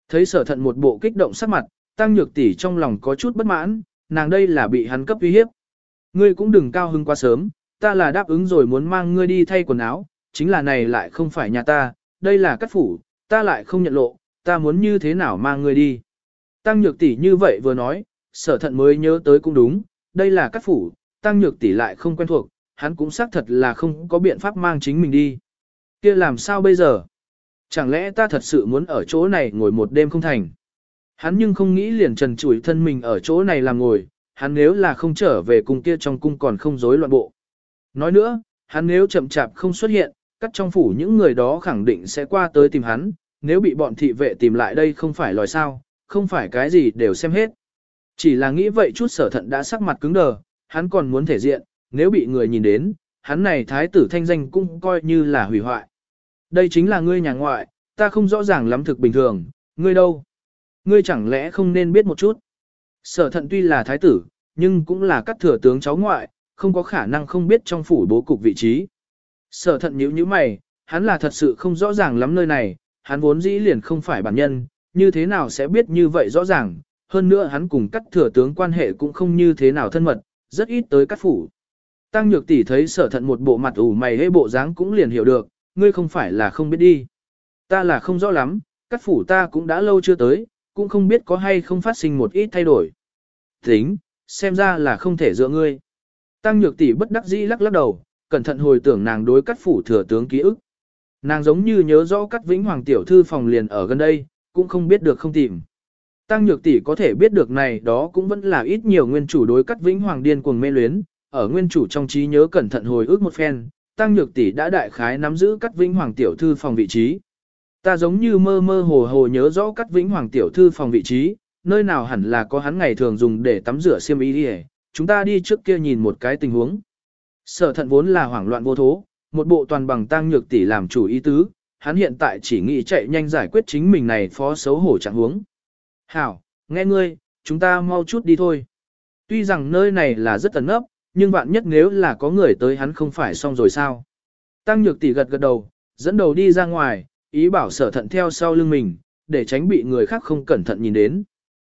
Speaker 1: Thấy sở thận một bộ kích động sắc mặt, tăng nhược tỷ trong lòng có chút bất mãn, nàng đây là bị hắn cấp uy hiếp. Ngươi cũng đừng cao hứng quá sớm, ta là đáp ứng rồi muốn mang ngươi đi thay quần áo, chính là này lại không phải nhà ta, đây là cắt phủ, ta lại không nhận lộ, ta muốn như thế nào mang ngươi đi. Tăng nhược tỷ như vậy vừa nói, sở thận mới nhớ tới cũng đúng, đây là cắt phủ, tăng nhược tỷ lại không quen thuộc, hắn cũng xác thật là không có biện pháp mang chính mình đi. kia làm sao bây giờ? Chẳng lẽ ta thật sự muốn ở chỗ này ngồi một đêm không thành? Hắn nhưng không nghĩ liền trần trụi thân mình ở chỗ này làm ngồi, hắn nếu là không trở về cung kia trong cung còn không rối loạn bộ. Nói nữa, hắn nếu chậm chạp không xuất hiện, cắt trong phủ những người đó khẳng định sẽ qua tới tìm hắn, nếu bị bọn thị vệ tìm lại đây không phải lòi sao, không phải cái gì đều xem hết. Chỉ là nghĩ vậy chút sở thận đã sắc mặt cứng đờ, hắn còn muốn thể diện, nếu bị người nhìn đến, hắn này thái tử thanh danh cũng coi như là hủy hoại. Đây chính là ngươi nhà ngoại, ta không rõ ràng lắm thực bình thường, ngươi đâu? Ngươi chẳng lẽ không nên biết một chút? Sở thận tuy là thái tử, nhưng cũng là các thừa tướng cháu ngoại, không có khả năng không biết trong phủ bố cục vị trí. Sở thận nhíu nhíu mày, hắn là thật sự không rõ ràng lắm nơi này, hắn vốn dĩ liền không phải bản nhân, như thế nào sẽ biết như vậy rõ ràng, hơn nữa hắn cùng các thừa tướng quan hệ cũng không như thế nào thân mật, rất ít tới các phủ. Tăng nhược tỷ thấy sở thận một bộ mặt ủ mày hê bộ dáng cũng liền hiểu được, ngươi không phải là không biết đi. Ta là không rõ lắm, các phủ ta cũng đã lâu chưa tới, cũng không biết có hay không phát sinh một ít thay đổi. Tính, xem ra là không thể dựa ngươi. Tăng nhược tỷ bất đắc dĩ lắc lắc đầu, cẩn thận hồi tưởng nàng đối cắt phủ thừa tướng ký ức. Nàng giống như nhớ rõ cắt vĩnh hoàng tiểu thư phòng liền ở gần đây, cũng không biết được không tìm. Tăng nhược tỷ có thể biết được này đó cũng vẫn là ít nhiều nguyên chủ đối cắt vĩnh hoàng điên cuồng mê luyến, ở nguyên chủ trong trí nhớ cẩn thận hồi ức một phen, tăng nhược tỷ đã đại khái nắm giữ cắt vĩnh hoàng tiểu thư phòng vị trí. Ta giống như mơ mơ hồ hồ nhớ rõ cắt vĩnh hoàng tiểu thư phòng vị trí, nơi nào hẳn là có hắn ngày thường dùng để tắm rửa xiêm y đi chúng ta đi trước kia nhìn một cái tình huống. Sở thận vốn là hoảng loạn vô thố, một bộ toàn bằng tăng nhược tỷ làm chủ ý tứ, hắn hiện tại chỉ nghĩ chạy nhanh giải quyết chính mình này phó xấu hổ trạng huống. Hảo, nghe ngươi, chúng ta mau chút đi thôi. Tuy rằng nơi này là rất ẩn nấp, nhưng vạn nhất nếu là có người tới hắn không phải xong rồi sao. Tăng nhược tỷ gật gật đầu, dẫn đầu đi ra ngoài, ý bảo sở thận theo sau lưng mình, để tránh bị người khác không cẩn thận nhìn đến.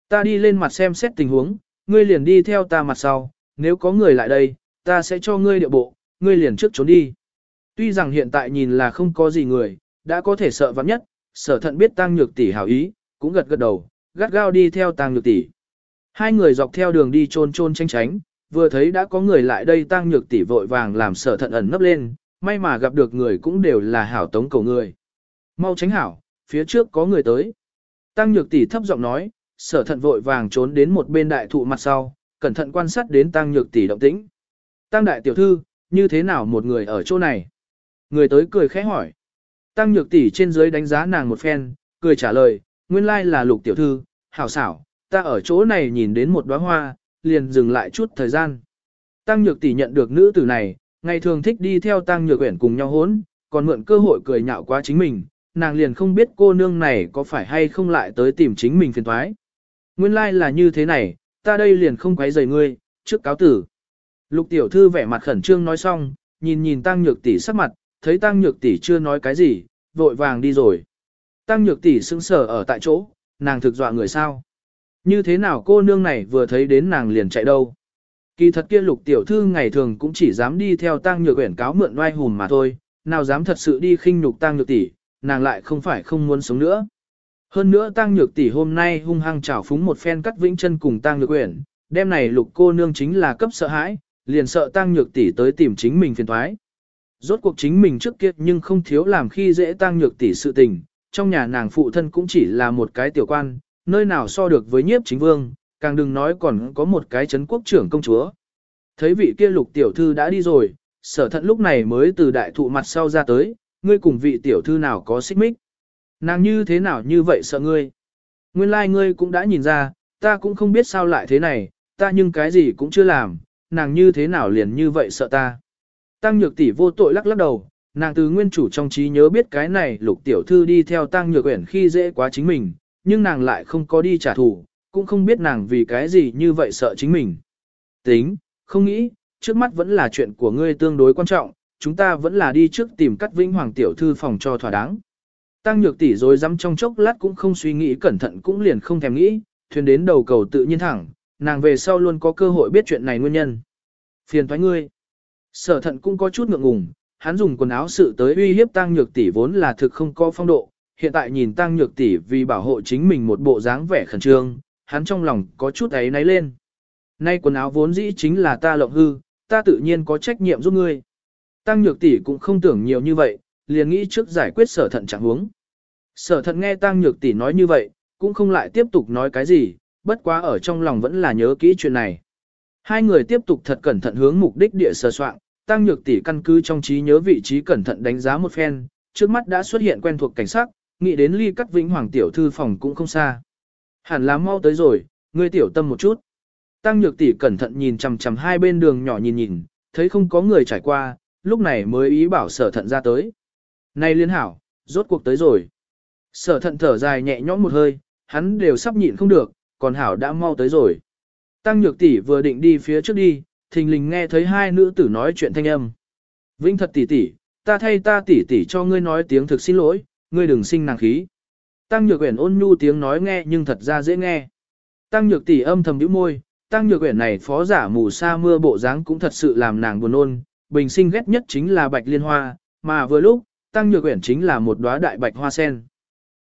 Speaker 1: Ta đi lên mặt xem xét tình huống, ngươi liền đi theo ta mặt sau, nếu có người lại đây, ta sẽ cho ngươi điệu bộ, ngươi liền trước trốn đi. Tuy rằng hiện tại nhìn là không có gì người, đã có thể sợ vắng nhất, sở thận biết tăng nhược tỷ hảo ý, cũng gật gật đầu, gắt gao đi theo tăng nhược tỷ. Hai người dọc theo đường đi trôn trôn tranh tránh, vừa thấy đã có người lại đây tăng nhược tỷ vội vàng làm sở thận ẩn nấp lên, may mà gặp được người cũng đều là hảo tống cầu người. Mau tránh hảo, phía trước có người tới. Tăng nhược tỷ thấp giọng nói, sở thận vội vàng trốn đến một bên đại thụ mặt sau, cẩn thận quan sát đến tăng nhược tỷ động tĩnh. Tăng đại tiểu thư, như thế nào một người ở chỗ này? Người tới cười khẽ hỏi. Tăng nhược tỷ trên dưới đánh giá nàng một phen, cười trả lời, nguyên lai là lục tiểu thư, hảo xảo, ta ở chỗ này nhìn đến một đóa hoa, liền dừng lại chút thời gian. Tăng nhược tỷ nhận được nữ tử này, ngày thường thích đi theo tăng nhược quyển cùng nhau hốn, còn mượn cơ hội cười nhạo quá chính mình, nàng liền không biết cô nương này có phải hay không lại tới tìm chính mình phiền thoái. Nguyên lai like là như thế này, ta đây liền không quấy rầy ngươi, trước cáo tử. Lục tiểu thư vẻ mặt khẩn trương nói xong, nhìn nhìn tăng nhược tỷ sắc mặt, thấy tăng nhược tỷ chưa nói cái gì, vội vàng đi rồi. Tăng nhược tỷ sững sờ ở tại chỗ, nàng thực dọa người sao? Như thế nào cô nương này vừa thấy đến nàng liền chạy đâu? Kỳ thật kia lục tiểu thư ngày thường cũng chỉ dám đi theo tăng nhược uyển cáo mượn oai hùm mà thôi, nào dám thật sự đi khinh nhục tăng nhược tỷ, nàng lại không phải không muốn sống nữa. Hơn nữa tăng nhược tỷ hôm nay hung hăng trào phúng một phen cắt vĩnh chân cùng tăng nhược uyển. đêm này lục cô nương chính là cấp sợ hãi, liền sợ tăng nhược tỷ tới tìm chính mình phiền thoái. Rốt cuộc chính mình trước kia nhưng không thiếu làm khi dễ tăng nhược tỷ sự tình, trong nhà nàng phụ thân cũng chỉ là một cái tiểu quan, nơi nào so được với nhiếp chính vương, càng đừng nói còn có một cái chấn quốc trưởng công chúa. Thấy vị kia lục tiểu thư đã đi rồi, sở thận lúc này mới từ đại thụ mặt sau ra tới, ngươi cùng vị tiểu thư nào có xích mích. Nàng như thế nào như vậy sợ ngươi. Nguyên lai like ngươi cũng đã nhìn ra, ta cũng không biết sao lại thế này, ta nhưng cái gì cũng chưa làm, nàng như thế nào liền như vậy sợ ta. Tăng nhược tỷ vô tội lắc lắc đầu, nàng từ nguyên chủ trong trí nhớ biết cái này lục tiểu thư đi theo tăng nhược uyển khi dễ quá chính mình, nhưng nàng lại không có đi trả thù, cũng không biết nàng vì cái gì như vậy sợ chính mình. Tính, không nghĩ, trước mắt vẫn là chuyện của ngươi tương đối quan trọng, chúng ta vẫn là đi trước tìm cắt vĩnh hoàng tiểu thư phòng cho thỏa đáng. Tăng nhược tỷ rồi dám trong chốc lát cũng không suy nghĩ cẩn thận cũng liền không thèm nghĩ, thuyền đến đầu cầu tự nhiên thẳng, nàng về sau luôn có cơ hội biết chuyện này nguyên nhân. Phiền thoái ngươi. Sở thận cũng có chút ngượng ngùng, hắn dùng quần áo sự tới uy hiếp tăng nhược tỷ vốn là thực không có phong độ, hiện tại nhìn tăng nhược tỷ vì bảo hộ chính mình một bộ dáng vẻ khẩn trương, hắn trong lòng có chút ấy náy lên. Nay quần áo vốn dĩ chính là ta lộng hư, ta tự nhiên có trách nhiệm giúp ngươi. Tăng nhược tỷ cũng không tưởng nhiều như vậy, liền nghĩ trước giải quyết sở thận trạng huống. Sở thận nghe tăng nhược tỷ nói như vậy, cũng không lại tiếp tục nói cái gì, bất quá ở trong lòng vẫn là nhớ kỹ chuyện này. Hai người tiếp tục thật cẩn thận hướng mục đích địa sơ soạn, tăng nhược tỷ căn cứ trong trí nhớ vị trí cẩn thận đánh giá một phen, trước mắt đã xuất hiện quen thuộc cảnh sát, nghĩ đến ly cắt vĩnh hoàng tiểu thư phòng cũng không xa. Hẳn là mau tới rồi, ngươi tiểu tâm một chút. Tăng nhược tỷ cẩn thận nhìn chằm chằm hai bên đường nhỏ nhìn nhìn, thấy không có người trải qua, lúc này mới ý bảo sở thận ra tới. Này liên hảo, rốt cuộc tới rồi. Sở thận thở dài nhẹ nhõm một hơi, hắn đều sắp nhịn không được, còn hảo đã mau tới rồi. Tăng nhược tỷ vừa định đi phía trước đi, thình lình nghe thấy hai nữ tử nói chuyện thanh âm. Vĩnh thật tỷ tỷ, ta thay ta tỷ tỷ cho ngươi nói tiếng thực xin lỗi, ngươi đừng sinh nàng khí. Tăng nhược quyển ôn nhu tiếng nói nghe nhưng thật ra dễ nghe. Tăng nhược tỷ âm thầm nhíu môi, tăng nhược quyển này phó giả mù sa mưa bộ dáng cũng thật sự làm nàng buồn ôn, bình sinh ghét nhất chính là bạch liên hoa, mà vừa lúc, tăng nhược quyển chính là một đóa đại bạch hoa sen.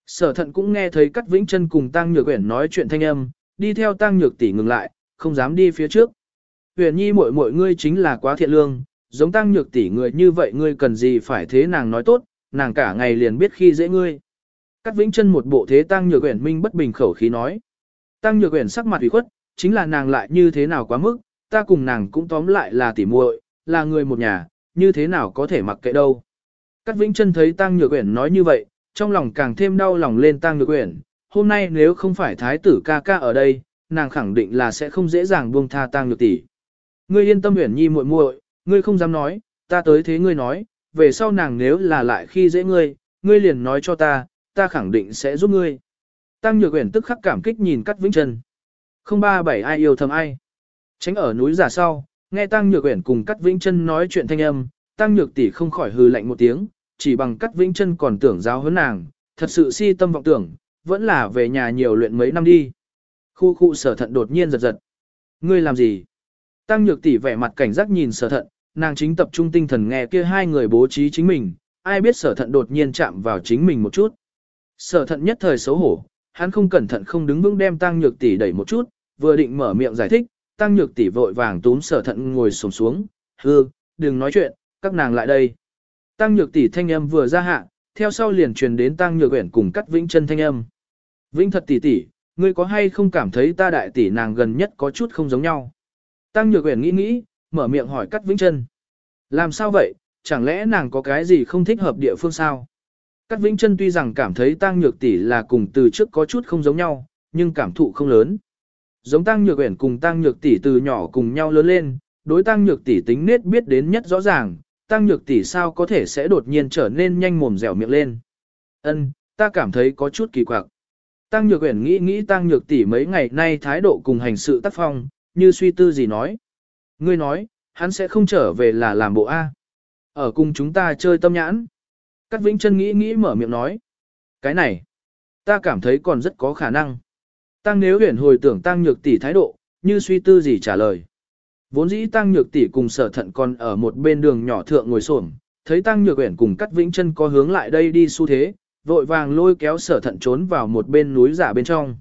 Speaker 1: Sở thận cũng nghe thấy Cát vĩnh chân cùng tăng nhược uyển nói chuyện thanh âm, đi theo tăng nhược tỷ ngừng lại, không dám đi phía trước. Uyển nhi muội muội ngươi chính là quá thiện lương, giống tăng nhược tỷ người như vậy ngươi cần gì phải thế nàng nói tốt, nàng cả ngày liền biết khi dễ ngươi. Cát vĩnh chân một bộ thế tăng nhược uyển minh bất bình khẩu khí nói. Tăng nhược uyển sắc mặt ủy khuất, chính là nàng lại như thế nào quá mức, ta cùng nàng cũng tóm lại là tỉ muội, là người một nhà, như thế nào có thể mặc kệ đâu. Cát Vĩnh Trân thấy Tăng Nhược Uyển nói như vậy, trong lòng càng thêm đau lòng lên Tăng Nhược Uyển, hôm nay nếu không phải thái tử ca ca ở đây, nàng khẳng định là sẽ không dễ dàng buông tha Tăng Nhược tỷ. Ngươi yên tâm Uyển Nhi muội muội, ngươi không dám nói, ta tới thế ngươi nói, về sau nàng nếu là lại khi dễ ngươi, ngươi liền nói cho ta, ta khẳng định sẽ giúp ngươi. Tăng Nhược Uyển tức khắc cảm kích nhìn Cát Vĩnh Trân. Không ba bảy ai yêu thầm ai. Tránh ở núi giả sau, nghe Tăng Nhược Uyển cùng Cát Vĩnh chân nói chuyện thanh âm, Tăng Nhược tỷ không khỏi hừ lạnh một tiếng, chỉ bằng Cát Vĩnh chân còn tưởng giáo huấn nàng, thật sự si tâm vọng tưởng, vẫn là về nhà nhiều luyện mấy năm đi. Khu khu sở thận đột nhiên giật giật. Ngươi làm gì? Tăng Nhược tỷ vẻ mặt cảnh giác nhìn sở thận, nàng chính tập trung tinh thần nghe kia hai người bố trí chính mình, ai biết sở thận đột nhiên chạm vào chính mình một chút. Sở thận nhất thời xấu hổ, hắn không cẩn thận không đứng vững đem tăng nhược tỷ đẩy một chút, vừa định mở miệng giải thích, tăng nhược tỷ vội vàng túm sở thận ngồi xổm xuống, hư, đừng nói chuyện, các nàng lại đây. Tăng nhược tỷ thanh âm vừa ra hạ, theo sau liền truyền đến tăng nhược uyển cùng cắt vĩnh chân thanh âm. Vĩnh thật tỷ tỷ, ngươi có hay không cảm thấy ta đại tỷ nàng gần nhất có chút không giống nhau? Tăng nhược uyển nghĩ nghĩ, mở miệng hỏi cắt vĩnh chân. Làm sao vậy, chẳng lẽ nàng có cái gì không thích hợp địa phương sao? Cát Vĩnh Chân tuy rằng cảm thấy Tăng Nhược tỷ là cùng từ trước có chút không giống nhau, nhưng cảm thụ không lớn. Giống Tăng Nhược Uyển cùng Tăng Nhược tỷ từ nhỏ cùng nhau lớn lên, đối Tăng Nhược tỷ tính nết biết đến nhất rõ ràng, Tăng Nhược tỷ sao có thể sẽ đột nhiên trở nên nhanh mồm dẻo miệng lên. Ân, ta cảm thấy có chút kỳ quặc. Tăng Nhược Uyển nghĩ nghĩ Tăng Nhược tỷ mấy ngày nay thái độ cùng hành sự tác phong, như suy tư gì nói. Ngươi nói, hắn sẽ không trở về là làm bộ A. Ở cùng chúng ta chơi tâm nhãn. Cát Vĩnh Chân nghĩ nghĩ mở miệng nói. Cái này, ta cảm thấy còn rất có khả năng. Tăng nếu huyển hồi tưởng tăng nhược tỷ thái độ, như suy tư gì trả lời. Vốn dĩ tăng nhược tỷ cùng sở thận còn ở một bên đường nhỏ thượng ngồi xổm, thấy tăng nhược Uyển cùng Cát Vĩnh Chân có hướng lại đây đi xu thế, vội vàng lôi kéo sở thận trốn vào một bên núi giả bên trong.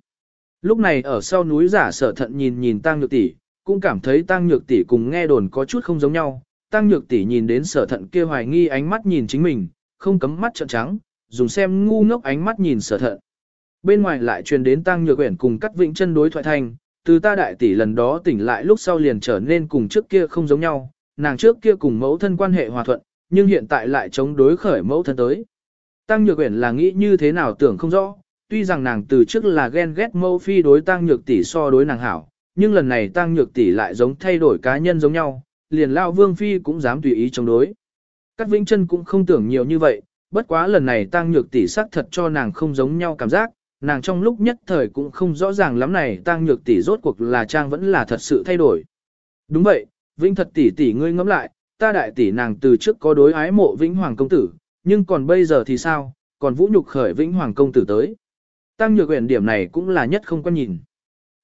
Speaker 1: Lúc này ở sau núi giả sở thận nhìn nhìn tăng nhược tỷ, cũng cảm thấy tăng nhược tỷ cùng nghe đồn có chút không giống nhau. Tăng nhược tỷ nhìn đến sở thận kia hoài nghi ánh mắt nhìn chính mình, không cấm mắt trợn trắng, dùng xem ngu ngốc ánh mắt nhìn sở thận. Bên ngoài lại truyền đến tăng nhược quyển cùng cắt vĩnh chân đối thoại thành từ ta đại tỷ lần đó tỉnh lại lúc sau liền trở nên cùng trước kia không giống nhau, nàng trước kia cùng mẫu thân quan hệ hòa thuận, nhưng hiện tại lại chống đối khởi mẫu thân tới. Tăng nhược uyển là nghĩ như thế nào tưởng không rõ, tuy rằng nàng từ trước là ghen ghét mẫu phi đối tăng nhược tỷ so đối nàng hảo, nhưng lần này tăng nhược tỷ lại giống thay đổi cá nhân giống nhau, liền lao vương phi cũng dám tùy ý chống đối. Cát Vĩnh Chân cũng không tưởng nhiều như vậy, bất quá lần này tăng nhược tỷ xác thật cho nàng không giống nhau cảm giác, nàng trong lúc nhất thời cũng không rõ ràng lắm này tăng nhược tỷ rốt cuộc là trang vẫn là thật sự thay đổi. Đúng vậy, Vĩnh thật tỷ tỷ ngươi ngẫm lại, ta đại tỷ nàng từ trước có đối ái mộ Vĩnh Hoàng công tử, nhưng còn bây giờ thì sao, còn vũ nhục khởi Vĩnh Hoàng công tử tới. Tăng nhược huyền điểm này cũng là nhất không quan nhìn.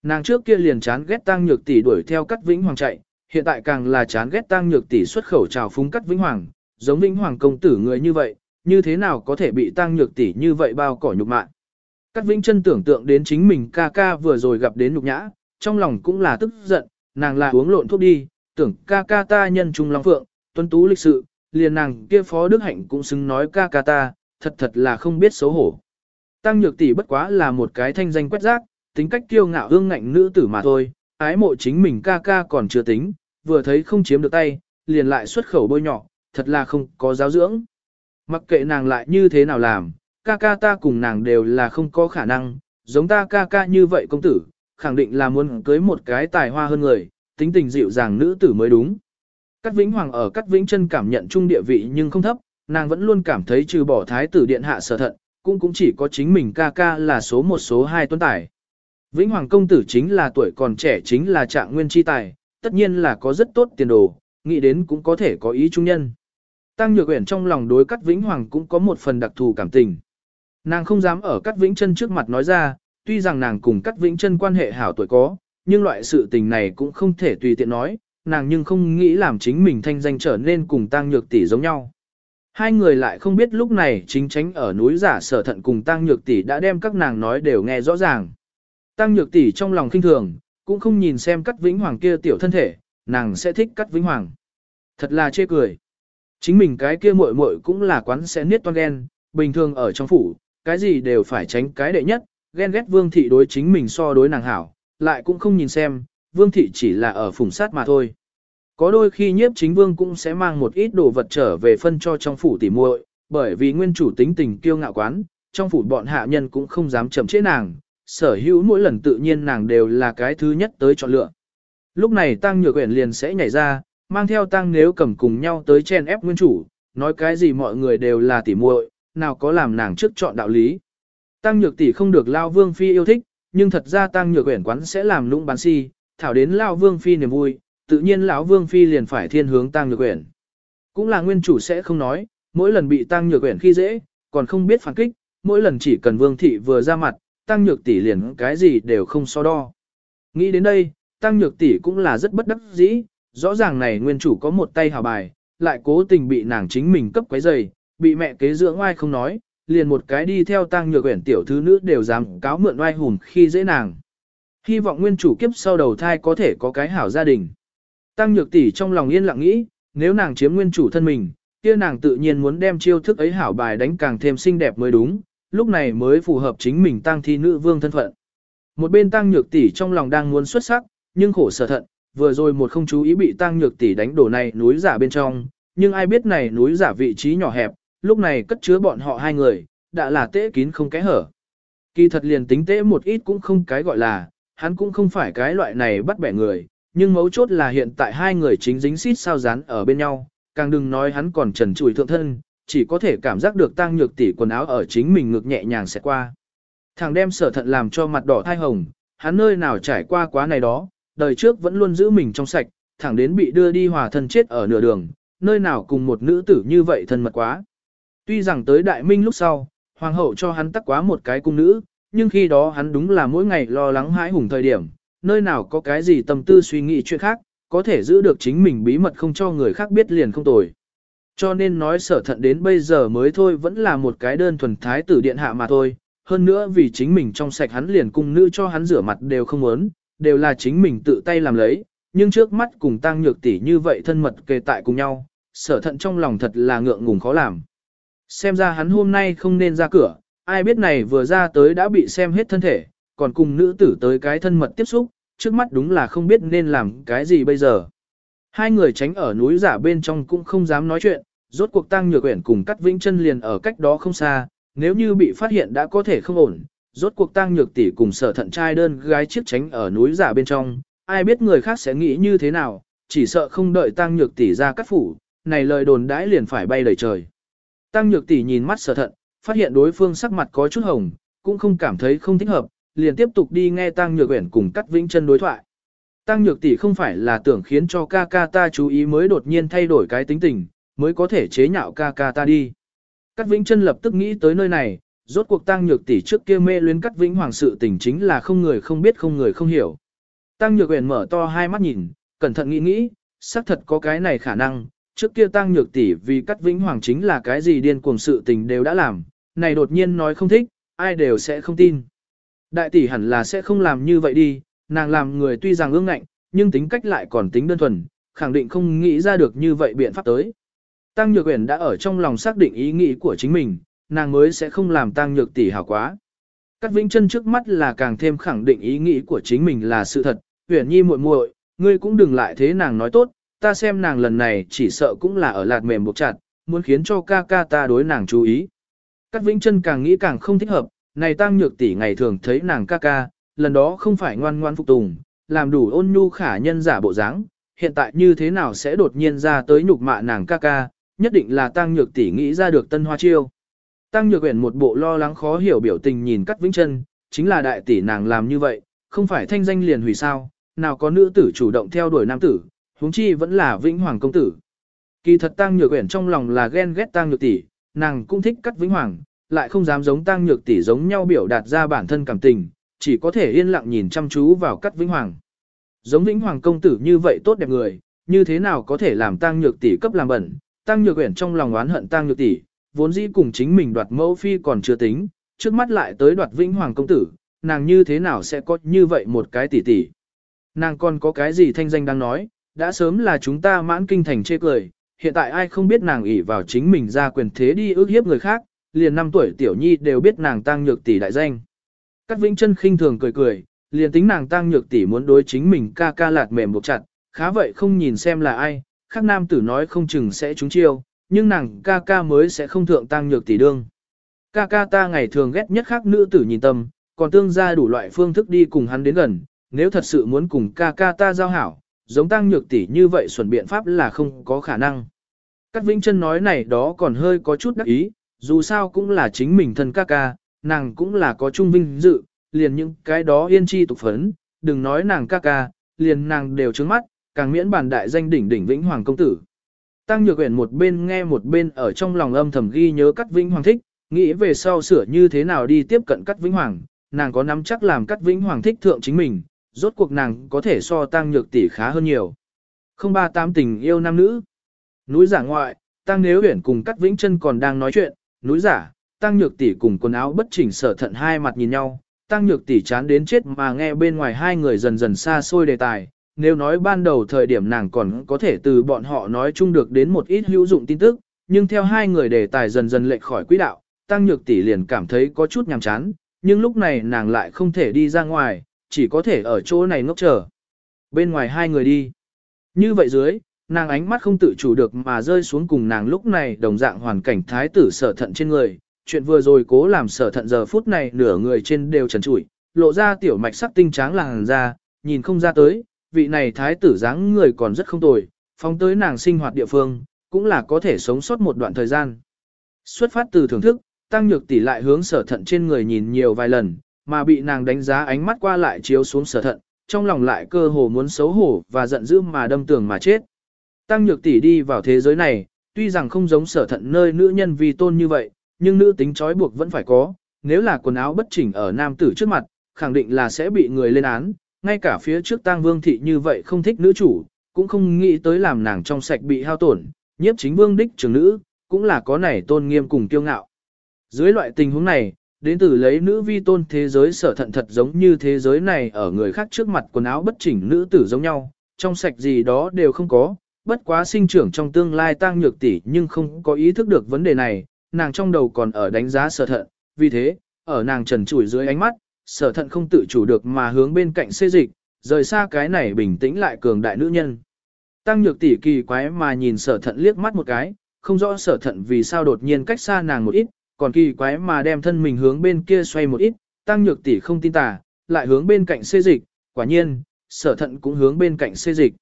Speaker 1: Nàng trước kia liền chán ghét tăng nhược tỷ đuổi theo cắt Vĩnh Hoàng chạy, hiện tại càng là chán ghét tăng nhược tỷ xuất khẩu trào phúng cắt Vĩnh Hoàng, giống Vĩnh Hoàng công tử người như vậy, như thế nào có thể bị tăng nhược tỷ như vậy bao cỏ nhục mạng? Cát Vĩnh chân tưởng tượng đến chính mình ca ca vừa rồi gặp đến nhục nhã, trong lòng cũng là tức giận, nàng là uống lộn thuốc đi, tưởng ca ca ta nhân trung long phượng, tuấn tú lịch sự, liền nàng kia phó đức hạnh cũng xứng nói ca ca ta, thật thật là không biết xấu hổ. Tăng nhược tỷ bất quá là một cái thanh danh quét rác, tính cách kiêu ngạo hương ngạnh nữ tử mà thôi, ái mộ chính mình ca ca còn chưa tính, vừa thấy không chiếm được tay, liền lại xuất khẩu bôi nhỏ, thật là không có giáo dưỡng. Mặc kệ nàng lại như thế nào làm, ca ca ta cùng nàng đều là không có khả năng, giống ta ca ca như vậy công tử, khẳng định là muốn cưới một cái tài hoa hơn người, tính tình dịu dàng nữ tử mới đúng. Cát Vĩnh Hoàng ở Cát Vĩnh chân cảm nhận trung địa vị nhưng không thấp, nàng vẫn luôn cảm thấy trừ bỏ thái tử điện hạ sở thận, cũng cũng chỉ có chính mình ca ca là số một số hai tuấn tài. Vĩnh Hoàng công tử chính là tuổi còn trẻ chính là trạng nguyên chi tài, tất nhiên là có rất tốt tiền đồ, nghĩ đến cũng có thể có ý trung nhân. Tăng Nhược Uyển trong lòng đối Cát Vĩnh Hoàng cũng có một phần đặc thù cảm tình. Nàng không dám ở Cát Vĩnh Chân trước mặt nói ra, tuy rằng nàng cùng Cát Vĩnh Chân quan hệ hảo tuổi có, nhưng loại sự tình này cũng không thể tùy tiện nói, nàng nhưng không nghĩ làm chính mình thanh danh trở nên cùng Tăng Nhược tỷ giống nhau. Hai người lại không biết lúc này chính tránh ở núi giả sở thận cùng Tăng Nhược tỷ đã đem các nàng nói đều nghe rõ ràng. Tăng Nhược tỷ trong lòng khinh thường, cũng không nhìn xem Cát Vĩnh Hoàng kia tiểu thân thể, nàng sẽ thích Cát Vĩnh Hoàng. Thật là chê cười. Chính mình cái kia muội muội cũng là quán sẽ niết toan ghen, bình thường ở trong phủ, cái gì đều phải tránh cái đệ nhất, ghen ghét vương thị đối chính mình so đối nàng hảo, lại cũng không nhìn xem, vương thị chỉ là ở phùng sát mà thôi. Có đôi khi nhiếp chính vương cũng sẽ mang một ít đồ vật trở về phân cho trong phủ tỉ muội, bởi vì nguyên chủ tính tình kiêu ngạo quán, trong phủ bọn hạ nhân cũng không dám chậm trễ nàng, sở hữu mỗi lần tự nhiên nàng đều là cái thứ nhất tới chọn lựa. Lúc này Tăng Nhược Uyển liền sẽ nhảy ra, mang theo Tăng nếu cầm cùng nhau tới chen ép nguyên chủ, nói cái gì mọi người đều là tỉ muội, nào có làm nàng trước chọn đạo lý. Tăng Nhược tỷ không được Lao Vương phi yêu thích, nhưng thật ra Tăng Nhược Quyển quán sẽ làm nũng bán si, thảo đến Lao Vương phi niềm vui, tự nhiên lão Vương phi liền phải thiên hướng Tăng Nhược Quyển. Cũng là nguyên chủ sẽ không nói, mỗi lần bị Tăng Nhược Quyển khi dễ, còn không biết phản kích, mỗi lần chỉ cần Vương thị vừa ra mặt, Tăng Nhược tỷ liền cái gì đều không so đo. Nghĩ đến đây, Tăng Nhược tỷ cũng là rất bất đắc dĩ, rõ ràng này nguyên chủ có một tay hào bài, lại cố tình bị nàng chính mình cấp quấy rầy, bị mẹ kế dưỡng oai không nói, liền một cái đi theo Tăng Nhược Uyển tiểu thư nữ đều dám cáo mượn oai hùng khi dễ nàng. Hy vọng nguyên chủ kiếp sau đầu thai có thể có cái hảo gia đình. Tăng Nhược tỷ trong lòng yên lặng nghĩ, nếu nàng chiếm nguyên chủ thân mình, kia nàng tự nhiên muốn đem chiêu thức ấy hảo bài đánh càng thêm xinh đẹp mới đúng, lúc này mới phù hợp chính mình tăng thi nữ vương thân phận. Một bên tăng nhược tỷ trong lòng đang muốn xuất sắc, nhưng khổ sở thận, vừa rồi một không chú ý bị tăng nhược tỷ đánh đổ này núi giả bên trong, nhưng ai biết này núi giả vị trí nhỏ hẹp, lúc này cất chứa bọn họ hai người, đã là tế kín không kẽ hở. Kỳ thật liền tính tế một ít cũng không cái gọi là, hắn cũng không phải cái loại này bắt bẻ người, nhưng mấu chốt là hiện tại hai người chính dính xít sao dán ở bên nhau, càng đừng nói hắn còn trần trụi thượng thân, chỉ có thể cảm giác được tăng nhược tỷ quần áo ở chính mình ngực nhẹ nhàng sẽ qua. Thằng đem sở thận làm cho mặt đỏ thai hồng, hắn nơi nào trải qua quá này đó, đời trước vẫn luôn giữ mình trong sạch, thẳng đến bị đưa đi hòa thân chết ở nửa đường, nơi nào cùng một nữ tử như vậy thân mật quá. Tuy rằng tới đại minh lúc sau, hoàng hậu cho hắn tắc quá một cái cung nữ, nhưng khi đó hắn đúng là mỗi ngày lo lắng hãi hùng thời điểm, nơi nào có cái gì tâm tư suy nghĩ chuyện khác, có thể giữ được chính mình bí mật không cho người khác biết liền không tồi. Cho nên nói sở thận đến bây giờ mới thôi vẫn là một cái đơn thuần thái tử điện hạ mà thôi, hơn nữa vì chính mình trong sạch hắn liền cung nữ cho hắn rửa mặt đều không muốn, đều là chính mình tự tay làm lấy, nhưng trước mắt cùng tăng nhược tỷ như vậy thân mật kề tại cùng nhau, sở thận trong lòng thật là ngượng ngùng khó làm. Xem ra hắn hôm nay không nên ra cửa, ai biết này vừa ra tới đã bị xem hết thân thể, còn cùng nữ tử tới cái thân mật tiếp xúc, trước mắt đúng là không biết nên làm cái gì bây giờ. Hai người tránh ở núi giả bên trong cũng không dám nói chuyện, rốt cuộc tăng nhược quyển cùng cắt vĩnh chân liền ở cách đó không xa, nếu như bị phát hiện đã có thể không ổn, rốt cuộc tăng nhược tỷ cùng sở thận trai đơn gái chiếc tránh ở núi giả bên trong, ai biết người khác sẽ nghĩ như thế nào, chỉ sợ không đợi tăng nhược tỷ ra cắt phủ, này lời đồn đãi liền phải bay đầy trời. Tăng nhược tỷ nhìn mắt sở thận, phát hiện đối phương sắc mặt có chút hồng, cũng không cảm thấy không thích hợp, liền tiếp tục đi nghe tăng nhược uyển cùng cắt vĩnh chân đối thoại. Tăng nhược tỷ không phải là tưởng khiến cho ca ca ta chú ý mới đột nhiên thay đổi cái tính tình, mới có thể chế nhạo ca ca ta đi. Cát Vĩnh Chân lập tức nghĩ tới nơi này, rốt cuộc Tăng Nhược tỷ trước kia mê luyến Cát Vĩnh Hoàng sự tình chính là không người không biết không người không hiểu. Tăng Nhược Uyển mở to hai mắt nhìn, cẩn thận nghĩ nghĩ, xác thật có cái này khả năng, trước kia Tăng Nhược tỷ vì cắt Vĩnh Hoàng chính là cái gì điên cuồng sự tình đều đã làm, này đột nhiên nói không thích, ai đều sẽ không tin. Đại tỷ hẳn là sẽ không làm như vậy đi, nàng làm người tuy rằng ương ngạnh, nhưng tính cách lại còn tính đơn thuần, khẳng định không nghĩ ra được như vậy biện pháp tới. Tăng Nhược Uyển đã ở trong lòng xác định ý nghĩ của chính mình, nàng mới sẽ không làm Tăng Nhược tỷ hảo quá. Cát Vĩnh Chân trước mắt là càng thêm khẳng định ý nghĩ của chính mình là sự thật, Uyển Nhi muội muội, ngươi cũng đừng lại thế nàng nói tốt, ta xem nàng lần này chỉ sợ cũng là ở lạt mềm buộc chặt, muốn khiến cho ca ca ta đối nàng chú ý. Cát Vĩnh Trân càng nghĩ càng không thích hợp, này Tăng Nhược tỷ ngày thường thấy nàng ca ca, lần đó không phải ngoan ngoan phục tùng, làm đủ ôn nhu khả nhân giả bộ dáng, hiện tại như thế nào sẽ đột nhiên ra tới nhục mạ nàng ca ca, nhất định là Tăng Nhược tỷ nghĩ ra được tân hoa chiêu. Tăng Nhược Uyển một bộ lo lắng khó hiểu biểu tình nhìn Cát Vĩnh Trân, chính là đại tỷ nàng làm như vậy, không phải thanh danh liền hủy sao, nào có nữ tử chủ động theo đuổi nam tử, huống chi vẫn là Vĩnh Hoàng công tử. Kỳ thật Tăng Nhược Uyển trong lòng là ghen ghét Tăng Nhược tỷ, nàng cũng thích cắt Vĩnh Hoàng, lại không dám giống Tăng Nhược tỷ giống nhau biểu đạt ra bản thân cảm tình, chỉ có thể yên lặng nhìn chăm chú vào cắt Vĩnh Hoàng. Giống Vĩnh Hoàng công tử như vậy tốt đẹp người, như thế nào có thể làm Tăng Nhược tỷ cấp làm bẩn, Tăng Nhược Uyển trong lòng oán hận Tăng Nhược tỷ, vốn dĩ cùng chính mình đoạt mẫu phi còn chưa tính, trước mắt lại tới đoạt Vĩnh Hoàng công tử, nàng như thế nào sẽ có như vậy một cái tỷ tỷ. Nàng còn có cái gì thanh danh đang nói, đã sớm là chúng ta mãn kinh thành chê cười, hiện tại ai không biết nàng ỷ vào chính mình ra quyền thế đi ước hiếp người khác, liền năm tuổi tiểu nhi đều biết nàng Tăng Nhược tỷ đại danh. Cát Vĩnh Chân khinh thường cười cười, liền tính nàng Tăng Nhược tỷ muốn đối chính mình ca ca lạt mềm buộc chặt, khá vậy không nhìn xem là ai, khác nam tử nói không chừng sẽ trúng chiêu, nhưng nàng ca ca mới sẽ không thượng tăng nhược tỷ đương. ca ca ta ngày thường ghét nhất khác nữ tử nhìn tâm, còn tương ra đủ loại phương thức đi cùng hắn đến gần, nếu thật sự muốn cùng ca ca ta giao hảo, giống tăng nhược tỷ như vậy xuẩn biện pháp là không có khả năng. Cát Vĩnh Chân nói này đó còn hơi có chút đắc ý, dù sao cũng là chính mình thân ca ca, nàng cũng là có trung vinh dự, liền những cái đó yên chi tục phấn, đừng nói nàng ca ca, liền nàng đều trướng mắt, càng miễn bản đại danh đỉnh đỉnh Vĩnh Hoàng công tử. Tăng Nhược Uyển một bên nghe một bên ở trong lòng âm thầm ghi nhớ Cát Vĩnh Hoàng thích, nghĩ về sau sửa như thế nào đi tiếp cận Cát Vĩnh Hoàng, nàng có nắm chắc làm Cát Vĩnh Hoàng thích thượng chính mình, rốt cuộc nàng có thể so Tăng Nhược tỷ khá hơn nhiều. Không ba tám tình yêu nam nữ. Núi giả ngoại, Tăng Nếu Uyển cùng Cát Vĩnh Chân còn đang nói chuyện, núi giả, Tăng Nhược tỷ cùng quần áo bất chỉnh sở thận hai mặt nhìn nhau, Tăng Nhược tỷ chán đến chết mà nghe bên ngoài hai người dần dần xa xôi đề tài. Nếu nói ban đầu thời điểm nàng còn có thể từ bọn họ nói chung được đến một ít hữu dụng tin tức, nhưng theo hai người đề tài dần dần lệch khỏi quỹ đạo, Tăng Nhược tỷ liền cảm thấy có chút nhàm chán, nhưng lúc này nàng lại không thể đi ra ngoài, chỉ có thể ở chỗ này ngốc chờ. Bên ngoài hai người đi. Như vậy dưới, nàng ánh mắt không tự chủ được mà rơi xuống cùng nàng lúc này đồng dạng hoàn cảnh thái tử sở thận trên người. Chuyện vừa rồi cố làm sở thận giờ phút này nửa người trên đều trần trụi, lộ ra tiểu mạch sắc tinh tráng làng ra, nhìn không ra tới, vị này thái tử dáng người còn rất không tồi, phóng tới nàng sinh hoạt địa phương, cũng là có thể sống sót một đoạn thời gian. Xuất phát từ thưởng thức, tăng nhược tỷ lại hướng sở thận trên người nhìn nhiều vài lần, mà bị nàng đánh giá ánh mắt qua lại chiếu xuống sở thận, trong lòng lại cơ hồ muốn xấu hổ và giận dữ mà đâm tường mà chết. Tăng nhược tỷ đi vào thế giới này, tuy rằng không giống sở thận nơi nữ nhân vì tôn như vậy, nhưng nữ tính trói buộc vẫn phải có, nếu là quần áo bất chỉnh ở nam tử trước mặt, khẳng định là sẽ bị người lên án, ngay cả phía trước tang vương thị như vậy không thích nữ chủ, cũng không nghĩ tới làm nàng trong sạch bị hao tổn, nhiếp chính vương đích trưởng nữ, cũng là có nảy tôn nghiêm cùng kiêu ngạo. Dưới loại tình huống này, đến từ lấy nữ vi tôn thế giới sở thận thật giống như thế giới này ở người khác trước mặt quần áo bất chỉnh nữ tử giống nhau, trong sạch gì đó đều không có, bất quá sinh trưởng trong tương lai tăng nhược tỷ nhưng không có ý thức được vấn đề này, nàng trong đầu còn ở đánh giá sở thận, vì thế, ở nàng trần trụi dưới ánh mắt, sở thận không tự chủ được mà hướng bên cạnh xê dịch, rời xa cái này bình tĩnh lại cường đại nữ nhân. Tăng nhược tỷ kỳ quái mà nhìn sở thận liếc mắt một cái, không rõ sở thận vì sao đột nhiên cách xa nàng một ít, còn kỳ quái mà đem thân mình hướng bên kia xoay một ít, tăng nhược tỷ không tin tà, lại hướng bên cạnh xê dịch, quả nhiên, sở thận cũng hướng bên cạnh xê dịch.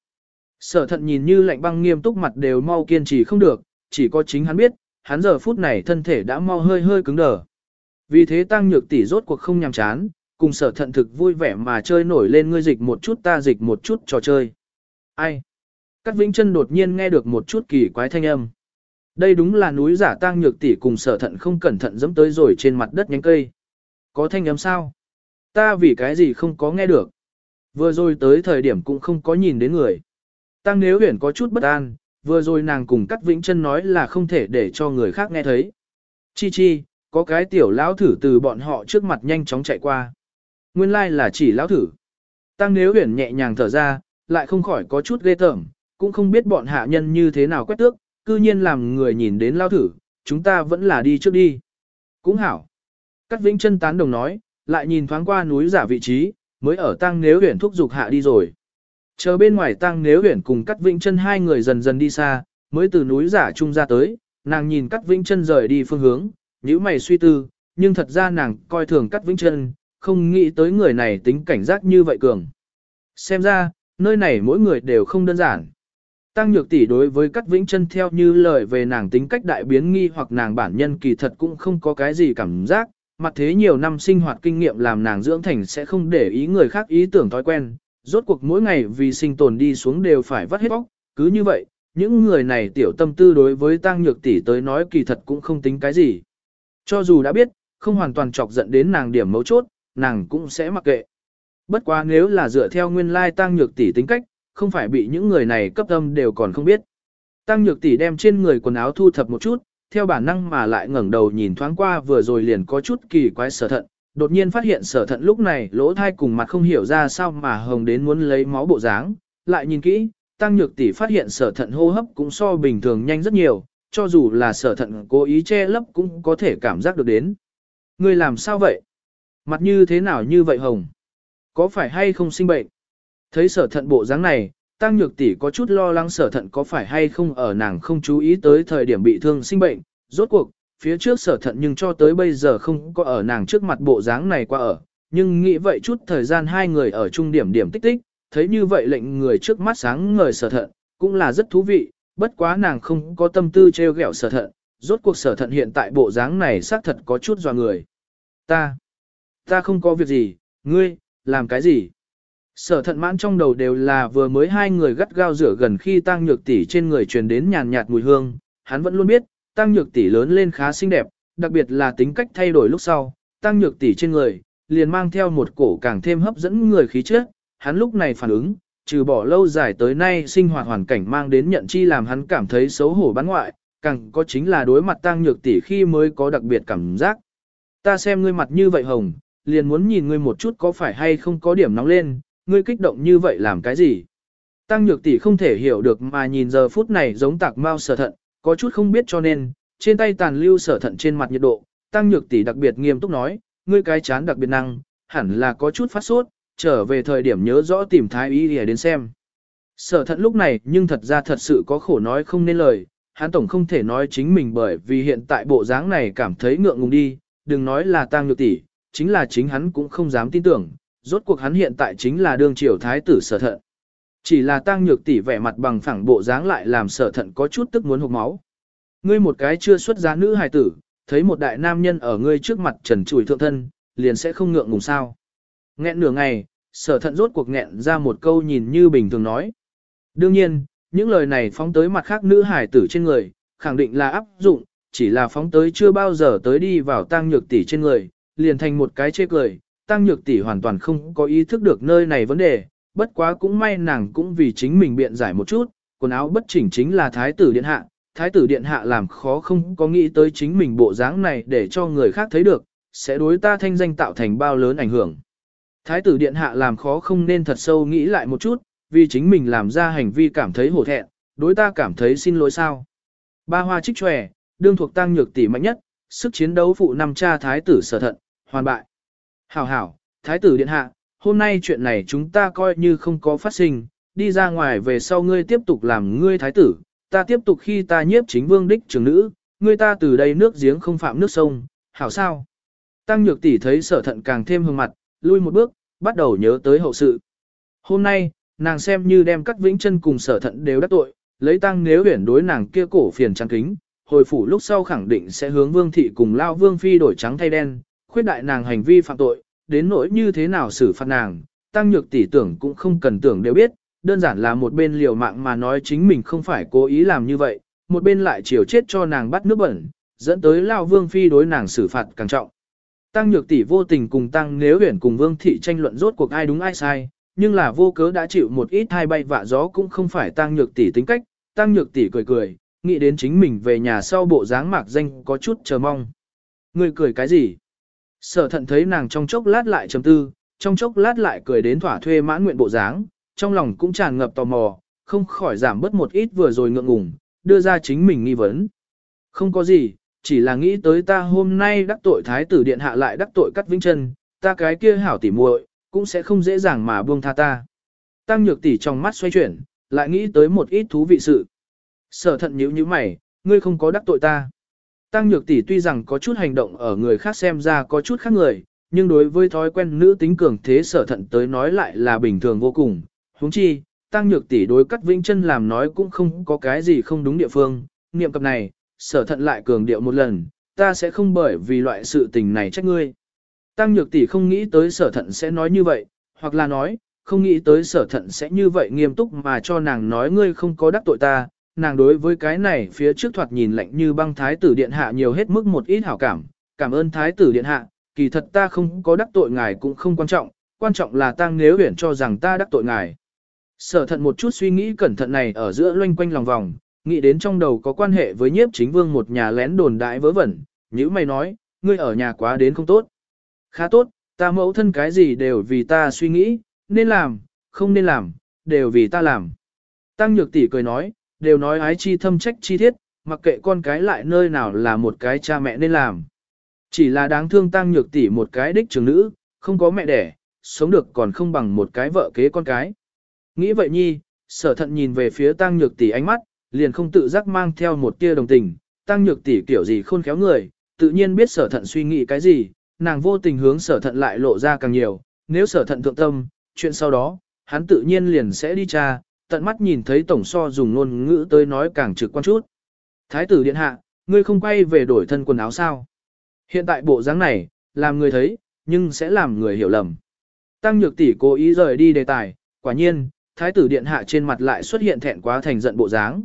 Speaker 1: Sở thận nhìn như lạnh băng nghiêm túc mặt đều mau kiên trì không được, chỉ có chính hắn biết, hắn giờ phút này thân thể đã mau hơi hơi cứng đờ. Vì thế tăng nhược tỷ rốt cuộc không nhàm chán, cùng sở thận thực vui vẻ mà chơi nổi lên ngươi dịch một chút ta dịch một chút trò chơi. Ai? Cát Vĩnh chân đột nhiên nghe được một chút kỳ quái thanh âm. Đây đúng là núi giả tăng nhược tỷ cùng sở thận không cẩn thận dẫm tới rồi trên mặt đất nhánh cây. Có thanh âm sao? Ta vì cái gì không có nghe được. Vừa rồi tới thời điểm cũng không có nhìn đến người. Tăng nếu huyền có chút bất an, vừa rồi nàng cùng cắt vĩnh chân nói là không thể để cho người khác nghe thấy. Chi chi, có cái tiểu lão thử từ bọn họ trước mặt nhanh chóng chạy qua. Nguyên lai like là chỉ lão thử. Tăng nếu huyền nhẹ nhàng thở ra, lại không khỏi có chút ghê tởm, cũng không biết bọn hạ nhân như thế nào quét tước, cư nhiên làm người nhìn đến lao thử, chúng ta vẫn là đi trước đi. Cũng hảo. Cắt vĩnh chân tán đồng nói, lại nhìn thoáng qua núi giả vị trí, mới ở tăng nếu huyền thúc dục hạ đi rồi. Chờ bên ngoài tăng nếu huyền cùng cắt vĩnh chân hai người dần dần đi xa, mới từ núi giả trung ra tới, nàng nhìn cắt vĩnh chân rời đi phương hướng, nhíu mày suy tư, nhưng thật ra nàng coi thường cắt vĩnh chân, không nghĩ tới người này tính cảnh giác như vậy cường. Xem ra, nơi này mỗi người đều không đơn giản. Tăng nhược tỷ đối với Cát vĩnh chân theo như lời về nàng tính cách đại biến nghi hoặc nàng bản nhân kỳ thật cũng không có cái gì cảm giác, mặt thế nhiều năm sinh hoạt kinh nghiệm làm nàng dưỡng thành sẽ không để ý người khác ý tưởng thói quen, rốt cuộc mỗi ngày vì sinh tồn đi xuống đều phải vắt hết bóc, cứ như vậy, những người này tiểu tâm tư đối với tăng nhược tỷ tới nói kỳ thật cũng không tính cái gì. Cho dù đã biết, không hoàn toàn chọc giận đến nàng điểm mấu chốt, nàng cũng sẽ mặc kệ. Bất quá nếu là dựa theo nguyên lai tăng nhược tỷ tính cách, không phải bị những người này cấp âm đều còn không biết. Tăng nhược tỷ đem trên người quần áo thu thập một chút, theo bản năng mà lại ngẩng đầu nhìn thoáng qua vừa rồi liền có chút kỳ quái sở thận, đột nhiên phát hiện sở thận lúc này lỗ thai cùng mặt không hiểu ra sao mà hồng đến muốn lấy máu bộ dáng, lại nhìn kỹ, tăng nhược tỷ phát hiện sở thận hô hấp cũng so bình thường nhanh rất nhiều, cho dù là sở thận cố ý che lấp cũng có thể cảm giác được đến. Người làm sao vậy? Mặt như thế nào như vậy hồng? Có phải hay không sinh bệnh? Thấy sở thận bộ dáng này, tăng nhược tỷ có chút lo lắng sở thận có phải hay không ở nàng không chú ý tới thời điểm bị thương sinh bệnh, rốt cuộc, phía trước sở thận nhưng cho tới bây giờ không có ở nàng trước mặt bộ dáng này qua ở, nhưng nghĩ vậy chút thời gian hai người ở trung điểm điểm tích tích, thấy như vậy lệnh người trước mắt sáng ngời sở thận, cũng là rất thú vị, bất quá nàng không có tâm tư treo gẹo sở thận, rốt cuộc sở thận hiện tại bộ dáng này xác thật có chút dò người. Ta, ta không có việc gì, ngươi, làm cái gì? Sở thận mãn trong đầu đều là vừa mới hai người gắt gao rửa gần khi tăng nhược tỷ trên người truyền đến nhàn nhạt mùi hương, hắn vẫn luôn biết, tăng nhược tỷ lớn lên khá xinh đẹp, đặc biệt là tính cách thay đổi lúc sau, tăng nhược tỷ trên người, liền mang theo một cổ càng thêm hấp dẫn người khí chất, hắn lúc này phản ứng, trừ bỏ lâu dài tới nay sinh hoạt hoàn cảnh mang đến nhận chi làm hắn cảm thấy xấu hổ bán ngoại, càng có chính là đối mặt tăng nhược tỷ khi mới có đặc biệt cảm giác. Ta xem ngươi mặt như vậy hồng, liền muốn nhìn ngươi một chút có phải hay không có điểm nóng lên, ngươi kích động như vậy làm cái gì? Tăng nhược tỷ không thể hiểu được mà nhìn giờ phút này giống tạc mau sở thận, có chút không biết cho nên, trên tay tàn lưu sở thận trên mặt nhiệt độ, tăng nhược tỷ đặc biệt nghiêm túc nói, ngươi cái chán đặc biệt năng, hẳn là có chút phát sốt, trở về thời điểm nhớ rõ tìm thái y để đến xem. Sở thận lúc này nhưng thật ra thật sự có khổ nói không nên lời, hắn tổng không thể nói chính mình bởi vì hiện tại bộ dáng này cảm thấy ngượng ngùng đi, đừng nói là tăng nhược tỷ, chính là chính hắn cũng không dám tin tưởng, rốt cuộc hắn hiện tại chính là đương triều thái tử sở thận. Chỉ là tăng nhược tỷ vẻ mặt bằng phẳng bộ dáng lại làm sở thận có chút tức muốn hộc máu. Ngươi một cái chưa xuất giá nữ hài tử, thấy một đại nam nhân ở ngươi trước mặt trần trùi thượng thân, liền sẽ không ngượng ngùng sao. Nghẹn nửa ngày, sở thận rốt cuộc nghẹn ra một câu nhìn như bình thường nói. Đương nhiên, những lời này phóng tới mặt khác nữ hài tử trên người, khẳng định là áp dụng, chỉ là phóng tới chưa bao giờ tới đi vào tăng nhược tỷ trên người, liền thành một cái chê cười, tăng nhược tỷ hoàn toàn không có ý thức được nơi này vấn đề, bất quá cũng may nàng cũng vì chính mình biện giải một chút, quần áo bất chỉnh chính là thái tử điện hạ, thái tử điện hạ làm khó không có nghĩ tới chính mình bộ dáng này để cho người khác thấy được, sẽ đối ta thanh danh tạo thành bao lớn ảnh hưởng. Thái tử điện hạ làm khó không nên thật sâu nghĩ lại một chút, vì chính mình làm ra hành vi cảm thấy hổ thẹn, đối ta cảm thấy xin lỗi sao. Ba hoa trích tròe, đương thuộc tăng nhược tỷ mạnh nhất, sức chiến đấu phụ năm cha thái tử sở thận, hoàn bại. Hảo hảo, thái tử điện hạ, hôm nay chuyện này chúng ta coi như không có phát sinh, đi ra ngoài về sau ngươi tiếp tục làm ngươi thái tử, ta tiếp tục khi ta nhiếp chính vương đích trưởng nữ, ngươi ta từ đây nước giếng không phạm nước sông, hảo sao. Tăng nhược tỷ thấy sở thận càng thêm hương mặt, lui một bước, bắt đầu nhớ tới hậu sự. Hôm nay, nàng xem như đem cắt vĩnh chân cùng sở thận đều đắc tội, lấy tăng nếu huyển đối nàng kia cổ phiền trang kính, hồi phủ lúc sau khẳng định sẽ hướng vương thị cùng lao vương phi đổi trắng thay đen, khuyết đại nàng hành vi phạm tội, đến nỗi như thế nào xử phạt nàng, tăng nhược tỷ tưởng cũng không cần tưởng đều biết, đơn giản là một bên liều mạng mà nói chính mình không phải cố ý làm như vậy, một bên lại chiều chết cho nàng bắt nước bẩn, dẫn tới lao vương phi đối nàng xử phạt càng trọng. Tăng nhược tỷ vô tình cùng tăng nếu huyển cùng vương thị tranh luận rốt cuộc ai đúng ai sai, nhưng là vô cớ đã chịu một ít hai bay vạ gió cũng không phải tăng nhược tỷ tính cách, tăng nhược tỷ cười cười, nghĩ đến chính mình về nhà sau bộ dáng mạc danh có chút chờ mong. Người cười cái gì? Sở thận thấy nàng trong chốc lát lại trầm tư, trong chốc lát lại cười đến thỏa thuê mãn nguyện bộ dáng, trong lòng cũng tràn ngập tò mò, không khỏi giảm bớt một ít vừa rồi ngượng ngùng, đưa ra chính mình nghi vấn. Không có gì, chỉ là nghĩ tới ta hôm nay đắc tội thái tử điện hạ lại đắc tội cắt vĩnh chân, ta cái kia hảo tỉ muội cũng sẽ không dễ dàng mà buông tha ta. Tăng nhược tỷ trong mắt xoay chuyển, lại nghĩ tới một ít thú vị sự. Sở thận nhíu nhíu mày, ngươi không có đắc tội ta. Tăng nhược tỷ tuy rằng có chút hành động ở người khác xem ra có chút khác người, nhưng đối với thói quen nữ tính cường thế sở thận tới nói lại là bình thường vô cùng. huống chi, tăng nhược tỷ đối cắt vĩnh chân làm nói cũng không có cái gì không đúng địa phương. Niệm cập này, sở thận lại cường điệu một lần, ta sẽ không bởi vì loại sự tình này trách ngươi. Tăng nhược tỷ không nghĩ tới sở thận sẽ nói như vậy, hoặc là nói, không nghĩ tới sở thận sẽ như vậy nghiêm túc mà cho nàng nói ngươi không có đắc tội ta, nàng đối với cái này phía trước thoạt nhìn lạnh như băng thái tử điện hạ nhiều hết mức một ít hảo cảm, cảm ơn thái tử điện hạ, kỳ thật ta không có đắc tội ngài cũng không quan trọng, quan trọng là ta nếu huyển cho rằng ta đắc tội ngài. Sở thận một chút suy nghĩ cẩn thận này ở giữa loanh quanh lòng vòng, nghĩ đến trong đầu có quan hệ với nhiếp chính vương một nhà lén đồn đại vớ vẩn, như mày nói, ngươi ở nhà quá đến không tốt. Khá tốt, ta mẫu thân cái gì đều vì ta suy nghĩ, nên làm, không nên làm, đều vì ta làm. Tăng nhược tỷ cười nói, đều nói ái chi thâm trách chi thiết, mặc kệ con cái lại nơi nào là một cái cha mẹ nên làm. Chỉ là đáng thương tăng nhược tỷ một cái đích trưởng nữ, không có mẹ đẻ, sống được còn không bằng một cái vợ kế con cái. Nghĩ vậy nhi, sở thận nhìn về phía tăng nhược tỷ ánh mắt, liền không tự giác mang theo một tia đồng tình, tăng nhược tỷ kiểu gì khôn khéo người, tự nhiên biết sở thận suy nghĩ cái gì, nàng vô tình hướng sở thận lại lộ ra càng nhiều, nếu sở thận thượng tâm, chuyện sau đó, hắn tự nhiên liền sẽ đi tra, tận mắt nhìn thấy tổng so dùng ngôn ngữ tới nói càng trực quan chút. Thái tử điện hạ, ngươi không quay về đổi thân quần áo sao? Hiện tại bộ dáng này, làm người thấy, nhưng sẽ làm người hiểu lầm. Tăng nhược tỷ cố ý rời đi đề tài, quả nhiên, thái tử điện hạ trên mặt lại xuất hiện thẹn quá thành giận bộ dáng.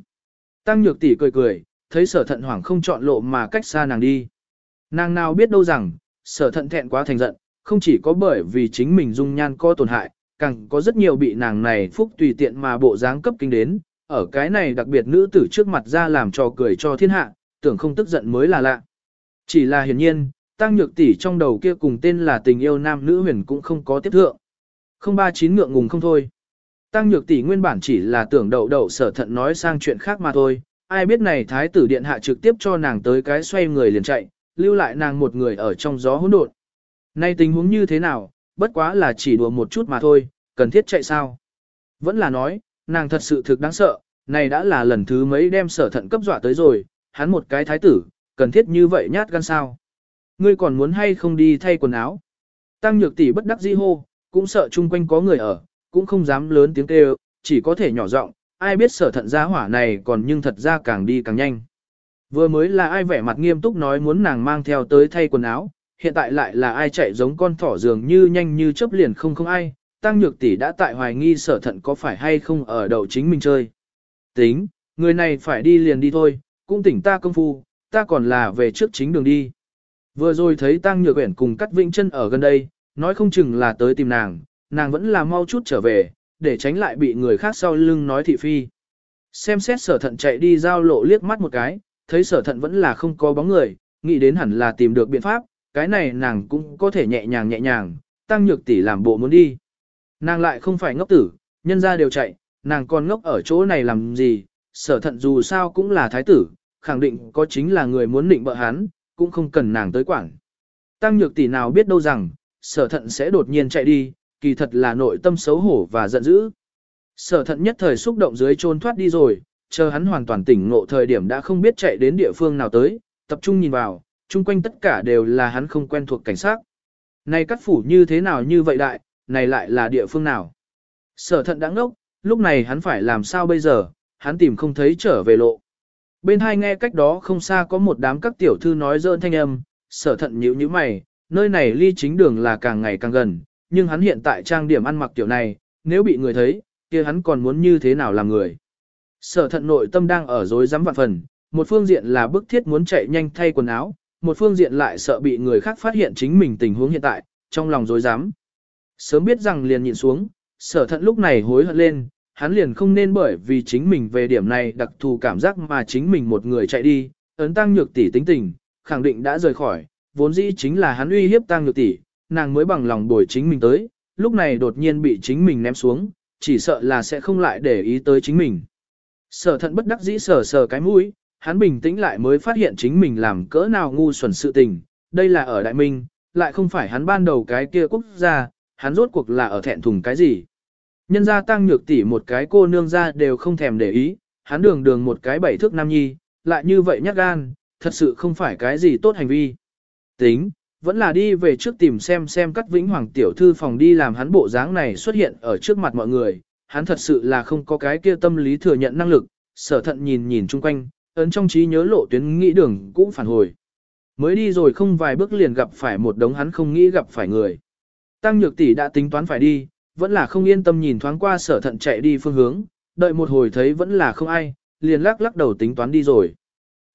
Speaker 1: Tăng nhược tỷ cười cười, thấy sở thận hoảng không chọn lộ mà cách xa nàng đi. Nàng nào biết đâu rằng, sở thận thẹn quá thành giận, không chỉ có bởi vì chính mình dung nhan có tổn hại, càng có rất nhiều bị nàng này phúc tùy tiện mà bộ dáng cấp kinh đến, ở cái này đặc biệt nữ tử trước mặt ra làm trò cười cho thiên hạ, tưởng không tức giận mới là lạ. Chỉ là hiển nhiên, tăng nhược tỷ trong đầu kia cùng tên là tình yêu nam nữ huyền cũng không có tiếp thượng. Không ba chín ngượng ngùng không thôi. Tăng nhược tỷ nguyên bản chỉ là tưởng đậu đậu sở thận nói sang chuyện khác mà thôi, ai biết này thái tử điện hạ trực tiếp cho nàng tới cái xoay người liền chạy, lưu lại nàng một người ở trong gió hỗn độn. Nay tình huống như thế nào, bất quá là chỉ đùa một chút mà thôi, cần thiết chạy sao? Vẫn là nói, nàng thật sự thực đáng sợ, này đã là lần thứ mấy đem sở thận cấp dọa tới rồi, hắn một cái thái tử, cần thiết như vậy nhát gan sao? Ngươi còn muốn hay không đi thay quần áo? Tăng nhược tỷ bất đắc dĩ hô, cũng sợ chung quanh có người ở, cũng không dám lớn tiếng kêu, chỉ có thể nhỏ giọng, ai biết sở thận gia hỏa này còn nhưng thật ra càng đi càng nhanh. Vừa mới là ai vẻ mặt nghiêm túc nói muốn nàng mang theo tới thay quần áo, hiện tại lại là ai chạy giống con thỏ dường như nhanh như chớp liền không không ai, tăng nhược tỷ đã tại hoài nghi sở thận có phải hay không ở đầu chính mình chơi. Tính, người này phải đi liền đi thôi, cũng tỉnh ta công phu, ta còn là về trước chính đường đi. Vừa rồi thấy tăng nhược quyển cùng cắt vĩnh chân ở gần đây, nói không chừng là tới tìm nàng, nàng vẫn là mau chút trở về, để tránh lại bị người khác sau lưng nói thị phi. Xem xét sở thận chạy đi giao lộ liếc mắt một cái, thấy sở thận vẫn là không có bóng người, nghĩ đến hẳn là tìm được biện pháp, cái này nàng cũng có thể nhẹ nhàng nhẹ nhàng, tăng nhược tỷ làm bộ muốn đi. Nàng lại không phải ngốc tử, nhân ra đều chạy, nàng còn ngốc ở chỗ này làm gì, sở thận dù sao cũng là thái tử, khẳng định có chính là người muốn định bợ hắn, cũng không cần nàng tới quản. Tăng nhược tỷ nào biết đâu rằng, sở thận sẽ đột nhiên chạy đi, kỳ thật là nội tâm xấu hổ và giận dữ. Sở thận nhất thời xúc động dưới trôn thoát đi rồi, chờ hắn hoàn toàn tỉnh ngộ thời điểm đã không biết chạy đến địa phương nào tới, tập trung nhìn vào, chung quanh tất cả đều là hắn không quen thuộc cảnh sát. Này cắt phủ như thế nào như vậy đại, này lại là địa phương nào? Sở thận đã ngốc, lúc này hắn phải làm sao bây giờ, hắn tìm không thấy trở về lộ. Bên hai nghe cách đó không xa có một đám các tiểu thư nói dỡn thanh âm, sở thận nhíu nhíu mày, nơi này ly chính đường là càng ngày càng gần, nhưng hắn hiện tại trang điểm ăn mặc tiểu này, nếu bị người thấy, kia hắn còn muốn như thế nào làm người. Sở thận nội tâm đang ở dối rắm vạn phần, một phương diện là bức thiết muốn chạy nhanh thay quần áo, một phương diện lại sợ bị người khác phát hiện chính mình tình huống hiện tại, trong lòng dối dám Sớm biết rằng liền nhịn xuống, sở thận lúc này hối hận lên, hắn liền không nên bởi vì chính mình về điểm này đặc thù cảm giác mà chính mình một người chạy đi, ấn tăng nhược tỷ tính tình, khẳng định đã rời khỏi, vốn dĩ chính là hắn uy hiếp tăng nhược tỷ, nàng mới bằng lòng bồi chính mình tới, lúc này đột nhiên bị chính mình ném xuống, chỉ sợ là sẽ không lại để ý tới chính mình. Sở thận bất đắc dĩ sờ sờ cái mũi, hắn bình tĩnh lại mới phát hiện chính mình làm cỡ nào ngu xuẩn sự tình, đây là ở Đại Minh, lại không phải hắn ban đầu cái kia quốc gia, hắn rốt cuộc là ở thẹn thùng cái gì. Nhân gia tăng nhược tỷ một cái cô nương ra đều không thèm để ý, hắn đường đường một cái bảy thước nam nhi, lại như vậy nhát gan, thật sự không phải cái gì tốt hành vi. Tính, vẫn là đi về trước tìm xem xem cắt vĩnh hoàng tiểu thư phòng đi làm hắn bộ dáng này xuất hiện ở trước mặt mọi người, hắn thật sự là không có cái kia tâm lý thừa nhận năng lực, sở thận nhìn nhìn chung quanh, ấn trong trí nhớ lộ tuyến nghĩ đường cũng phản hồi. Mới đi rồi không vài bước liền gặp phải một đống hắn không nghĩ gặp phải người. Tăng nhược tỷ đã tính toán phải đi, vẫn là không yên tâm nhìn thoáng qua sở thận chạy đi phương hướng, đợi một hồi thấy vẫn là không ai, liền lắc lắc đầu tính toán đi rồi.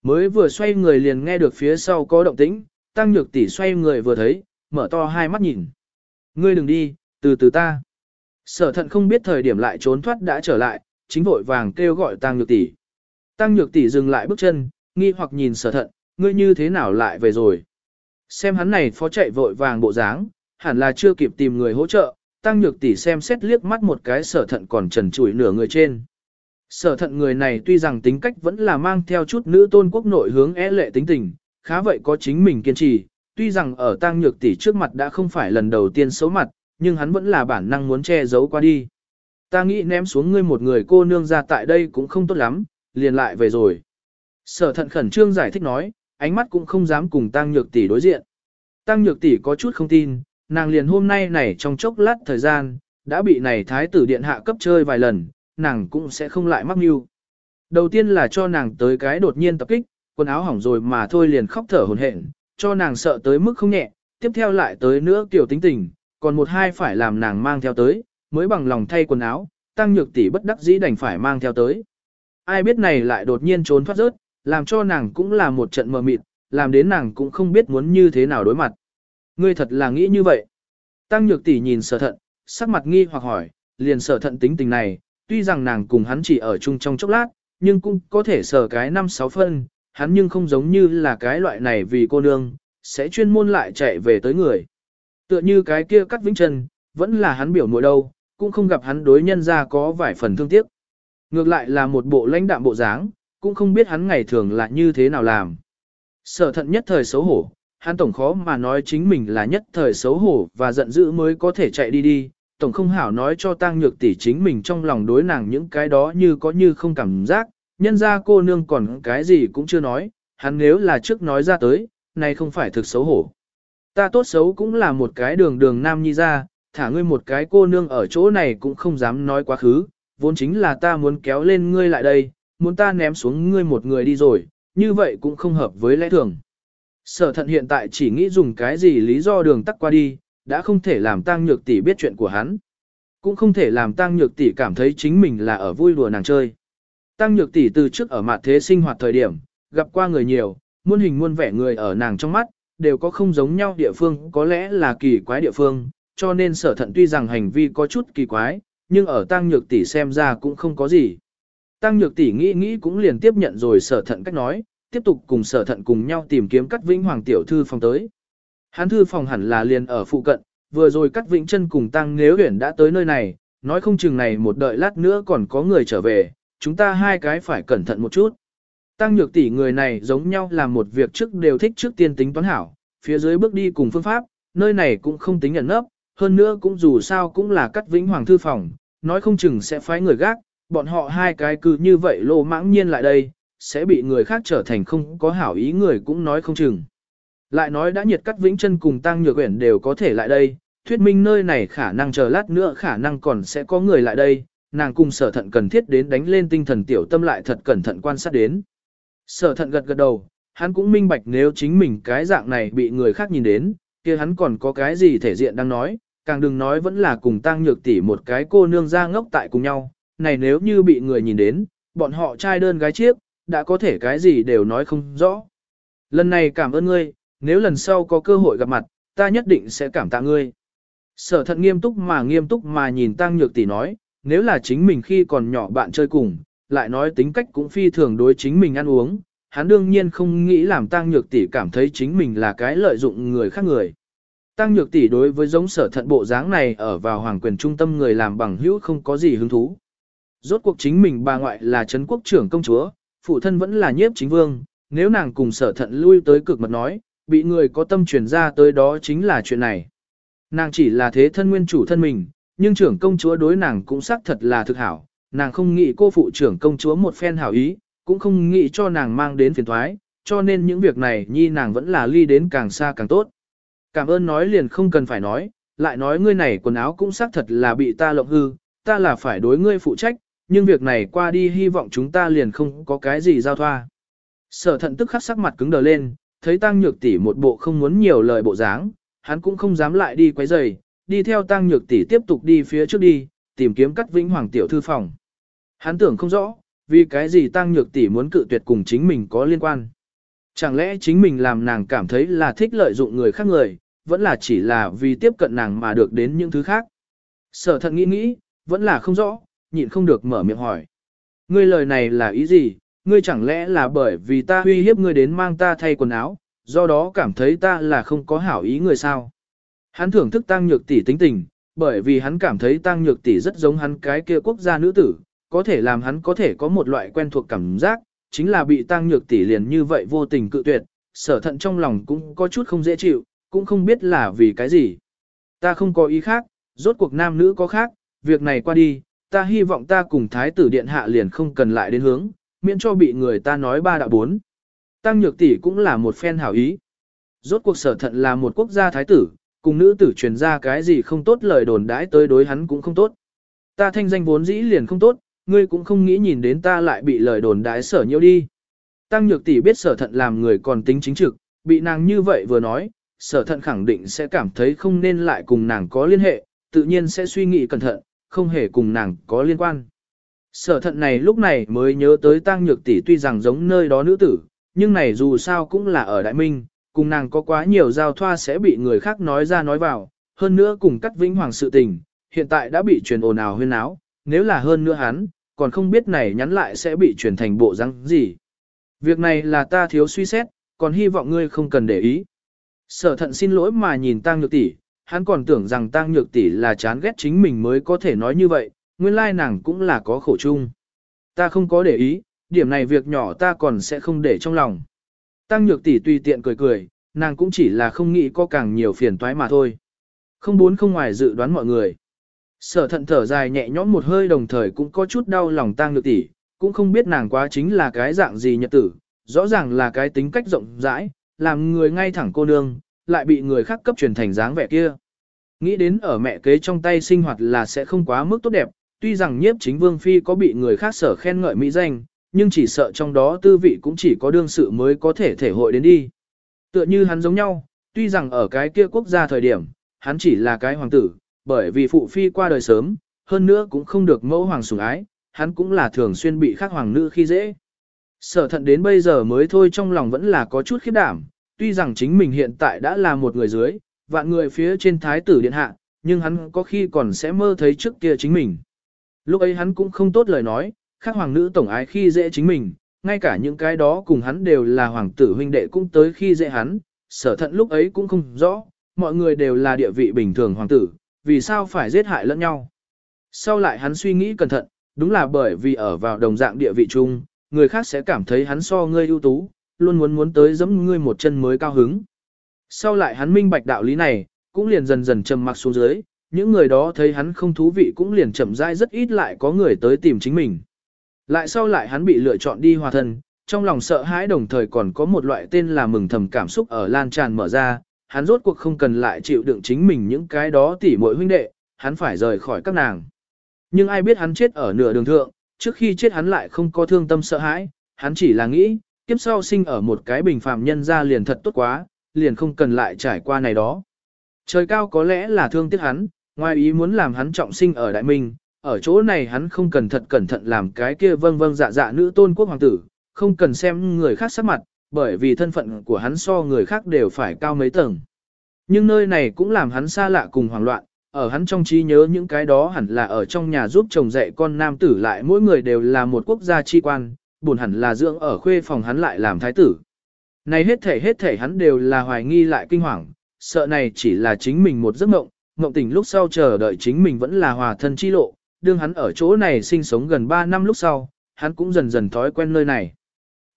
Speaker 1: Mới vừa xoay người liền nghe được phía sau có động tĩnh, tăng nhược tỷ xoay người vừa thấy, mở to hai mắt nhìn. Ngươi đừng đi, từ từ ta. Sở thận không biết thời điểm lại trốn thoát đã trở lại, chính vội vàng kêu gọi tăng nhược tỷ. Tăng nhược tỷ dừng lại bước chân, nghi hoặc nhìn sở thận, ngươi như thế nào lại về rồi. Xem hắn này phó chạy vội vàng bộ dáng, hẳn là chưa kịp tìm người hỗ trợ, tăng nhược tỷ xem xét liếc mắt một cái sở thận còn trần trụi nửa người trên. Sở thận người này tuy rằng tính cách vẫn là mang theo chút nữ tôn quốc nội hướng é lệ tính tình, khá vậy có chính mình kiên trì, tuy rằng ở tăng nhược tỷ trước mặt đã không phải lần đầu tiên xấu mặt, nhưng hắn vẫn là bản năng muốn che giấu qua đi. Ta nghĩ ném xuống ngươi một người cô nương ra tại đây cũng không tốt lắm, liền lại về rồi. Sở thận khẩn trương giải thích nói, ánh mắt cũng không dám cùng tăng nhược tỷ đối diện. Tăng nhược tỷ có chút không tin, nàng liền hôm nay này trong chốc lát thời gian, đã bị này thái tử điện hạ cấp chơi vài lần, nàng cũng sẽ không lại mắc mưu. Đầu tiên là cho nàng tới cái đột nhiên tập kích, quần áo hỏng rồi mà thôi liền khóc thở hổn hển, cho nàng sợ tới mức không nhẹ, tiếp theo lại tới nữa tiểu tính tình, còn một hai phải làm nàng mang theo tới, mới bằng lòng thay quần áo, tăng nhược tỷ bất đắc dĩ đành phải mang theo tới. Ai biết này lại đột nhiên trốn thoát rớt, làm cho nàng cũng là một trận mờ mịt, làm đến nàng cũng không biết muốn như thế nào đối mặt. Ngươi thật là nghĩ như vậy. Tăng nhược tỷ nhìn sở thận, sắc mặt nghi hoặc hỏi, liền sở thận tính tình này, tuy rằng nàng cùng hắn chỉ ở chung trong chốc lát, nhưng cũng có thể sở cái năm sáu phân, hắn nhưng không giống như là cái loại này vì cô nương, sẽ chuyên môn lại chạy về tới người. Tựa như cái kia cắt vĩnh chân, vẫn là hắn biểu muội đâu, cũng không gặp hắn đối nhân ra có vài phần thương tiếc. Ngược lại là một bộ lãnh đạm bộ dáng, cũng không biết hắn ngày thường là như thế nào làm. Sở thận nhất thời xấu hổ, hắn tổng khó mà nói chính mình là nhất thời xấu hổ và giận dữ mới có thể chạy đi đi, tổng không hảo nói cho tang nhược tỷ chính mình trong lòng đối nàng những cái đó như có như không cảm giác, nhân ra cô nương còn cái gì cũng chưa nói, hắn nếu là trước nói ra tới, này không phải thực xấu hổ. Ta tốt xấu cũng là một cái đường đường nam nhi ra, thả ngươi một cái cô nương ở chỗ này cũng không dám nói quá khứ, vốn chính là ta muốn kéo lên ngươi lại đây, muốn ta ném xuống ngươi một người đi rồi, như vậy cũng không hợp với lẽ thường. Sở thận hiện tại chỉ nghĩ dùng cái gì lý do đường tắt qua đi, đã không thể làm tăng nhược tỷ biết chuyện của hắn. Cũng không thể làm tăng nhược tỷ cảm thấy chính mình là ở vui đùa nàng chơi. Tăng nhược tỷ từ trước ở mặt thế sinh hoạt thời điểm, gặp qua người nhiều, muôn hình muôn vẻ người ở nàng trong mắt, đều có không giống nhau địa phương có lẽ là kỳ quái địa phương, cho nên sở thận tuy rằng hành vi có chút kỳ quái, nhưng ở tăng nhược tỷ xem ra cũng không có gì. Tăng nhược tỷ nghĩ nghĩ cũng liền tiếp nhận rồi sở thận cách nói, tiếp tục cùng sở thận cùng nhau tìm kiếm cắt vĩnh hoàng tiểu thư phòng tới. Hán thư phòng hẳn là liền ở phụ cận, vừa rồi cắt vĩnh chân cùng tăng nếu huyển đã tới nơi này, nói không chừng này một đợi lát nữa còn có người trở về, chúng ta hai cái phải cẩn thận một chút. Tăng nhược tỷ người này giống nhau làm một việc trước đều thích trước tiên tính toán hảo, phía dưới bước đi cùng phương pháp, nơi này cũng không tính nhận nấp, hơn nữa cũng dù sao cũng là cắt vĩnh hoàng thư phòng, nói không chừng sẽ phái người gác, bọn họ hai cái cứ như vậy lô mãng nhiên lại đây, sẽ bị người khác trở thành không có hảo ý người cũng nói không chừng. Lại nói đã nhiệt cắt vĩnh chân cùng tăng nhược quyển đều có thể lại đây, thuyết minh nơi này khả năng chờ lát nữa khả năng còn sẽ có người lại đây, nàng cùng sở thận cần thiết đến đánh lên tinh thần tiểu tâm lại thật cẩn thận quan sát đến. Sở thận gật gật đầu, hắn cũng minh bạch nếu chính mình cái dạng này bị người khác nhìn đến, kia hắn còn có cái gì thể diện đang nói, càng đừng nói vẫn là cùng tăng nhược tỷ một cái cô nương ra ngốc tại cùng nhau, này nếu như bị người nhìn đến, bọn họ trai đơn gái chiếc, đã có thể cái gì đều nói không rõ. Lần này cảm ơn ngươi, nếu lần sau có cơ hội gặp mặt, ta nhất định sẽ cảm tạ ngươi. Sở thận nghiêm túc mà nghiêm túc mà nhìn tăng nhược tỷ nói, nếu là chính mình khi còn nhỏ bạn chơi cùng, lại nói tính cách cũng phi thường đối chính mình ăn uống, hắn đương nhiên không nghĩ làm tăng nhược tỷ cảm thấy chính mình là cái lợi dụng người khác người. Tăng nhược tỷ đối với giống sở thận bộ dáng này ở vào hoàng quyền trung tâm người làm bằng hữu không có gì hứng thú. Rốt cuộc chính mình bà ngoại là Trấn quốc trưởng công chúa, phụ thân vẫn là nhiếp chính vương, nếu nàng cùng sở thận lui tới cực mật nói, bị người có tâm truyền ra tới đó chính là chuyện này. Nàng chỉ là thế thân nguyên chủ thân mình, nhưng trưởng công chúa đối nàng cũng xác thật là thực hảo, nàng không nghĩ cô phụ trưởng công chúa một phen hảo ý, cũng không nghĩ cho nàng mang đến phiền thoái, cho nên những việc này nhi nàng vẫn là ly đến càng xa càng tốt. Cảm ơn nói liền không cần phải nói, lại nói ngươi này quần áo cũng xác thật là bị ta lộng hư, ta là phải đối ngươi phụ trách, nhưng việc này qua đi hy vọng chúng ta liền không có cái gì giao thoa. Sở thận tức khắc sắc mặt cứng đờ lên, thấy tăng nhược tỷ một bộ không muốn nhiều lời bộ dáng, hắn cũng không dám lại đi quấy rầy, đi theo tăng nhược tỷ tiếp tục đi phía trước đi, tìm kiếm cắt vĩnh hoàng tiểu thư phòng. Hắn tưởng không rõ, vì cái gì tăng nhược tỷ muốn cự tuyệt cùng chính mình có liên quan. Chẳng lẽ chính mình làm nàng cảm thấy là thích lợi dụng người khác người, vẫn là chỉ là vì tiếp cận nàng mà được đến những thứ khác. Sở thận nghĩ nghĩ, vẫn là không rõ, nhịn không được mở miệng hỏi. Ngươi lời này là ý gì, ngươi chẳng lẽ là bởi vì ta uy hiếp ngươi đến mang ta thay quần áo, do đó cảm thấy ta là không có hảo ý người sao? Hắn thưởng thức tăng nhược tỷ tính tình, bởi vì hắn cảm thấy tăng nhược tỷ rất giống hắn cái kia quốc gia nữ tử, có thể làm hắn có thể có một loại quen thuộc cảm giác, chính là bị tăng nhược tỷ liền như vậy vô tình cự tuyệt, sở thận trong lòng cũng có chút không dễ chịu, cũng không biết là vì cái gì. Ta không có ý khác, rốt cuộc nam nữ có khác, việc này qua đi, ta hy vọng ta cùng thái tử điện hạ liền không cần lại đến hướng, miễn cho bị người ta nói ba đạo bốn. Tăng nhược tỷ cũng là một phen hảo ý. Rốt cuộc sở thận là một quốc gia thái tử, cùng nữ tử truyền ra cái gì không tốt lời đồn đãi tới đối hắn cũng không tốt. Ta thanh danh vốn dĩ liền không tốt, ngươi cũng không nghĩ nhìn đến ta lại bị lời đồn đái sở nhiễu đi. Tăng nhược tỷ biết sở thận làm người còn tính chính trực, bị nàng như vậy vừa nói, sở thận khẳng định sẽ cảm thấy không nên lại cùng nàng có liên hệ, tự nhiên sẽ suy nghĩ cẩn thận, không hề cùng nàng có liên quan. Sở thận này lúc này mới nhớ tới tăng nhược tỷ tuy rằng giống nơi đó nữ tử, nhưng này dù sao cũng là ở Đại Minh, cùng nàng có quá nhiều giao thoa sẽ bị người khác nói ra nói vào, hơn nữa cùng cắt vĩnh hoàng sự tình, hiện tại đã bị truyền ồn ào huyên áo, nếu là hơn nữa hắn, còn không biết này nhắn lại sẽ bị chuyển thành bộ răng gì. Việc này là ta thiếu suy xét, còn hy vọng ngươi không cần để ý. Sở thận xin lỗi mà nhìn Tăng Nhược Tỷ, hắn còn tưởng rằng Tăng Nhược Tỷ là chán ghét chính mình mới có thể nói như vậy, nguyên lai nàng cũng là có khổ chung. Ta không có để ý, điểm này việc nhỏ ta còn sẽ không để trong lòng. Tăng Nhược Tỷ tùy tiện cười cười, nàng cũng chỉ là không nghĩ có càng nhiều phiền toái mà thôi. Không muốn không ngoài dự đoán mọi người. Sở thận thở dài nhẹ nhõm một hơi đồng thời cũng có chút đau lòng tang Nhược Tỷ, cũng không biết nàng quá chính là cái dạng gì nhật tử, rõ ràng là cái tính cách rộng rãi, làm người ngay thẳng cô nương, lại bị người khác cấp truyền thành dáng vẻ kia. Nghĩ đến ở mẹ kế trong tay sinh hoạt là sẽ không quá mức tốt đẹp, tuy rằng nhiếp chính vương phi có bị người khác sở khen ngợi mỹ danh, nhưng chỉ sợ trong đó tư vị cũng chỉ có đương sự mới có thể thể hội đến đi. Tựa như hắn giống nhau, tuy rằng ở cái kia quốc gia thời điểm, hắn chỉ là cái hoàng tử, bởi vì phụ phi qua đời sớm, hơn nữa cũng không được mẫu hoàng sủng ái, hắn cũng là thường xuyên bị khác hoàng nữ khi dễ. Sở thận đến bây giờ mới thôi trong lòng vẫn là có chút khiếp đảm, tuy rằng chính mình hiện tại đã là một người dưới, vạn người phía trên thái tử điện hạ, nhưng hắn có khi còn sẽ mơ thấy trước kia chính mình. Lúc ấy hắn cũng không tốt lời nói, khác hoàng nữ tổng ái khi dễ chính mình, ngay cả những cái đó cùng hắn đều là hoàng tử huynh đệ cũng tới khi dễ hắn, sở thận lúc ấy cũng không rõ, mọi người đều là địa vị bình thường hoàng tử, vì sao phải giết hại lẫn nhau. Sau lại hắn suy nghĩ cẩn thận, đúng là bởi vì ở vào đồng dạng địa vị chung, người khác sẽ cảm thấy hắn so ngươi ưu tú, luôn muốn muốn tới giẫm ngươi một chân mới cao hứng. Sau lại hắn minh bạch đạo lý này, cũng liền dần dần trầm mặc xuống dưới, những người đó thấy hắn không thú vị cũng liền chậm rãi rất ít lại có người tới tìm chính mình. Lại sau lại hắn bị lựa chọn đi hòa thân, trong lòng sợ hãi đồng thời còn có một loại tên là mừng thầm cảm xúc ở lan tràn mở ra, hắn rốt cuộc không cần lại chịu đựng chính mình những cái đó tỉ muội huynh đệ, hắn phải rời khỏi các nàng. Nhưng ai biết hắn chết ở nửa đường thượng, trước khi chết hắn lại không có thương tâm sợ hãi, hắn chỉ là nghĩ, kiếp sau sinh ở một cái bình phàm nhân ra liền thật tốt quá, liền không cần lại trải qua này đó. Trời cao có lẽ là thương tiếc hắn, ngoài ý muốn làm hắn trọng sinh ở Đại Minh, ở chỗ này hắn không cần thật cẩn thận làm cái kia vâng vâng dạ dạ nữ tôn quốc hoàng tử, không cần xem người khác sắc mặt, bởi vì thân phận của hắn so người khác đều phải cao mấy tầng. Nhưng nơi này cũng làm hắn xa lạ cùng hoảng loạn, ở hắn trong trí nhớ những cái đó hẳn là ở trong nhà giúp chồng dạy con nam tử lại mỗi người đều là một quốc gia chi quan, buồn hẳn là dưỡng ở khuê phòng hắn lại làm thái tử. Này hết thể hết thể hắn đều là hoài nghi lại kinh hoàng, sợ này chỉ là chính mình một giấc mộng, mộng tỉnh lúc sau chờ đợi chính mình vẫn là hòa thân chi lộ, đương hắn ở chỗ này sinh sống gần 3 năm lúc sau, hắn cũng dần dần thói quen nơi này.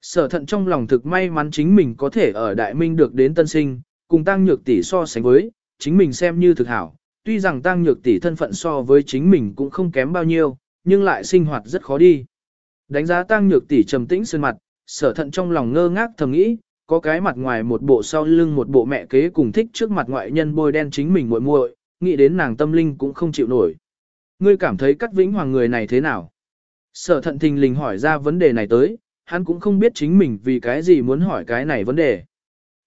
Speaker 1: Sở thận trong lòng thực may mắn chính mình có thể ở Đại Minh được đến tân sinh, cùng tăng nhược tỷ so sánh với, chính mình xem như thực hảo, tuy rằng tăng nhược tỷ thân phận so với chính mình cũng không kém bao nhiêu, nhưng lại sinh hoạt rất khó đi. Đánh giá tăng nhược tỷ trầm tĩnh sơn mặt, sở thận trong lòng ngơ ngác thầm nghĩ, có cái mặt ngoài một bộ sau lưng một bộ mẹ kế cùng thích trước mặt ngoại nhân bôi đen chính mình muội muội, nghĩ đến nàng tâm linh cũng không chịu nổi. Ngươi cảm thấy cắt vĩnh hoàng người này thế nào? Sở thận thình lình hỏi ra vấn đề này tới, hắn cũng không biết chính mình vì cái gì muốn hỏi cái này vấn đề.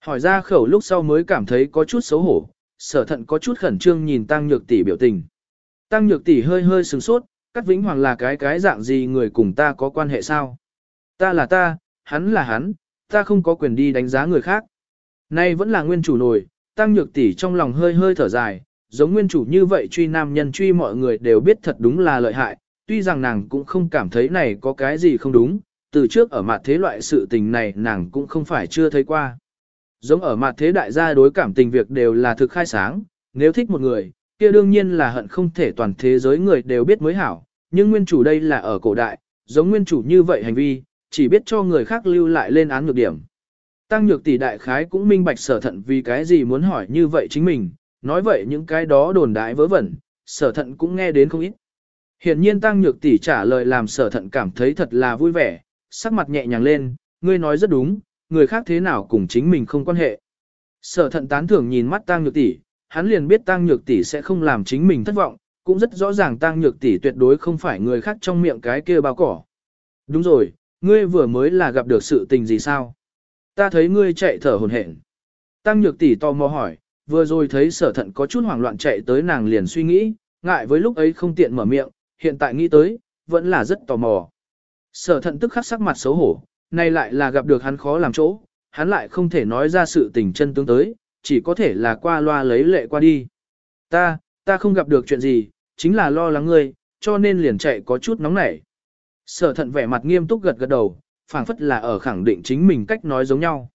Speaker 1: Hỏi ra khẩu lúc sau mới cảm thấy có chút xấu hổ, sở thận có chút khẩn trương nhìn tăng nhược tỷ biểu tình. Tăng nhược tỷ hơi hơi sừng sốt, cắt vĩnh hoàng là cái cái dạng gì người cùng ta có quan hệ sao? Ta là ta, hắn là hắn, ta không có quyền đi đánh giá người khác. Nay vẫn là nguyên chủ nổi, tăng nhược tỷ trong lòng hơi hơi thở dài, giống nguyên chủ như vậy truy nam nhân truy mọi người đều biết thật đúng là lợi hại, tuy rằng nàng cũng không cảm thấy này có cái gì không đúng, từ trước ở mặt thế loại sự tình này nàng cũng không phải chưa thấy qua. Giống ở mặt thế đại gia đối cảm tình việc đều là thực khai sáng, nếu thích một người, kia đương nhiên là hận không thể toàn thế giới người đều biết mới hảo, nhưng nguyên chủ đây là ở cổ đại, giống nguyên chủ như vậy hành vi, chỉ biết cho người khác lưu lại lên án nhược điểm. Tăng nhược tỷ đại khái cũng minh bạch sở thận vì cái gì muốn hỏi như vậy chính mình, nói vậy những cái đó đồn đại vớ vẩn, sở thận cũng nghe đến không ít. Hiện nhiên tăng nhược tỷ trả lời làm sở thận cảm thấy thật là vui vẻ, sắc mặt nhẹ nhàng lên, ngươi nói rất đúng, người khác thế nào cùng chính mình không quan hệ. Sở thận tán thưởng nhìn mắt tang nhược tỷ, hắn liền biết tang nhược tỷ sẽ không làm chính mình thất vọng, cũng rất rõ ràng tang nhược tỷ tuyệt đối không phải người khác trong miệng cái kia bao cỏ. Đúng rồi, ngươi vừa mới là gặp được sự tình gì sao? Ta thấy ngươi chạy thở hổn hển. Tăng nhược tỷ tò mò hỏi, vừa rồi thấy sở thận có chút hoảng loạn chạy tới nàng liền suy nghĩ, ngại với lúc ấy không tiện mở miệng, hiện tại nghĩ tới, vẫn là rất tò mò. Sở thận tức khắc sắc mặt xấu hổ, nay lại là gặp được hắn khó làm chỗ, hắn lại không thể nói ra sự tình chân tướng tới, chỉ có thể là qua loa lấy lệ qua đi. Ta, ta không gặp được chuyện gì, chính là lo lắng ngươi, cho nên liền chạy có chút nóng nảy. Sở thận vẻ mặt nghiêm túc gật gật đầu, phảng phất là ở khẳng định chính mình cách nói giống nhau.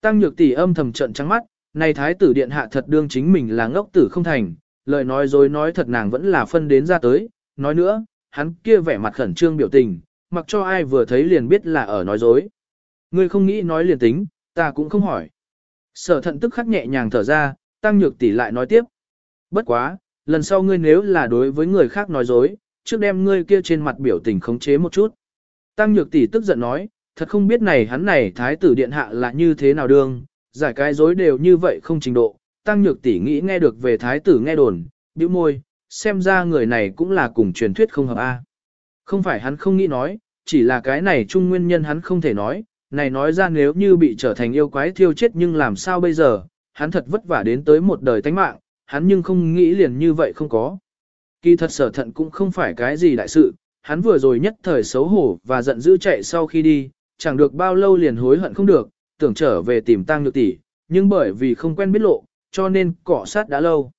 Speaker 1: Tăng nhược tỷ âm thầm trận trắng mắt, này thái tử điện hạ thật đương chính mình là ngốc tử không thành, lời nói dối nói thật nàng vẫn là phân đến ra tới, nói nữa, hắn kia vẻ mặt khẩn trương biểu tình, mặc cho ai vừa thấy liền biết là ở nói dối. Ngươi không nghĩ nói liền tính, ta cũng không hỏi. Sở thận tức khắc nhẹ nhàng thở ra, tăng nhược tỷ lại nói tiếp. Bất quá, lần sau ngươi nếu là đối với người khác nói dối, trước đem ngươi kia trên mặt biểu tình khống chế một chút. Tăng nhược tỷ tức giận nói, thật không biết này hắn này thái tử điện hạ là như thế nào đương, giải cái dối đều như vậy không trình độ. Tăng nhược tỷ nghĩ nghe được về thái tử nghe đồn, bĩu môi, xem ra người này cũng là cùng truyền thuyết không hợp a. Không phải hắn không nghĩ nói, chỉ là cái này chung nguyên nhân hắn không thể nói, này nói ra nếu như bị trở thành yêu quái thiêu chết nhưng làm sao bây giờ, hắn thật vất vả đến tới một đời tánh mạng, hắn nhưng không nghĩ liền như vậy không có. Kỳ thật sở thận cũng không phải cái gì đại sự, hắn vừa rồi nhất thời xấu hổ và giận dữ chạy sau khi đi, chẳng được bao lâu liền hối hận không được, tưởng trở về tìm tang nhược tỷ, nhưng bởi vì không quen biết lộ, cho nên cỏ sát đã lâu.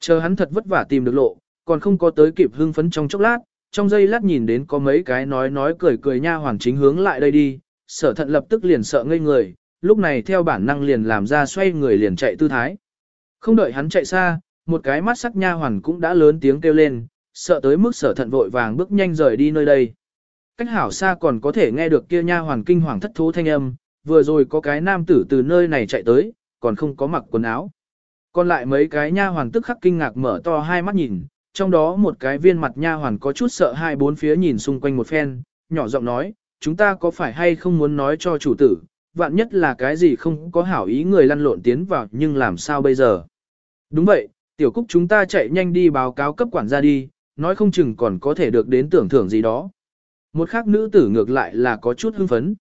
Speaker 1: Chờ hắn thật vất vả tìm được lộ, còn không có tới kịp hưng phấn trong chốc lát, trong giây lát nhìn đến có mấy cái nói nói cười cười nha hoàng chính hướng lại đây đi, sở thận lập tức liền sợ ngây người, lúc này theo bản năng liền làm ra xoay người liền chạy tư thái. Không đợi hắn chạy xa, một cái mắt sắc nha hoàn cũng đã lớn tiếng kêu lên, sợ tới mức sở thận vội vàng bước nhanh rời đi nơi đây. Cách hảo xa còn có thể nghe được kia nha hoàn kinh hoàng thất thố thanh âm, vừa rồi có cái nam tử từ nơi này chạy tới, còn không có mặc quần áo. Còn lại mấy cái nha hoàn tức khắc kinh ngạc mở to hai mắt nhìn, trong đó một cái viên mặt nha hoàn có chút sợ hai bốn phía nhìn xung quanh một phen, nhỏ giọng nói, chúng ta có phải hay không muốn nói cho chủ tử, vạn nhất là cái gì không có hảo ý người lăn lộn tiến vào nhưng làm sao bây giờ. Đúng vậy, tiểu cúc chúng ta chạy nhanh đi báo cáo cấp quản gia đi, nói không chừng còn có thể được đến tưởng thưởng gì đó. Một khác nữ tử ngược lại là có chút hưng phấn.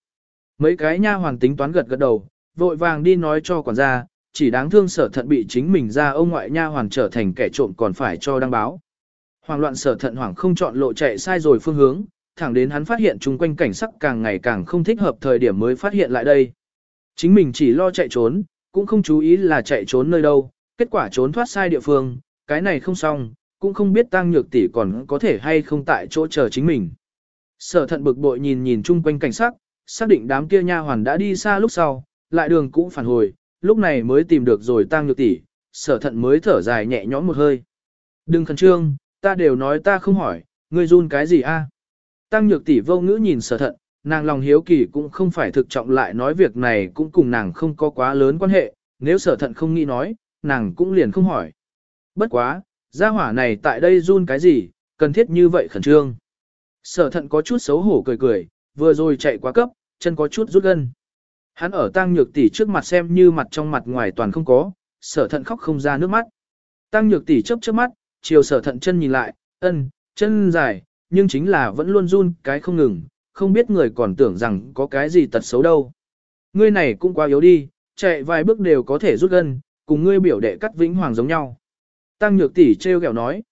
Speaker 1: Mấy cái nha hoàn tính toán gật gật đầu, vội vàng đi nói cho quản gia, chỉ đáng thương sở thận bị chính mình ra ông ngoại nha hoàn trở thành kẻ trộm còn phải cho đăng báo. Hoàng loạn sở thận hoàng không chọn lộ chạy sai rồi phương hướng, thẳng đến hắn phát hiện chung quanh cảnh sắc càng ngày càng không thích hợp thời điểm mới phát hiện lại đây. Chính mình chỉ lo chạy trốn, cũng không chú ý là chạy trốn nơi đâu, kết quả trốn thoát sai địa phương, cái này không xong, cũng không biết tăng nhược tỷ còn có thể hay không tại chỗ chờ chính mình. Sở thận bực bội nhìn nhìn chung quanh cảnh sắc, xác định đám kia nha hoàn đã đi xa lúc sau, lại đường cũng phản hồi, lúc này mới tìm được rồi tăng nhược tỷ, sở thận mới thở dài nhẹ nhõm một hơi. Đừng khẩn trương, ta đều nói ta không hỏi, ngươi run cái gì a? Tăng nhược tỷ vô ngữ nhìn sở thận, nàng lòng hiếu kỳ cũng không phải thực trọng lại nói việc này cũng cùng nàng không có quá lớn quan hệ, nếu sở thận không nghĩ nói, nàng cũng liền không hỏi. Bất quá, gia hỏa này tại đây run cái gì, cần thiết như vậy khẩn trương. Sở thận có chút xấu hổ cười cười, vừa rồi chạy quá cấp, chân có chút rút gân. Hắn ở tăng nhược tỷ trước mặt xem như mặt trong mặt ngoài toàn không có, sở thận khóc không ra nước mắt. Tăng nhược tỷ chớp chớp mắt, chiều sở thận chân nhìn lại, ân, chân dài, nhưng chính là vẫn luôn run cái không ngừng, không biết người còn tưởng rằng có cái gì tật xấu đâu. Ngươi này cũng quá yếu đi, chạy vài bước đều có thể rút gân, cùng ngươi biểu đệ cắt vĩnh hoàng giống nhau. Tăng nhược tỷ treo kẹo nói,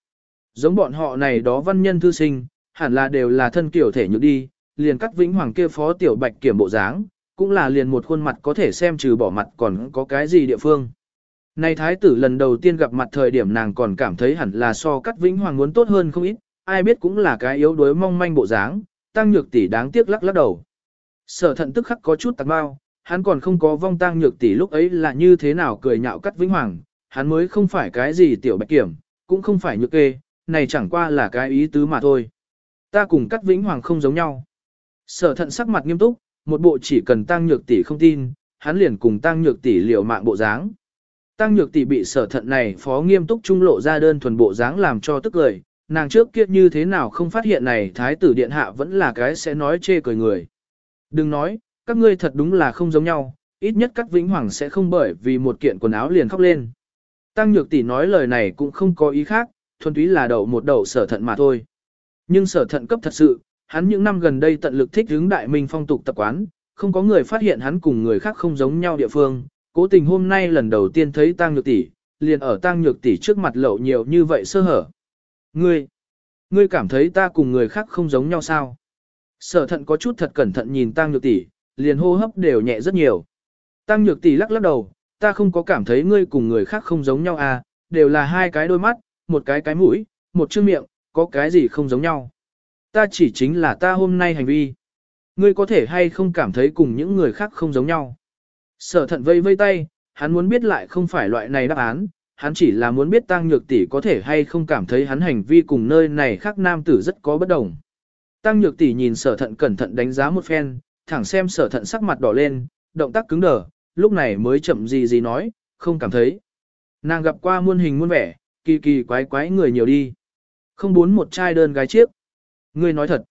Speaker 1: giống bọn họ này đó văn nhân thư sinh, hẳn là đều là thân kiểu thể nhược đi, liền cắt vĩnh hoàng kia phó tiểu bạch kiểm bộ dáng, cũng là liền một khuôn mặt có thể xem trừ bỏ mặt còn có cái gì địa phương. Này thái tử lần đầu tiên gặp mặt thời điểm nàng còn cảm thấy hẳn là so cắt vĩnh hoàng muốn tốt hơn không ít, ai biết cũng là cái yếu đuối mong manh bộ dáng, tăng nhược tỷ đáng tiếc lắc lắc đầu. Sở thận tức khắc có chút tạc bao, hắn còn không có vong tăng nhược tỷ lúc ấy là như thế nào cười nhạo cắt vĩnh hoàng, hắn mới không phải cái gì tiểu bạch kiểm, cũng không phải nhược kê, này chẳng qua là cái ý tứ mà thôi. Ta cùng cắt vĩnh hoàng không giống nhau. Sở thận sắc mặt nghiêm túc, một bộ chỉ cần tăng nhược tỷ không tin, hắn liền cùng tăng nhược tỷ liều mạng bộ dáng. Tăng nhược tỷ bị sở thận này phó nghiêm túc trung lộ ra đơn thuần bộ dáng làm cho tức cười. nàng trước kia như thế nào không phát hiện này thái tử điện hạ vẫn là cái sẽ nói chê cười người. Đừng nói, các ngươi thật đúng là không giống nhau, ít nhất các vĩnh hoàng sẽ không bởi vì một kiện quần áo liền khóc lên. Tăng nhược tỷ nói lời này cũng không có ý khác, thuần túy là đậu một đậu sở thận mà thôi. Nhưng sở thận cấp thật sự, hắn những năm gần đây tận lực thích hướng đại minh phong tục tập quán, không có người phát hiện hắn cùng người khác không giống nhau địa phương, cố tình hôm nay lần đầu tiên thấy tang nhược tỷ, liền ở tang nhược tỷ trước mặt lậu nhiều như vậy sơ hở. Ngươi, ngươi cảm thấy ta cùng người khác không giống nhau sao? Sở thận có chút thật cẩn thận nhìn tang nhược tỷ, liền hô hấp đều nhẹ rất nhiều. Tang nhược tỷ lắc lắc đầu, ta không có cảm thấy ngươi cùng người khác không giống nhau à, đều là hai cái đôi mắt, một cái cái mũi, một chiếc miệng, có cái gì không giống nhau. Ta chỉ chính là ta hôm nay hành vi. Ngươi có thể hay không cảm thấy cùng những người khác không giống nhau. Sở thận vây vây tay, hắn muốn biết lại không phải loại này đáp án, hắn chỉ là muốn biết tăng nhược tỷ có thể hay không cảm thấy hắn hành vi cùng nơi này khác nam tử rất có bất đồng. Tăng nhược tỷ nhìn sở thận cẩn thận đánh giá một phen, thẳng xem sở thận sắc mặt đỏ lên, động tác cứng đờ, lúc này mới chậm gì gì nói, không cảm thấy. Nàng gặp qua muôn hình muôn vẻ, kỳ kỳ quái quái người nhiều đi. Không muốn một trai đơn gái chiếc. Ngươi nói thật.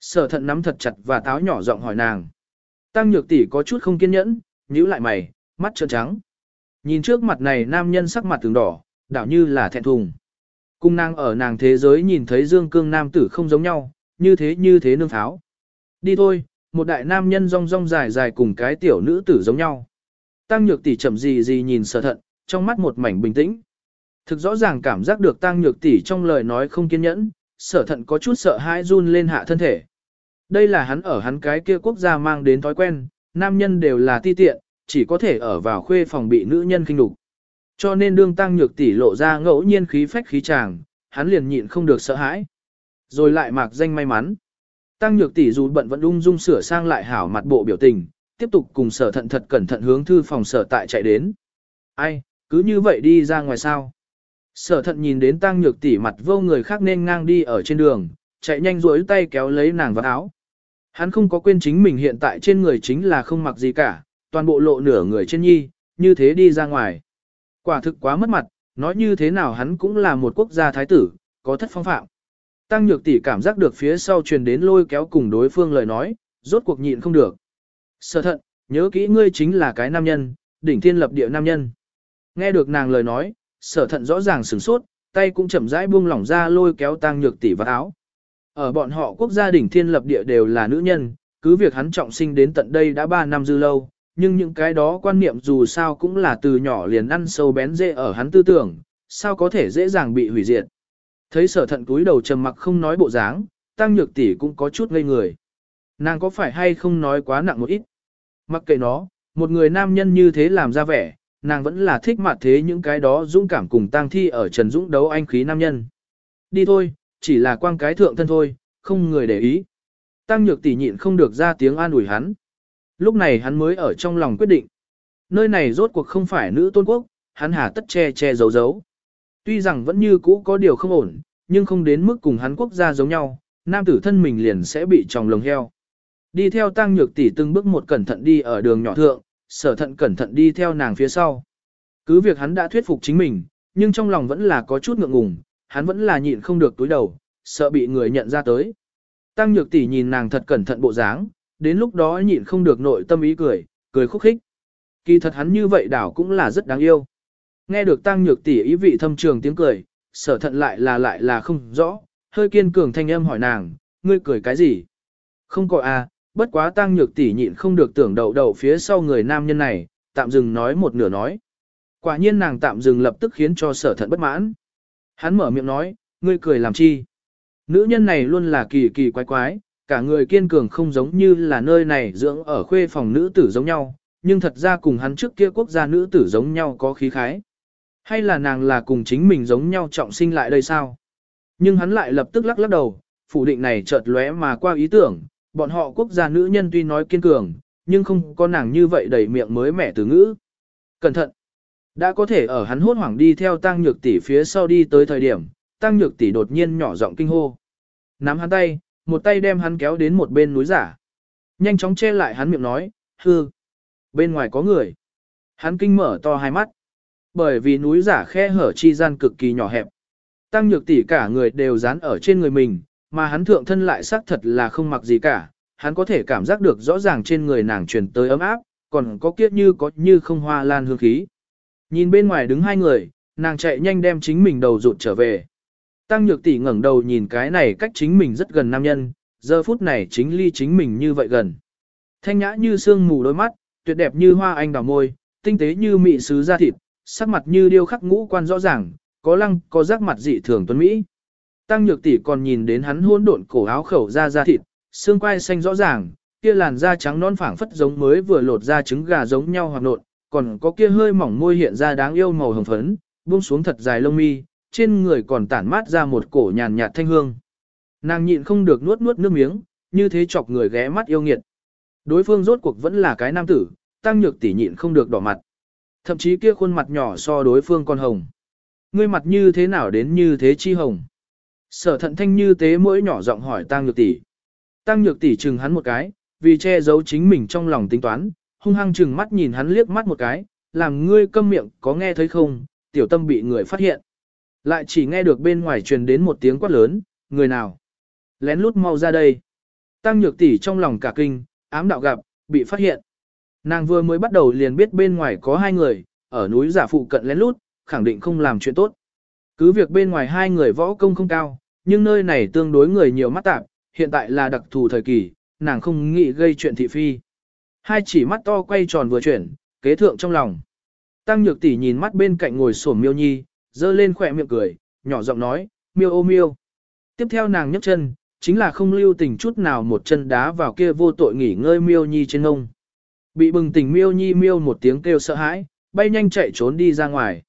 Speaker 1: Sở thận nắm thật chặt và táo nhỏ giọng hỏi nàng. Tăng nhược tỷ có chút không kiên nhẫn, nhíu lại mày, mắt trợn trắng. Nhìn trước mặt này nam nhân sắc mặt từng đỏ, đảo như là thẹn thùng. Cung nàng ở nàng thế giới nhìn thấy dương cương nam tử không giống nhau, như thế như thế nương pháo. Đi thôi, một đại nam nhân rong rong dài dài cùng cái tiểu nữ tử giống nhau. Tăng nhược tỷ chậm gì gì nhìn sở thận, trong mắt một mảnh bình tĩnh. Thực rõ ràng cảm giác được tăng nhược tỷ trong lời nói không kiên nhẫn, sở thận có chút sợ hãi run lên hạ thân thể. Đây là hắn ở hắn cái kia quốc gia mang đến thói quen, nam nhân đều là ti tiện, chỉ có thể ở vào khuê phòng bị nữ nhân kinh đục. Cho nên đương tăng nhược tỷ lộ ra ngẫu nhiên khí phách khí chàng, hắn liền nhịn không được sợ hãi. Rồi lại mạc danh may mắn. Tăng nhược tỷ dù bận vẫn ung dung sửa sang lại hảo mặt bộ biểu tình, tiếp tục cùng sở thận thật cẩn thận hướng thư phòng sở tại chạy đến. Ai, cứ như vậy đi ra ngoài sao? Sở thận nhìn đến tăng nhược tỷ mặt vô người khác nên ngang đi ở trên đường, chạy nhanh duỗi tay kéo lấy nàng vào áo. Hắn không có quên chính mình hiện tại trên người chính là không mặc gì cả, toàn bộ lộ nửa người trên nhi, như thế đi ra ngoài. Quả thực quá mất mặt, nói như thế nào hắn cũng là một quốc gia thái tử, có thất phong phạm. Tăng nhược tỷ cảm giác được phía sau truyền đến lôi kéo cùng đối phương lời nói, rốt cuộc nhịn không được. Sở thận, nhớ kỹ ngươi chính là cái nam nhân, đỉnh thiên lập địa nam nhân. Nghe được nàng lời nói, sở thận rõ ràng sửng sốt, tay cũng chậm rãi buông lỏng ra lôi kéo tăng nhược tỷ vào áo. Ở bọn họ quốc gia đỉnh thiên lập địa đều là nữ nhân, cứ việc hắn trọng sinh đến tận đây đã 3 năm dư lâu, nhưng những cái đó quan niệm dù sao cũng là từ nhỏ liền ăn sâu bén dễ ở hắn tư tưởng, sao có thể dễ dàng bị hủy diệt. Thấy sở thận túi đầu trầm mặc không nói bộ dáng, tăng nhược tỷ cũng có chút ngây người. Nàng có phải hay không nói quá nặng một ít? Mặc kệ nó, một người nam nhân như thế làm ra vẻ, nàng vẫn là thích mặt thế những cái đó dũng cảm cùng tang thi ở Trần Dũng đấu anh khí nam nhân. Đi thôi, chỉ là quang cái thượng thân thôi, không người để ý. Tăng nhược tỷ nhịn không được ra tiếng an ủi hắn. Lúc này hắn mới ở trong lòng quyết định. Nơi này rốt cuộc không phải nữ tôn quốc, hắn hà tất che che giấu giấu. Tuy rằng vẫn như cũ có điều không ổn, nhưng không đến mức cùng hắn quốc gia giống nhau, nam tử thân mình liền sẽ bị tròng lồng heo. Đi theo tăng nhược tỷ từng bước một cẩn thận đi ở đường nhỏ thượng, sở thận cẩn thận đi theo nàng phía sau. Cứ việc hắn đã thuyết phục chính mình, nhưng trong lòng vẫn là có chút ngượng ngùng, hắn vẫn là nhịn không được túi đầu, sợ bị người nhận ra tới. Tăng nhược tỷ nhìn nàng thật cẩn thận bộ dáng, đến lúc đó nhịn không được nội tâm ý cười, cười khúc khích. Kỳ thật hắn như vậy đảo cũng là rất đáng yêu. Nghe được tăng nhược tỷ ý vị thâm trường tiếng cười, sở thận lại là lại là không rõ, hơi kiên cường thanh âm hỏi nàng, ngươi cười cái gì? Không có à, bất quá tăng nhược tỷ nhịn không được tưởng đầu đầu phía sau người nam nhân này, tạm dừng nói một nửa nói. Quả nhiên nàng tạm dừng lập tức khiến cho sở thận bất mãn. Hắn mở miệng nói, ngươi cười làm chi? Nữ nhân này luôn là kỳ kỳ quái quái, cả người kiên cường không giống như là nơi này dưỡng ở khuê phòng nữ tử giống nhau, nhưng thật ra cùng hắn trước kia quốc gia nữ tử giống nhau có khí khái. Hay là nàng là cùng chính mình giống nhau trọng sinh lại đây sao? Nhưng hắn lại lập tức lắc lắc đầu, phủ định này chợt lóe mà qua ý tưởng, bọn họ quốc gia nữ nhân tuy nói kiên cường, nhưng không có nàng như vậy đầy miệng mới mẻ từ ngữ. Cẩn thận! Đã có thể ở hắn hốt hoảng đi theo tăng nhược tỷ phía sau đi tới thời điểm, tăng nhược tỷ đột nhiên nhỏ giọng kinh hô. Nắm hắn tay, một tay đem hắn kéo đến một bên núi giả. Nhanh chóng che lại hắn miệng nói, hư. Bên ngoài có người. Hắn kinh mở to hai mắt. Bởi vì núi giả khe hở chi gian cực kỳ nhỏ hẹp. Tăng nhược tỷ cả người đều dán ở trên người mình, mà hắn thượng thân lại xác thật là không mặc gì cả, hắn có thể cảm giác được rõ ràng trên người nàng truyền tới ấm áp, còn có kiếp như có như không hoa lan hương khí. Nhìn bên ngoài đứng hai người, nàng chạy nhanh đem chính mình đầu rụt trở về. Tăng nhược tỷ ngẩng đầu nhìn cái này cách chính mình rất gần nam nhân, giờ phút này chính ly chính mình như vậy gần. Thanh nhã như sương mù đôi mắt, tuyệt đẹp như hoa anh đào môi, tinh tế như mị sứ da thịt, sắc mặt như điêu khắc ngũ quan rõ ràng, có lăng, có rắc mặt dị thường tuấn Mỹ. Tăng nhược tỷ còn nhìn đến hắn hôn độn cổ áo khẩu da da thịt, xương quai xanh rõ ràng, kia làn da trắng non phẳng phất giống mới vừa lột ra trứng gà giống nhau hoặc nộn, còn có kia hơi mỏng môi hiện ra đáng yêu màu hồng phấn, buông xuống thật dài lông mi, trên người còn tản mát ra một cổ nhàn nhạt thanh hương. Nàng nhịn không được nuốt nuốt nước miếng, như thế chọc người ghé mắt yêu nghiệt. Đối phương rốt cuộc vẫn là cái nam tử, tăng nhược tỷ nhịn không được đỏ mặt. Thậm chí kia khuôn mặt nhỏ so đối phương còn hồng. Ngươi mặt như thế nào đến như thế chi hồng? Sở thận thanh như tế mỗi nhỏ giọng hỏi tăng nhược tỷ. Tăng nhược tỷ chừng hắn một cái, vì che giấu chính mình trong lòng tính toán, hung hăng chừng mắt nhìn hắn liếc mắt một cái, làm ngươi câm miệng có nghe thấy không, tiểu tâm bị người phát hiện. Lại chỉ nghe được bên ngoài truyền đến một tiếng quát lớn, người nào? Lén lút mau ra đây. Tăng nhược tỷ trong lòng cả kinh, ám đạo gặp, bị phát hiện. Nàng vừa mới bắt đầu liền biết bên ngoài có hai người, ở núi giả phụ cận lén lút, khẳng định không làm chuyện tốt. Cứ việc bên ngoài hai người võ công không cao, nhưng nơi này tương đối người nhiều mắt tạp, hiện tại là đặc thù thời kỳ, nàng không nghĩ gây chuyện thị phi. Hai chỉ mắt to quay tròn vừa chuyển, kế thượng trong lòng. Tăng nhược tỷ nhìn mắt bên cạnh ngồi sổm miêu nhi, dơ lên khỏe miệng cười, nhỏ giọng nói, miêu ô miêu. Tiếp theo nàng nhấc chân, chính là không lưu tình chút nào một chân đá vào kia vô tội nghỉ ngơi miêu nhi trên ngông. Bị bừng tỉnh miêu nhi miêu một tiếng kêu sợ hãi, bay nhanh chạy trốn đi ra ngoài.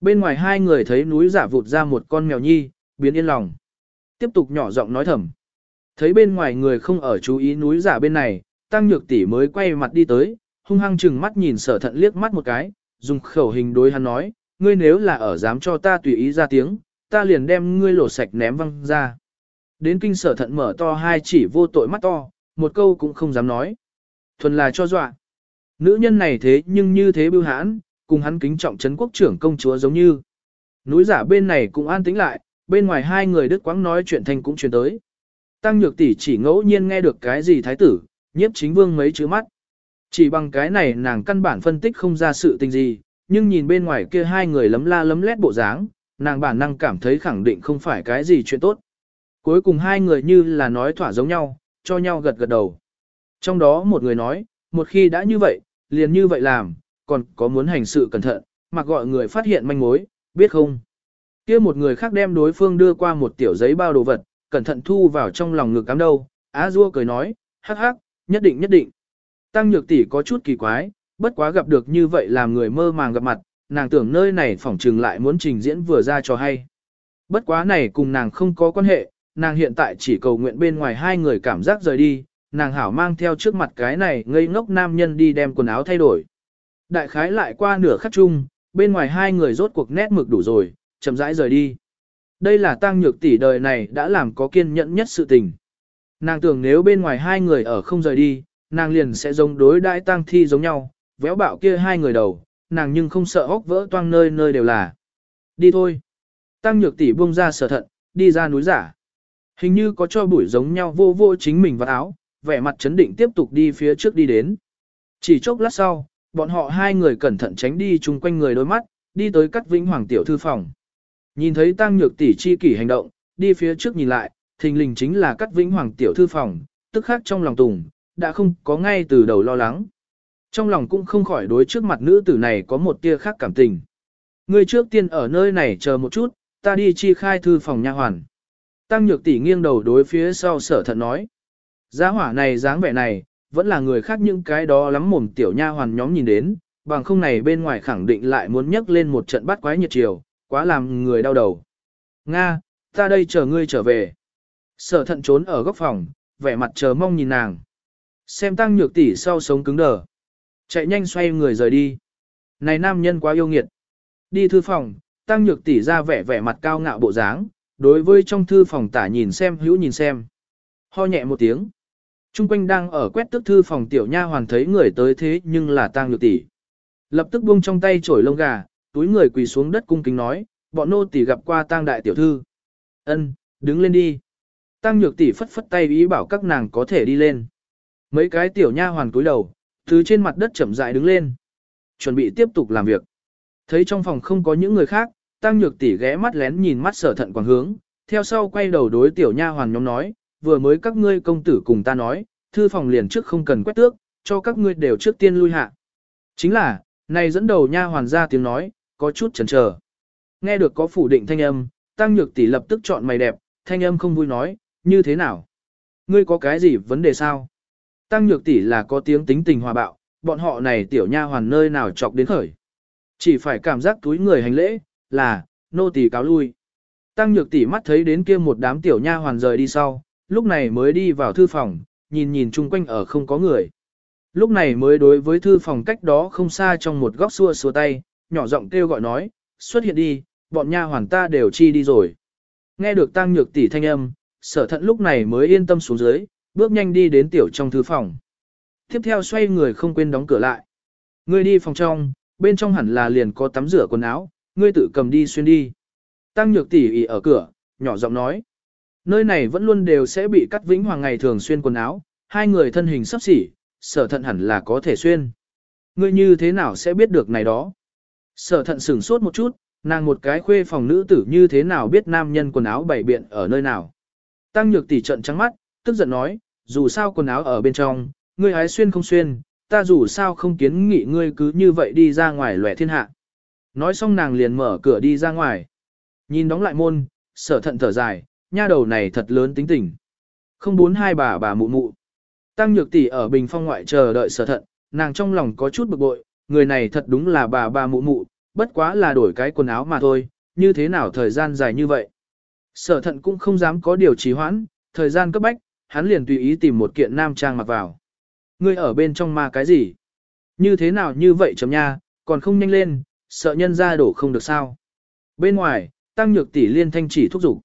Speaker 1: Bên ngoài hai người thấy núi giả vụt ra một con mèo nhi, biến yên lòng. Tiếp tục nhỏ giọng nói thầm. Thấy bên ngoài người không ở chú ý núi giả bên này, tăng nhược tỷ mới quay mặt đi tới, hung hăng chừng mắt nhìn sở thận liếc mắt một cái, dùng khẩu hình đối hắn nói, ngươi nếu là ở dám cho ta tùy ý ra tiếng, ta liền đem ngươi lột sạch ném văng ra. Đến kinh sở thận mở to hai chỉ vô tội mắt to, một câu cũng không dám nói. Thuần là cho dọa. Nữ nhân này thế nhưng như thế bưu hãn, cùng hắn kính trọng Trấn quốc trưởng công chúa giống như. Núi giả bên này cũng an tĩnh lại, bên ngoài hai người đứt quãng nói chuyện thanh cũng truyền tới. Tăng nhược tỷ chỉ ngẫu nhiên nghe được cái gì thái tử, nhiếp chính vương mấy chữ mắt. Chỉ bằng cái này nàng căn bản phân tích không ra sự tình gì, nhưng nhìn bên ngoài kia hai người lấm la lấm lét bộ dáng, nàng bản năng cảm thấy khẳng định không phải cái gì chuyện tốt. Cuối cùng hai người như là nói thỏa giống nhau, cho nhau gật gật đầu. Trong đó một người nói, một khi đã như vậy, liền như vậy làm, còn có muốn hành sự cẩn thận, mặc gọi người phát hiện manh mối, biết không? kia một người khác đem đối phương đưa qua một tiểu giấy bao đồ vật, cẩn thận thu vào trong lòng ngực cắm đâu, Á Dua cười nói, hắc hắc, nhất định nhất định. Tăng nhược tỷ có chút kỳ quái, bất quá gặp được như vậy làm người mơ màng gặp mặt, nàng tưởng nơi này phỏng trừng lại muốn trình diễn vừa ra cho hay. Bất quá này cùng nàng không có quan hệ, nàng hiện tại chỉ cầu nguyện bên ngoài hai người cảm giác rời đi, nàng hảo mang theo trước mặt cái này ngây ngốc nam nhân đi đem quần áo thay đổi. Đại khái lại qua nửa khắc chung, bên ngoài hai người rốt cuộc nét mực đủ rồi, chậm rãi rời đi. Đây là tăng nhược tỷ đời này đã làm có kiên nhẫn nhất sự tình. Nàng tưởng nếu bên ngoài hai người ở không rời đi, nàng liền sẽ giống đối đãi tang thi giống nhau, véo bạo kia hai người đầu, nàng nhưng không sợ hốc vỡ toang nơi nơi đều là. Đi thôi. Tăng nhược tỷ buông ra sở thận, đi ra núi giả. Hình như có cho bụi giống nhau vô vô chính mình vào áo, vẻ mặt chấn định tiếp tục đi phía trước đi đến. Chỉ chốc lát sau, bọn họ hai người cẩn thận tránh đi chung quanh người đôi mắt, đi tới cắt vĩnh hoàng tiểu thư phòng. Nhìn thấy tăng nhược tỷ chi kỷ hành động, đi phía trước nhìn lại, thình lình chính là cắt vĩnh hoàng tiểu thư phòng, tức khác trong lòng tùng, đã không có ngay từ đầu lo lắng. Trong lòng cũng không khỏi đối trước mặt nữ tử này có một tia khác cảm tình. Người trước tiên ở nơi này chờ một chút, ta đi chi khai thư phòng nha hoàn. Tăng nhược tỷ nghiêng đầu đối phía sau sở thận nói. Giá hỏa này dáng vẻ này, vẫn là người khác những cái đó lắm mồm tiểu nha hoàn nhóm nhìn đến, bằng không này bên ngoài khẳng định lại muốn nhấc lên một trận bắt quái nhiệt chiều, quá làm người đau đầu. Nga, ta đây chờ ngươi trở về. Sở thận trốn ở góc phòng, vẻ mặt chờ mong nhìn nàng. Xem tăng nhược tỷ sau sống cứng đờ. Chạy nhanh xoay người rời đi. Này nam nhân quá yêu nghiệt. Đi thư phòng, tăng nhược tỷ ra vẻ vẻ mặt cao ngạo bộ dáng, đối với trong thư phòng tả nhìn xem hữu nhìn xem. Ho nhẹ một tiếng. Trung quanh đang ở quét tức thư phòng tiểu nha hoàn thấy người tới thế nhưng là tăng nhược tỷ. Lập tức buông trong tay chổi lông gà, túi người quỳ xuống đất cung kính nói, bọn nô tỷ gặp qua tang đại tiểu thư. Ân, đứng lên đi. Tăng nhược tỷ phất phất tay ý bảo các nàng có thể đi lên. Mấy cái tiểu nha hoàn cúi đầu, từ trên mặt đất chậm rãi đứng lên. Chuẩn bị tiếp tục làm việc. Thấy trong phòng không có những người khác, tăng nhược tỷ ghé mắt lén nhìn mắt sở thận quảng hướng, theo sau quay đầu đối tiểu nha hoàn nhóm nói, vừa mới các ngươi công tử cùng ta nói, thư phòng liền trước không cần quét tước, cho các ngươi đều trước tiên lui hạ. Chính là, này dẫn đầu nha hoàn ra tiếng nói, có chút chần chờ. Nghe được có phủ định thanh âm, tăng nhược tỷ lập tức chọn mày đẹp, thanh âm không vui nói, như thế nào? Ngươi có cái gì vấn đề sao? Tăng nhược tỷ là có tiếng tính tình hòa bạo, bọn họ này tiểu nha hoàn nơi nào chọc đến khởi. Chỉ phải cảm giác túi người hành lễ, là, nô tỳ cáo lui. Tăng nhược tỷ mắt thấy đến kia một đám tiểu nha hoàn rời đi sau, lúc này mới đi vào thư phòng, nhìn nhìn chung quanh ở không có người. Lúc này mới đối với thư phòng cách đó không xa trong một góc xua xua tay, nhỏ giọng kêu gọi nói, xuất hiện đi, bọn nha hoàn ta đều chi đi rồi. Nghe được tăng nhược tỷ thanh âm, sở thận lúc này mới yên tâm xuống dưới, bước nhanh đi đến tiểu trong thư phòng. Tiếp theo xoay người không quên đóng cửa lại. Ngươi đi phòng trong, bên trong hẳn là liền có tắm rửa quần áo, ngươi tự cầm đi xuyên đi. Tăng nhược tỷ ỉ ở cửa, nhỏ giọng nói. Nơi này vẫn luôn đều sẽ bị cắt vĩnh hoàng ngày thường xuyên quần áo, hai người thân hình sắp xỉ, sở thận hẳn là có thể xuyên. Ngươi như thế nào sẽ biết được này đó? Sở thận sửng sốt một chút, nàng một cái khuê phòng nữ tử như thế nào biết nam nhân quần áo bày biện ở nơi nào. Tăng nhược tỷ trận trắng mắt, tức giận nói, dù sao quần áo ở bên trong, ngươi hái xuyên không xuyên, ta dù sao không kiến nghị ngươi cứ như vậy đi ra ngoài lòe thiên hạ. Nói xong nàng liền mở cửa đi ra ngoài. Nhìn đóng lại môn, sở thận thở dài, nha đầu này thật lớn tính tình. Không bốn hai bà bà mụ mụ. Tăng nhược tỷ ở bình phong ngoại chờ đợi sở thận, nàng trong lòng có chút bực bội, người này thật đúng là bà bà mụ mụ, bất quá là đổi cái quần áo mà thôi, như thế nào thời gian dài như vậy. Sở thận cũng không dám có điều trì hoãn, thời gian cấp bách, hắn liền tùy ý tìm một kiện nam trang mặc vào. Ngươi ở bên trong ma cái gì? Như thế nào như vậy chấm nha, còn không nhanh lên, sợ nhân ra đổ không được sao. Bên ngoài, tăng nhược tỷ liên thanh chỉ thúc giục.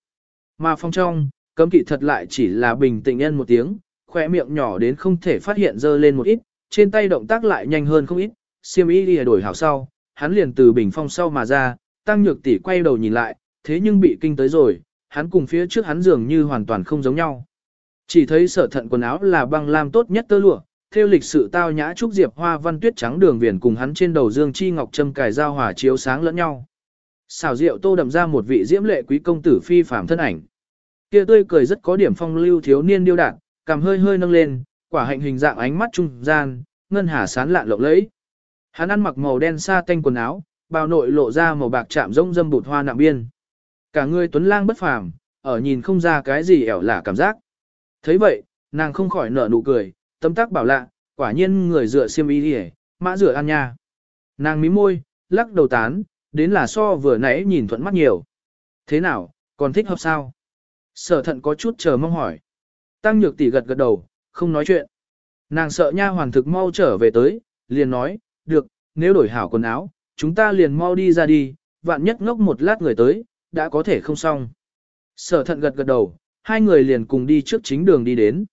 Speaker 1: Mà phong trong, cấm kỵ thật lại chỉ là bình tĩnh nhân một tiếng, khỏe miệng nhỏ đến không thể phát hiện dơ lên một ít, trên tay động tác lại nhanh hơn không ít, siêm ý đi đổi hảo sau, hắn liền từ bình phong sau mà ra, tăng nhược tỷ quay đầu nhìn lại, thế nhưng bị kinh tới rồi, hắn cùng phía trước hắn dường như hoàn toàn không giống nhau. Chỉ thấy sở thận quần áo là băng lam tốt nhất tơ lụa, theo lịch sự tao nhã trúc diệp hoa văn tuyết trắng đường viền cùng hắn trên đầu dương chi ngọc trâm cài giao hòa chiếu sáng lẫn nhau. Xảo diệu tô đậm ra một vị diễm lệ quý công tử phi phàm thân ảnh. Kia tươi cười rất có điểm phong lưu thiếu niên điêu đạn, cằm hơi hơi nâng lên, quả hạnh hình dạng ánh mắt trung gian, ngân hà sán lạn lộng lẫy. Hắn ăn mặc màu đen sa tanh quần áo, bao nội lộ ra màu bạc chạm rông dâm bụt hoa nạm biên. Cả người tuấn lang bất phàm, ở nhìn không ra cái gì ẻo lả cảm giác. thấy vậy, nàng không khỏi nở nụ cười, tâm tác bảo lạ, quả nhiên người dựa xiêm y đi mã rửa ăn nha. Nàng mí môi, lắc đầu tán, đến là so vừa nãy nhìn thuận mắt nhiều. Thế nào, còn thích hợp sao? Sở thận có chút chờ mong hỏi. Tăng nhược tỷ gật gật đầu, không nói chuyện. Nàng sợ nha hoàng thực mau trở về tới, liền nói, được, nếu đổi hảo quần áo, chúng ta liền mau đi ra đi, vạn nhất ngốc một lát người tới, đã có thể không xong. Sở thận gật gật đầu, hai người liền cùng đi trước chính đường đi đến.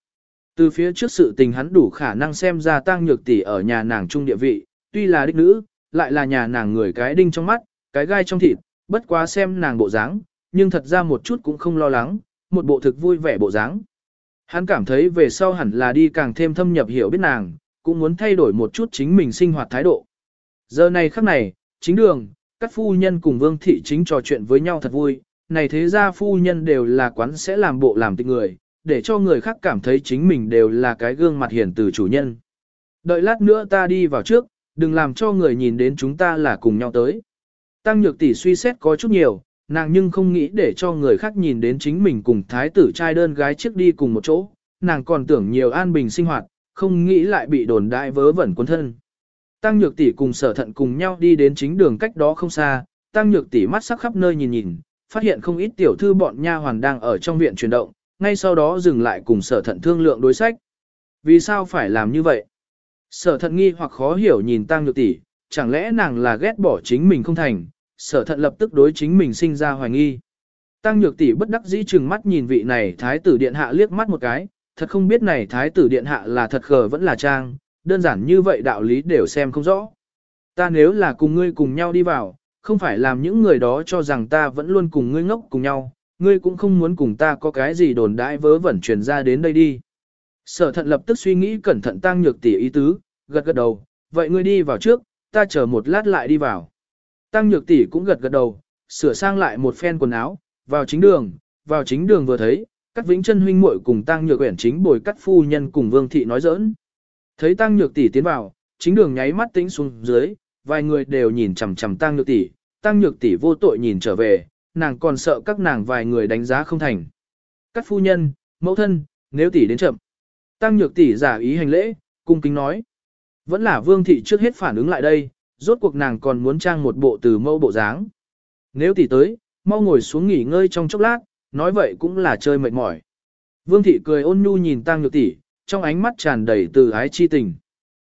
Speaker 1: Từ phía trước sự tình hắn đủ khả năng xem ra tăng nhược tỷ ở nhà nàng trung địa vị, tuy là đích nữ, lại là nhà nàng người cái đinh trong mắt, cái gai trong thịt, bất quá xem nàng bộ dáng, nhưng thật ra một chút cũng không lo lắng, một bộ thực vui vẻ bộ dáng. Hắn cảm thấy về sau hẳn là đi càng thêm thâm nhập hiểu biết nàng, cũng muốn thay đổi một chút chính mình sinh hoạt thái độ. Giờ này khắc này, chính đường, các phu nhân cùng vương thị chính trò chuyện với nhau thật vui, này thế ra phu nhân đều là quán sẽ làm bộ làm tịch người, để cho người khác cảm thấy chính mình đều là cái gương mặt hiền từ chủ nhân. Đợi lát nữa ta đi vào trước, đừng làm cho người nhìn đến chúng ta là cùng nhau tới. Tăng nhược tỷ suy xét có chút nhiều, nàng nhưng không nghĩ để cho người khác nhìn đến chính mình cùng thái tử trai đơn gái trước đi cùng một chỗ, nàng còn tưởng nhiều an bình sinh hoạt, không nghĩ lại bị đồn đại vớ vẩn quân thân. Tăng nhược tỷ cùng sở thận cùng nhau đi đến chính đường cách đó không xa, tăng nhược tỷ mắt sắc khắp nơi nhìn nhìn, phát hiện không ít tiểu thư bọn nha hoàn đang ở trong viện chuyển động, ngay sau đó dừng lại cùng sở thận thương lượng đối sách. Vì sao phải làm như vậy? Sở thận nghi hoặc khó hiểu nhìn tăng nhược tỷ, chẳng lẽ nàng là ghét bỏ chính mình không thành, sở thận lập tức đối chính mình sinh ra hoài nghi. Tăng nhược tỷ bất đắc dĩ chừng mắt nhìn vị này thái tử điện hạ liếc mắt một cái, thật không biết này thái tử điện hạ là thật khờ vẫn là trang, đơn giản như vậy đạo lý đều xem không rõ. Ta nếu là cùng ngươi cùng nhau đi vào, không phải làm những người đó cho rằng ta vẫn luôn cùng ngươi ngốc cùng nhau, ngươi cũng không muốn cùng ta có cái gì đồn đãi vớ vẩn truyền ra đến đây đi. Sở thận lập tức suy nghĩ cẩn thận tăng nhược tỷ ý tứ, gật gật đầu, vậy ngươi đi vào trước, ta chờ một lát lại đi vào. Tăng nhược tỷ cũng gật gật đầu, sửa sang lại một phen quần áo, vào chính đường, vào chính đường vừa thấy, Cát Vĩnh Chân huynh muội cùng Tăng Nhược Uyển chính bồi cắt phu nhân cùng Vương thị nói giỡn. Thấy Tăng Nhược tỷ tiến vào, chính đường nháy mắt tĩnh xuống dưới, vài người đều nhìn chằm chằm Tăng Nhược tỷ, Tăng Nhược tỷ vô tội nhìn trở về, nàng còn sợ các nàng vài người đánh giá không thành. các phu nhân, mẫu thân, nếu tỷ đến chậm. Tăng Nhược tỷ giả ý hành lễ, cung kính nói. Vẫn là Vương thị trước hết phản ứng lại đây, rốt cuộc nàng còn muốn trang một bộ từ mẫu bộ dáng. Nếu tỷ tới, mau ngồi xuống nghỉ ngơi trong chốc lát, nói vậy cũng là chơi mệt mỏi. Vương thị cười ôn nhu nhìn Tăng Nhược tỷ, trong ánh mắt tràn đầy từ ái chi tình.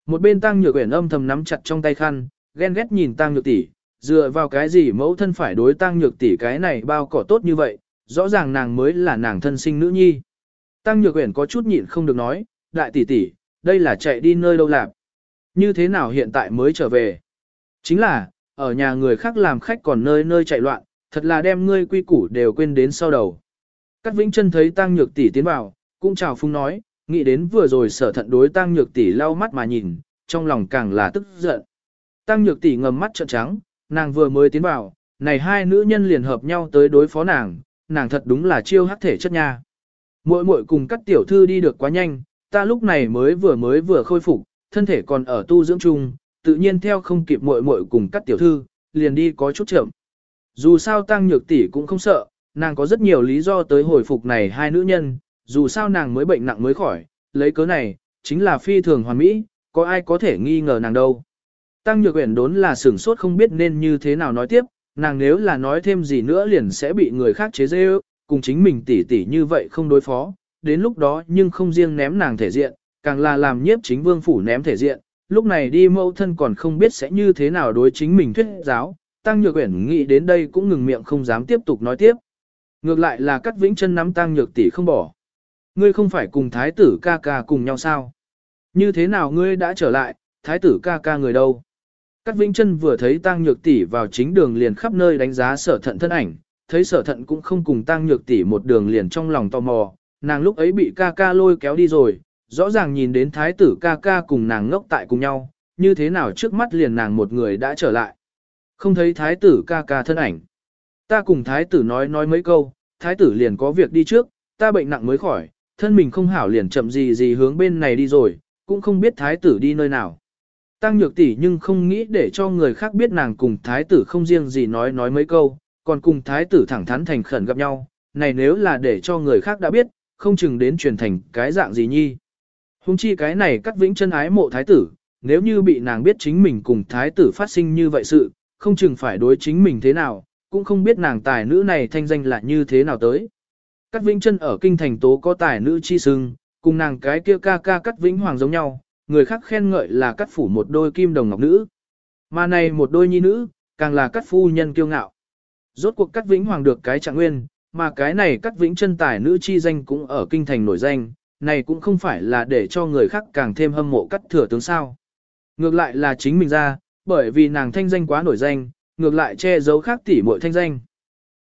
Speaker 1: Một bên Tăng Nhược Uyển âm thầm nắm chặt trong tay khăn, ghen ghét nhìn Tăng Nhược tỷ, dựa vào cái gì mẫu thân phải đối Tăng Nhược tỷ cái này bao cỏ tốt như vậy, rõ ràng nàng mới là nàng thân sinh nữ nhi. Tăng Nhược Uyển có chút nhịn không được nói, đại tỷ tỷ, đây là chạy đi nơi đâu làm? Như thế nào hiện tại mới trở về? Chính là, ở nhà người khác làm khách còn nơi nơi chạy loạn, thật là đem ngươi quy củ đều quên đến sau đầu. Cát Vĩnh Chân thấy Tăng Nhược tỷ tiến vào, cũng chào phung nói, nghĩ đến vừa rồi sở thận đối Tăng Nhược tỷ lau mắt mà nhìn, trong lòng càng là tức giận. Tăng Nhược tỷ ngầm mắt trợn trắng, nàng vừa mới tiến vào, này hai nữ nhân liền hợp nhau tới đối phó nàng, nàng thật đúng là chiêu hắc thể chất nha. Muội muội cùng các tiểu thư đi được quá nhanh, ta lúc này mới vừa mới vừa khôi phục, thân thể còn ở tu dưỡng chung, tự nhiên theo không kịp muội muội cùng các tiểu thư, liền đi có chút chậm. Dù sao tăng nhược tỷ cũng không sợ, nàng có rất nhiều lý do tới hồi phục này hai nữ nhân, dù sao nàng mới bệnh nặng mới khỏi, lấy cớ này, chính là phi thường hoàn mỹ, có ai có thể nghi ngờ nàng đâu. Tăng nhược uyển đốn là sửng sốt không biết nên như thế nào nói tiếp, nàng nếu là nói thêm gì nữa liền sẽ bị người khác chế giễu, cùng chính mình tỉ tỉ như vậy không đối phó, đến lúc đó nhưng không riêng ném nàng thể diện, càng là làm nhiếp chính vương phủ ném thể diện, lúc này đi mâu thân còn không biết sẽ như thế nào đối chính mình thuyết giáo, Tăng Nhược Uyển nghĩ đến đây cũng ngừng miệng không dám tiếp tục nói tiếp. Ngược lại là Cát Vĩnh Chân nắm Tăng Nhược tỷ không bỏ. Ngươi không phải cùng thái tử ca ca cùng nhau sao? Như thế nào ngươi đã trở lại, thái tử ca ca người đâu? Cát Vĩnh Chân vừa thấy Tăng Nhược tỷ vào chính đường liền khắp nơi đánh giá Sở Thận thân ảnh, thấy Sở Thận cũng không cùng Tăng Nhược tỷ một đường liền trong lòng tò mò, nàng lúc ấy bị ca ca lôi kéo đi rồi, rõ ràng nhìn đến thái tử ca ca cùng nàng ngốc tại cùng nhau, như thế nào trước mắt liền nàng một người đã trở lại. Không thấy thái tử ca ca thân ảnh. Ta cùng thái tử nói nói mấy câu, thái tử liền có việc đi trước, ta bệnh nặng mới khỏi, thân mình không hảo liền chậm gì gì hướng bên này đi rồi, cũng không biết thái tử đi nơi nào. Tăng nhược tỷ nhưng không nghĩ để cho người khác biết nàng cùng thái tử không riêng gì nói nói mấy câu, còn cùng thái tử thẳng thắn thành khẩn gặp nhau, này nếu là để cho người khác đã biết, không chừng đến truyền thành cái dạng gì nhi. Hùng chi cái này cắt vĩnh chân ái mộ thái tử, nếu như bị nàng biết chính mình cùng thái tử phát sinh như vậy sự, không chừng phải đối chính mình thế nào, cũng không biết nàng tài nữ này thanh danh là như thế nào tới. Cát Vĩnh Chân ở kinh thành tố có tài nữ chi sưng, cùng nàng cái kia ca ca Cát Vĩnh Hoàng giống nhau, người khác khen ngợi là Cát phủ một đôi kim đồng ngọc nữ. Mà này một đôi nhi nữ, càng là Cát phu nhân kiêu ngạo. Rốt cuộc Cát Vĩnh Hoàng được cái trạng nguyên, mà cái này Cát Vĩnh Chân tài nữ chi danh cũng ở kinh thành nổi danh, này cũng không phải là để cho người khác càng thêm hâm mộ Cát thừa tướng sao. Ngược lại là chính mình ra, bởi vì nàng thanh danh quá nổi danh, ngược lại che giấu khác tỷ muội thanh danh.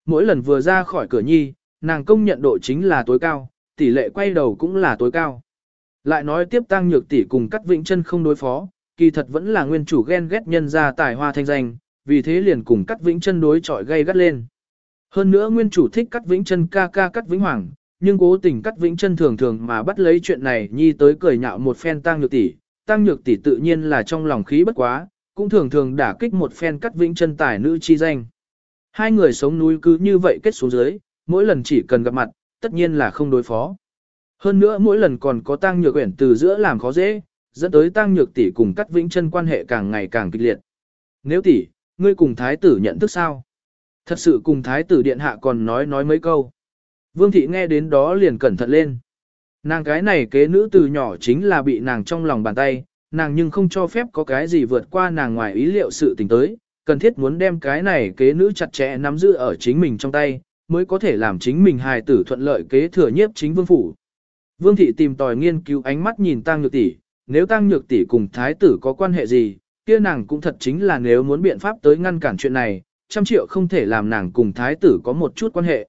Speaker 1: Mỗi lần vừa ra khỏi cửa nhi, nàng công nhận độ chính là tối cao, tỷ lệ quay đầu cũng là tối cao. Lại nói tiếp tăng nhược tỷ cùng cắt vĩnh chân không đối phó, kỳ thật vẫn là nguyên chủ ghen ghét nhân ra tài hoa thanh danh, vì thế liền cùng cắt vĩnh chân đối chọi gây gắt lên. Hơn nữa nguyên chủ thích cắt vĩnh chân ca ca cắt vĩnh hoàng, nhưng cố tình cắt vĩnh chân thường thường mà bắt lấy chuyện này nhi tới cười nhạo một phen tăng nhược tỷ, tăng nhược tỷ tự nhiên là trong lòng khí bất quá, cũng thường thường đả kích một phen cắt vĩnh chân tài nữ chi danh. Hai người sống núi cứ như vậy kết xuống dưới, mỗi lần chỉ cần gặp mặt, tất nhiên là không đối phó. Hơn nữa mỗi lần còn có tăng nhược quyển từ giữa làm khó dễ, dẫn tới tăng nhược tỷ cùng cắt vĩnh chân quan hệ càng ngày càng kịch liệt. Nếu tỷ, ngươi cùng thái tử nhận thức sao? Thật sự cùng thái tử điện hạ còn nói nói mấy câu. Vương thị nghe đến đó liền cẩn thận lên. Nàng cái này kế nữ từ nhỏ chính là bị nàng trong lòng bàn tay, nàng nhưng không cho phép có cái gì vượt qua nàng ngoài ý liệu sự tình tới, cần thiết muốn đem cái này kế nữ chặt chẽ nắm giữ ở chính mình trong tay, mới có thể làm chính mình hài tử thuận lợi kế thừa nhiếp chính vương phủ. Vương thị tìm tòi nghiên cứu ánh mắt nhìn Tăng Nhược tỷ, nếu Tăng Nhược tỷ cùng thái tử có quan hệ gì, kia nàng cũng thật chính là nếu muốn biện pháp tới ngăn cản chuyện này, trăm triệu không thể làm nàng cùng thái tử có một chút quan hệ.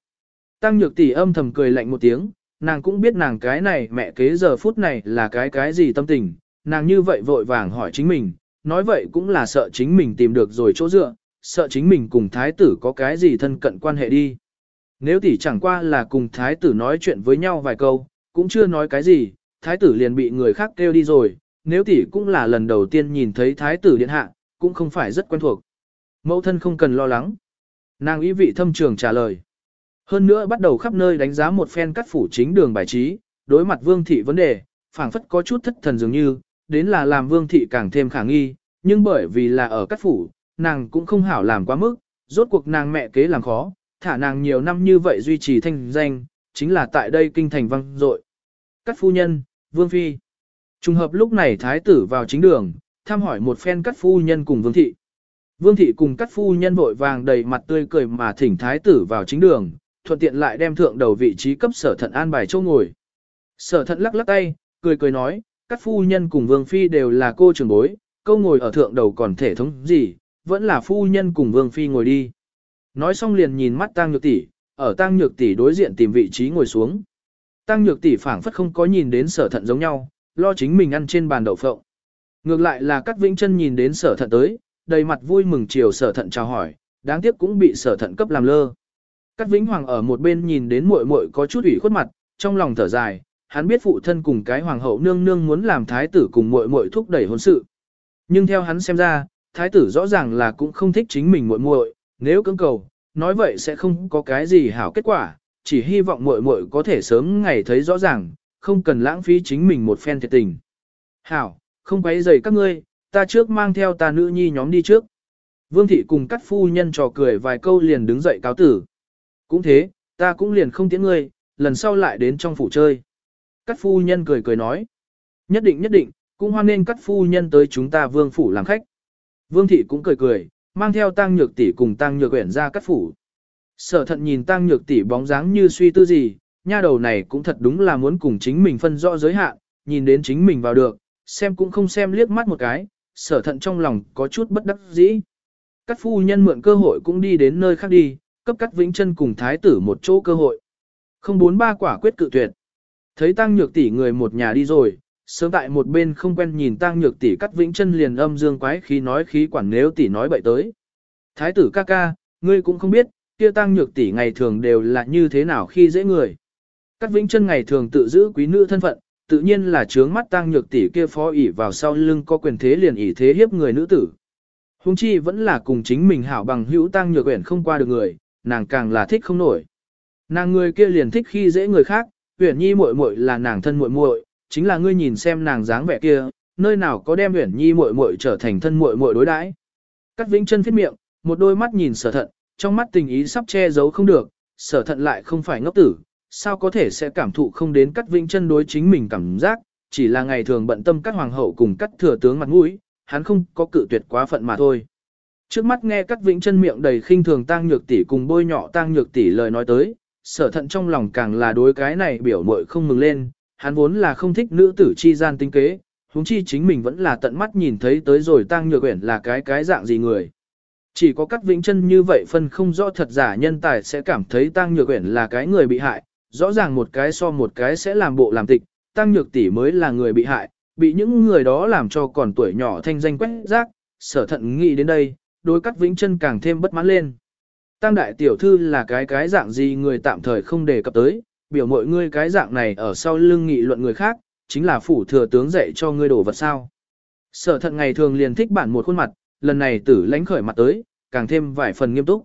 Speaker 1: Tăng Nhược tỷ âm thầm cười lạnh một tiếng, nàng cũng biết nàng cái này mẹ kế giờ phút này là cái cái gì tâm tình, nàng như vậy vội vàng hỏi chính mình, nói vậy cũng là sợ chính mình tìm được rồi chỗ dựa, sợ chính mình cùng thái tử có cái gì thân cận quan hệ đi. Nếu tỷ chẳng qua là cùng thái tử nói chuyện với nhau vài câu, cũng chưa nói cái gì, thái tử liền bị người khác kêu đi rồi, nếu tỷ cũng là lần đầu tiên nhìn thấy thái tử điện hạ, cũng không phải rất quen thuộc. Mẫu thân không cần lo lắng. Nàng ý vị thâm trường trả lời. Hơn nữa bắt đầu khắp nơi đánh giá một phen cắt phủ chính đường bài trí, đối mặt vương thị vấn đề, phảng phất có chút thất thần dường như, đến là làm vương thị càng thêm khả nghi, nhưng bởi vì là ở cắt phủ, nàng cũng không hảo làm quá mức, rốt cuộc nàng mẹ kế làm khó, thả nàng nhiều năm như vậy duy trì thanh danh, chính là tại đây kinh thành văng dội. Cắt phu nhân, vương phi. Trùng hợp lúc này thái tử vào chính đường, thăm hỏi một phen cắt phu nhân cùng vương thị. Vương thị cùng cắt phu nhân vội vàng đầy mặt tươi cười mà thỉnh thái tử vào chính đường, thuận tiện lại đem thượng đầu vị trí cấp sở thận an bài châu ngồi. Sở thận lắc lắc tay, cười cười nói, các phu nhân cùng vương phi đều là cô trưởng bối, câu ngồi ở thượng đầu còn thể thống gì, vẫn là phu nhân cùng vương phi ngồi đi. Nói xong liền nhìn mắt tang nhược tỷ, ở tang nhược tỷ đối diện tìm vị trí ngồi xuống. Tang nhược tỷ phảng phất không có nhìn đến sở thận giống nhau, lo chính mình ăn trên bàn đậu phộng. Ngược lại là các vĩnh chân nhìn đến sở thận tới, đầy mặt vui mừng chiều sở thận chào hỏi, đáng tiếc cũng bị sở thận cấp làm lơ. Cát Vĩnh Hoàng ở một bên nhìn đến muội muội có chút ủy khuất mặt, trong lòng thở dài, hắn biết phụ thân cùng cái hoàng hậu nương nương muốn làm thái tử cùng muội muội thúc đẩy hôn sự. Nhưng theo hắn xem ra, thái tử rõ ràng là cũng không thích chính mình muội muội, nếu cưỡng cầu, nói vậy sẽ không có cái gì hảo kết quả, chỉ hy vọng muội muội có thể sớm ngày thấy rõ ràng, không cần lãng phí chính mình một phen thiệt tình. Hảo, không quấy rầy các ngươi, ta trước mang theo ta nữ nhi nhóm đi trước. Vương thị cùng cắt phu nhân trò cười vài câu liền đứng dậy cáo tử. Cũng thế, ta cũng liền không tiễn ngươi, lần sau lại đến trong phủ chơi. Cắt phu nhân cười cười nói. Nhất định nhất định, cũng hoan nên cắt phu nhân tới chúng ta vương phủ làm khách. Vương thị cũng cười cười, mang theo tăng nhược tỷ cùng tăng nhược uyển ra cắt phủ. Sở thận nhìn tăng nhược tỷ bóng dáng như suy tư gì, nha đầu này cũng thật đúng là muốn cùng chính mình phân rõ giới hạn, nhìn đến chính mình vào được, xem cũng không xem liếc mắt một cái, sở thận trong lòng có chút bất đắc dĩ. Cắt phu nhân mượn cơ hội cũng đi đến nơi khác đi, cấp cắt vĩnh chân cùng thái tử một chỗ cơ hội. Không bốn ba quả quyết cự tuyệt. Thấy tăng nhược tỷ người một nhà đi rồi, sớm tại một bên không quen nhìn tang nhược tỷ cắt vĩnh chân liền âm dương quái khí nói khí quản nếu tỷ nói bậy tới. Thái tử ca ca, ngươi cũng không biết, kia tang nhược tỷ ngày thường đều là như thế nào khi dễ người. Cắt vĩnh chân ngày thường tự giữ quý nữ thân phận, tự nhiên là trướng mắt tang nhược tỷ kia phó ỉ vào sau lưng có quyền thế liền ỉ thế hiếp người nữ tử. Hùng chi vẫn là cùng chính mình hảo bằng hữu tang nhược uyển không qua được người, nàng càng là thích không nổi. Nàng người kia liền thích khi dễ người khác, Uyển Nhi muội muội là nàng thân muội muội, chính là ngươi nhìn xem nàng dáng vẻ kia, nơi nào có đem Uyển Nhi muội muội trở thành thân muội muội đối đãi. Cắt Vĩnh Chân phết miệng, một đôi mắt nhìn Sở Thận, trong mắt tình ý sắp che giấu không được, Sở Thận lại không phải ngốc tử, sao có thể sẽ cảm thụ không đến Cắt Vĩnh Chân đối chính mình cảm giác, chỉ là ngày thường bận tâm cắt hoàng hậu cùng cắt thừa tướng mặt mũi, hắn không có cự tuyệt quá phận mà thôi. Trước mắt nghe Cát Vĩnh chân miệng đầy khinh thường tang nhược tỷ cùng bôi nhọ tang nhược tỷ lời nói tới, sở thận trong lòng càng là đối cái này biểu muội không mừng lên, hắn vốn là không thích nữ tử chi gian tinh kế, huống chi chính mình vẫn là tận mắt nhìn thấy tới rồi tang nhược uyển là cái cái dạng gì người. Chỉ có Cát Vĩnh chân như vậy phân không rõ thật giả nhân tài sẽ cảm thấy tang nhược uyển là cái người bị hại, rõ ràng một cái so một cái sẽ làm bộ làm tịch, tang nhược tỷ mới là người bị hại, bị những người đó làm cho còn tuổi nhỏ thanh danh quét rác, sở thận nghĩ đến đây, đối các vĩnh chân càng thêm bất mãn lên. Tăng đại tiểu thư là cái cái dạng gì người tạm thời không đề cập tới, biểu mọi ngươi cái dạng này ở sau lưng nghị luận người khác, chính là phủ thừa tướng dạy cho ngươi đổ vật sao. Sở thận ngày thường liền thích bản một khuôn mặt, lần này tử lánh khởi mặt tới, càng thêm vài phần nghiêm túc.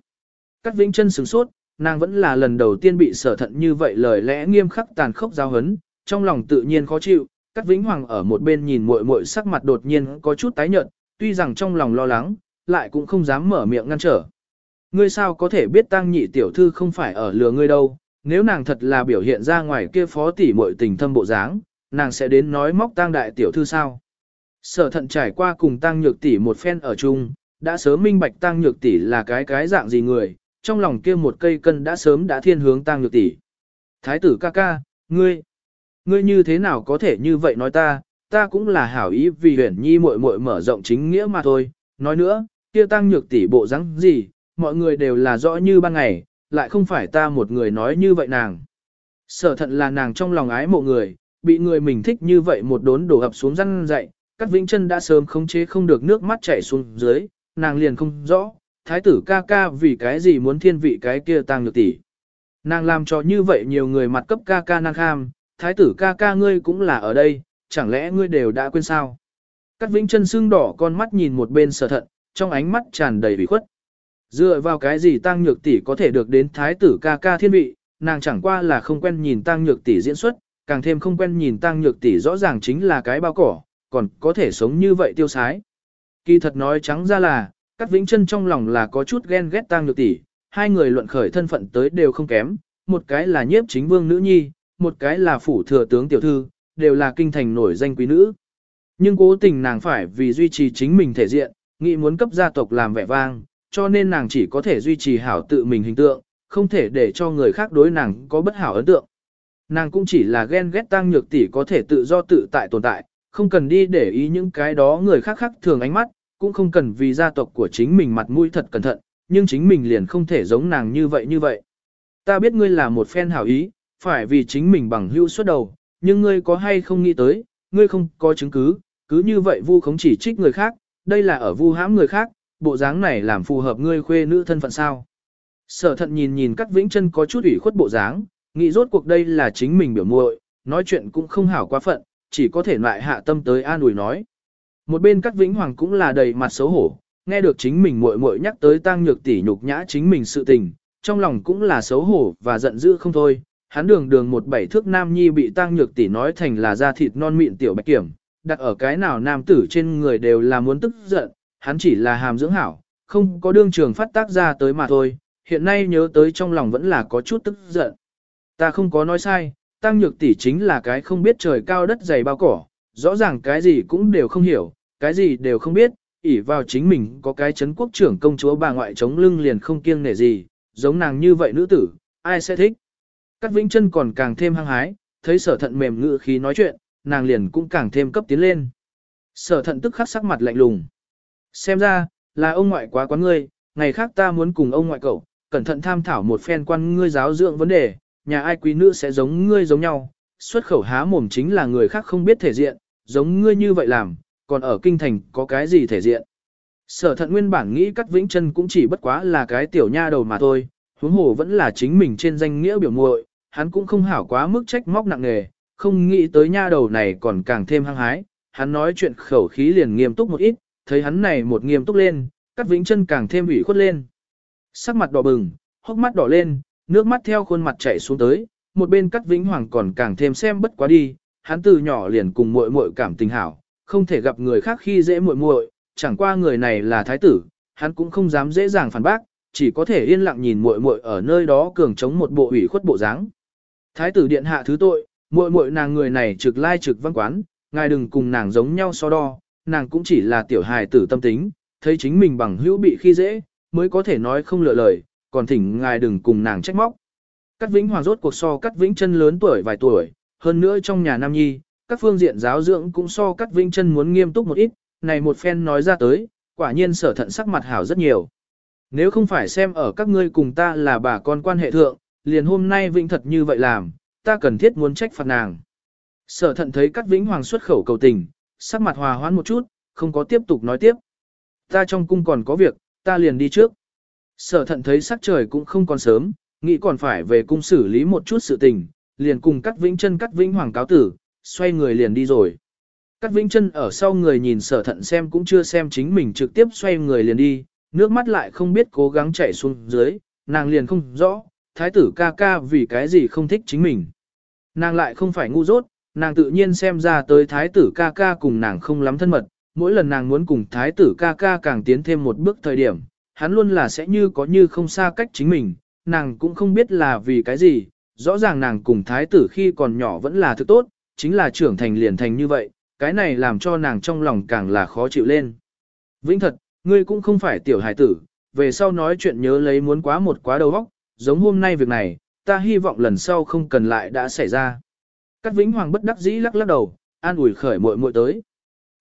Speaker 1: Cắt vĩnh chân sửng sốt, nàng vẫn là lần đầu tiên bị sở thận như vậy lời lẽ nghiêm khắc tàn khốc giao hấn, trong lòng tự nhiên khó chịu, Cát Vĩnh Hoàng ở một bên nhìn muội muội sắc mặt đột nhiên có chút tái nhợt, tuy rằng trong lòng lo lắng, lại cũng không dám mở miệng ngăn trở. Ngươi sao có thể biết tăng nhị tiểu thư không phải ở lừa ngươi đâu, nếu nàng thật là biểu hiện ra ngoài kia phó tỷ muội tình thâm bộ dáng, nàng sẽ đến nói móc tang đại tiểu thư sao. Sở thận trải qua cùng tang nhược tỷ một phen ở chung, đã sớm minh bạch tang nhược tỷ là cái cái dạng gì người, trong lòng kia một cây cân đã sớm đã thiên hướng tang nhược tỷ. Thái tử ca ca, ngươi, ngươi như thế nào có thể như vậy nói ta, ta cũng là hảo ý vì huyền nhi muội muội mở rộng chính nghĩa mà thôi, nói nữa, kia tăng nhược tỷ bộ dáng gì, mọi người đều là rõ như ban ngày, lại không phải ta một người nói như vậy nàng. Sở thận là nàng trong lòng ái mộ người, bị người mình thích như vậy một đốn đổ ập xuống răn dậy, Cát Vĩnh Chân đã sớm khống chế không được nước mắt chảy xuống dưới, nàng liền không rõ, thái tử ca ca vì cái gì muốn thiên vị cái kia tăng nhược tỷ. Nàng làm cho như vậy nhiều người mặt cấp ca ca nàng kham, thái tử ca ca ngươi cũng là ở đây, chẳng lẽ ngươi đều đã quên sao? Cát Vĩnh Chân sưng đỏ con mắt nhìn một bên sở thận, trong ánh mắt tràn đầy ủy khuất. Dựa vào cái gì tăng nhược tỷ có thể được đến thái tử ca ca thiên vị, nàng chẳng qua là không quen nhìn tăng nhược tỷ diễn xuất, càng thêm không quen nhìn tăng nhược tỷ rõ ràng chính là cái bao cỏ, còn có thể sống như vậy tiêu sái. Kỳ thật nói trắng ra là, Cát Vĩnh Chân trong lòng là có chút ghen ghét tăng nhược tỷ, hai người luận khởi thân phận tới đều không kém, một cái là nhiếp chính vương nữ nhi, một cái là phủ thừa tướng tiểu thư, đều là kinh thành nổi danh quý nữ. Nhưng cố tình nàng phải vì duy trì chính mình thể diện, nghĩ muốn cấp gia tộc làm vẻ vang, cho nên nàng chỉ có thể duy trì hảo tự mình hình tượng, không thể để cho người khác đối nàng có bất hảo ấn tượng. Nàng cũng chỉ là ghen ghét tăng nhược tỷ có thể tự do tự tại tồn tại, không cần đi để ý những cái đó người khác khác thường ánh mắt, cũng không cần vì gia tộc của chính mình mặt mũi thật cẩn thận, nhưng chính mình liền không thể giống nàng như vậy như vậy. Ta biết ngươi là một phen hảo ý, phải vì chính mình bằng hữu suốt đầu, nhưng ngươi có hay không nghĩ tới, ngươi không có chứng cứ, cứ như vậy vu khống chỉ trích người khác, đây là ở vu hãm người khác, bộ dáng này làm phù hợp ngươi khuê nữ thân phận sao. Sở thận nhìn nhìn cát vĩnh chân có chút ủy khuất bộ dáng, nghĩ rốt cuộc đây là chính mình biểu muội, nói chuyện cũng không hảo quá phận, chỉ có thể lại hạ tâm tới an ủi nói. Một bên cát vĩnh hoàng cũng là đầy mặt xấu hổ, nghe được chính mình muội muội nhắc tới tang nhược tỷ nhục nhã chính mình sự tình, trong lòng cũng là xấu hổ và giận dữ không thôi. Hắn đường đường một bảy thước nam nhi bị tang nhược tỷ nói thành là da thịt non mịn tiểu bạch kiểm, đặt ở cái nào nam tử trên người đều là muốn tức giận, hắn chỉ là hàm dưỡng hảo, không có đương trường phát tác ra tới mà thôi, hiện nay nhớ tới trong lòng vẫn là có chút tức giận. Ta không có nói sai, tăng nhược tỷ chính là cái không biết trời cao đất dày bao cỏ, rõ ràng cái gì cũng đều không hiểu, cái gì đều không biết, ỷ vào chính mình có cái chấn quốc trưởng công chúa bà ngoại chống lưng liền không kiêng nể gì, giống nàng như vậy nữ tử, ai sẽ thích. Cát Vĩnh Chân còn càng thêm hăng hái, thấy sở thận mềm ngữ khí nói chuyện, nàng liền cũng càng thêm cấp tiến lên. Sở thận tức khắc sắc mặt lạnh lùng. Xem ra, là ông ngoại quá quán ngươi, ngày khác ta muốn cùng ông ngoại cậu, cẩn thận tham thảo một phen quan ngươi giáo dưỡng vấn đề, nhà ai quý nữ sẽ giống ngươi giống nhau, xuất khẩu há mồm chính là người khác không biết thể diện, giống ngươi như vậy làm, còn ở kinh thành có cái gì thể diện. Sở thận nguyên bản nghĩ cắt vĩnh chân cũng chỉ bất quá là cái tiểu nha đầu mà thôi, huống hồ vẫn là chính mình trên danh nghĩa biểu muội, hắn cũng không hảo quá mức trách móc nặng nề, không nghĩ tới nha đầu này còn càng thêm hăng hái, hắn nói chuyện khẩu khí liền nghiêm túc một ít, thấy hắn này một nghiêm túc lên, cắt vĩnh chân càng thêm ủy khuất lên. Sắc mặt đỏ bừng, hốc mắt đỏ lên, nước mắt theo khuôn mặt chảy xuống tới, một bên cắt vĩnh hoàng còn càng thêm xem bất quá đi, hắn từ nhỏ liền cùng muội muội cảm tình hảo, không thể gặp người khác khi dễ muội muội, chẳng qua người này là thái tử, hắn cũng không dám dễ dàng phản bác, chỉ có thể yên lặng nhìn muội muội ở nơi đó cường chống một bộ ủy khuất bộ dáng. Thái tử điện hạ thứ tội, muội muội nàng người này trực lai trực văn quán, ngài đừng cùng nàng giống nhau so đo, nàng cũng chỉ là tiểu hài tử tâm tính, thấy chính mình bằng hữu bị khi dễ, mới có thể nói không lựa lời, còn thỉnh ngài đừng cùng nàng trách móc. Cát Vĩnh Hoàng rốt cuộc so Cát Vĩnh chân lớn tuổi vài tuổi, hơn nữa trong nhà Nam Nhi, các phương diện giáo dưỡng cũng so Cát Vĩnh chân muốn nghiêm túc một ít, này một phen nói ra tới, quả nhiên sở thận sắc mặt hảo rất nhiều. Nếu không phải xem ở các ngươi cùng ta là bà con quan hệ thượng, liền hôm nay Vĩnh thật như vậy làm, ta cần thiết muốn trách phạt nàng. Sở thận thấy Cát Vĩnh Hoàng xuất khẩu cầu tình, sắc mặt hòa hoãn một chút, không có tiếp tục nói tiếp. Ta trong cung còn có việc, ta liền đi trước. Sở thận thấy sắc trời cũng không còn sớm, nghĩ còn phải về cung xử lý một chút sự tình, liền cùng cắt vĩnh chân cắt vĩnh hoàng cáo tử, xoay người liền đi rồi. Cắt vĩnh chân ở sau người nhìn sở thận xem cũng chưa xem chính mình trực tiếp xoay người liền đi, nước mắt lại không biết cố gắng chạy xuống dưới, nàng liền không rõ, thái tử ca ca vì cái gì không thích chính mình. Nàng lại không phải ngu dốt, nàng tự nhiên xem ra tới thái tử ca ca cùng nàng không lắm thân mật, mỗi lần nàng muốn cùng thái tử ca ca càng tiến thêm một bước thời điểm, hắn luôn là sẽ như có như không xa cách chính mình, nàng cũng không biết là vì cái gì, rõ ràng nàng cùng thái tử khi còn nhỏ vẫn là thứ tốt, chính là trưởng thành liền thành như vậy, cái này làm cho nàng trong lòng càng là khó chịu lên. Vĩnh thật, ngươi cũng không phải tiểu hài tử, về sau nói chuyện nhớ lấy muốn quá một quá đầu óc, giống hôm nay việc này, ta hy vọng lần sau không cần lại đã xảy ra. Cát Vĩnh Hoàng bất đắc dĩ lắc lắc đầu, an ủi khởi muội muội tới.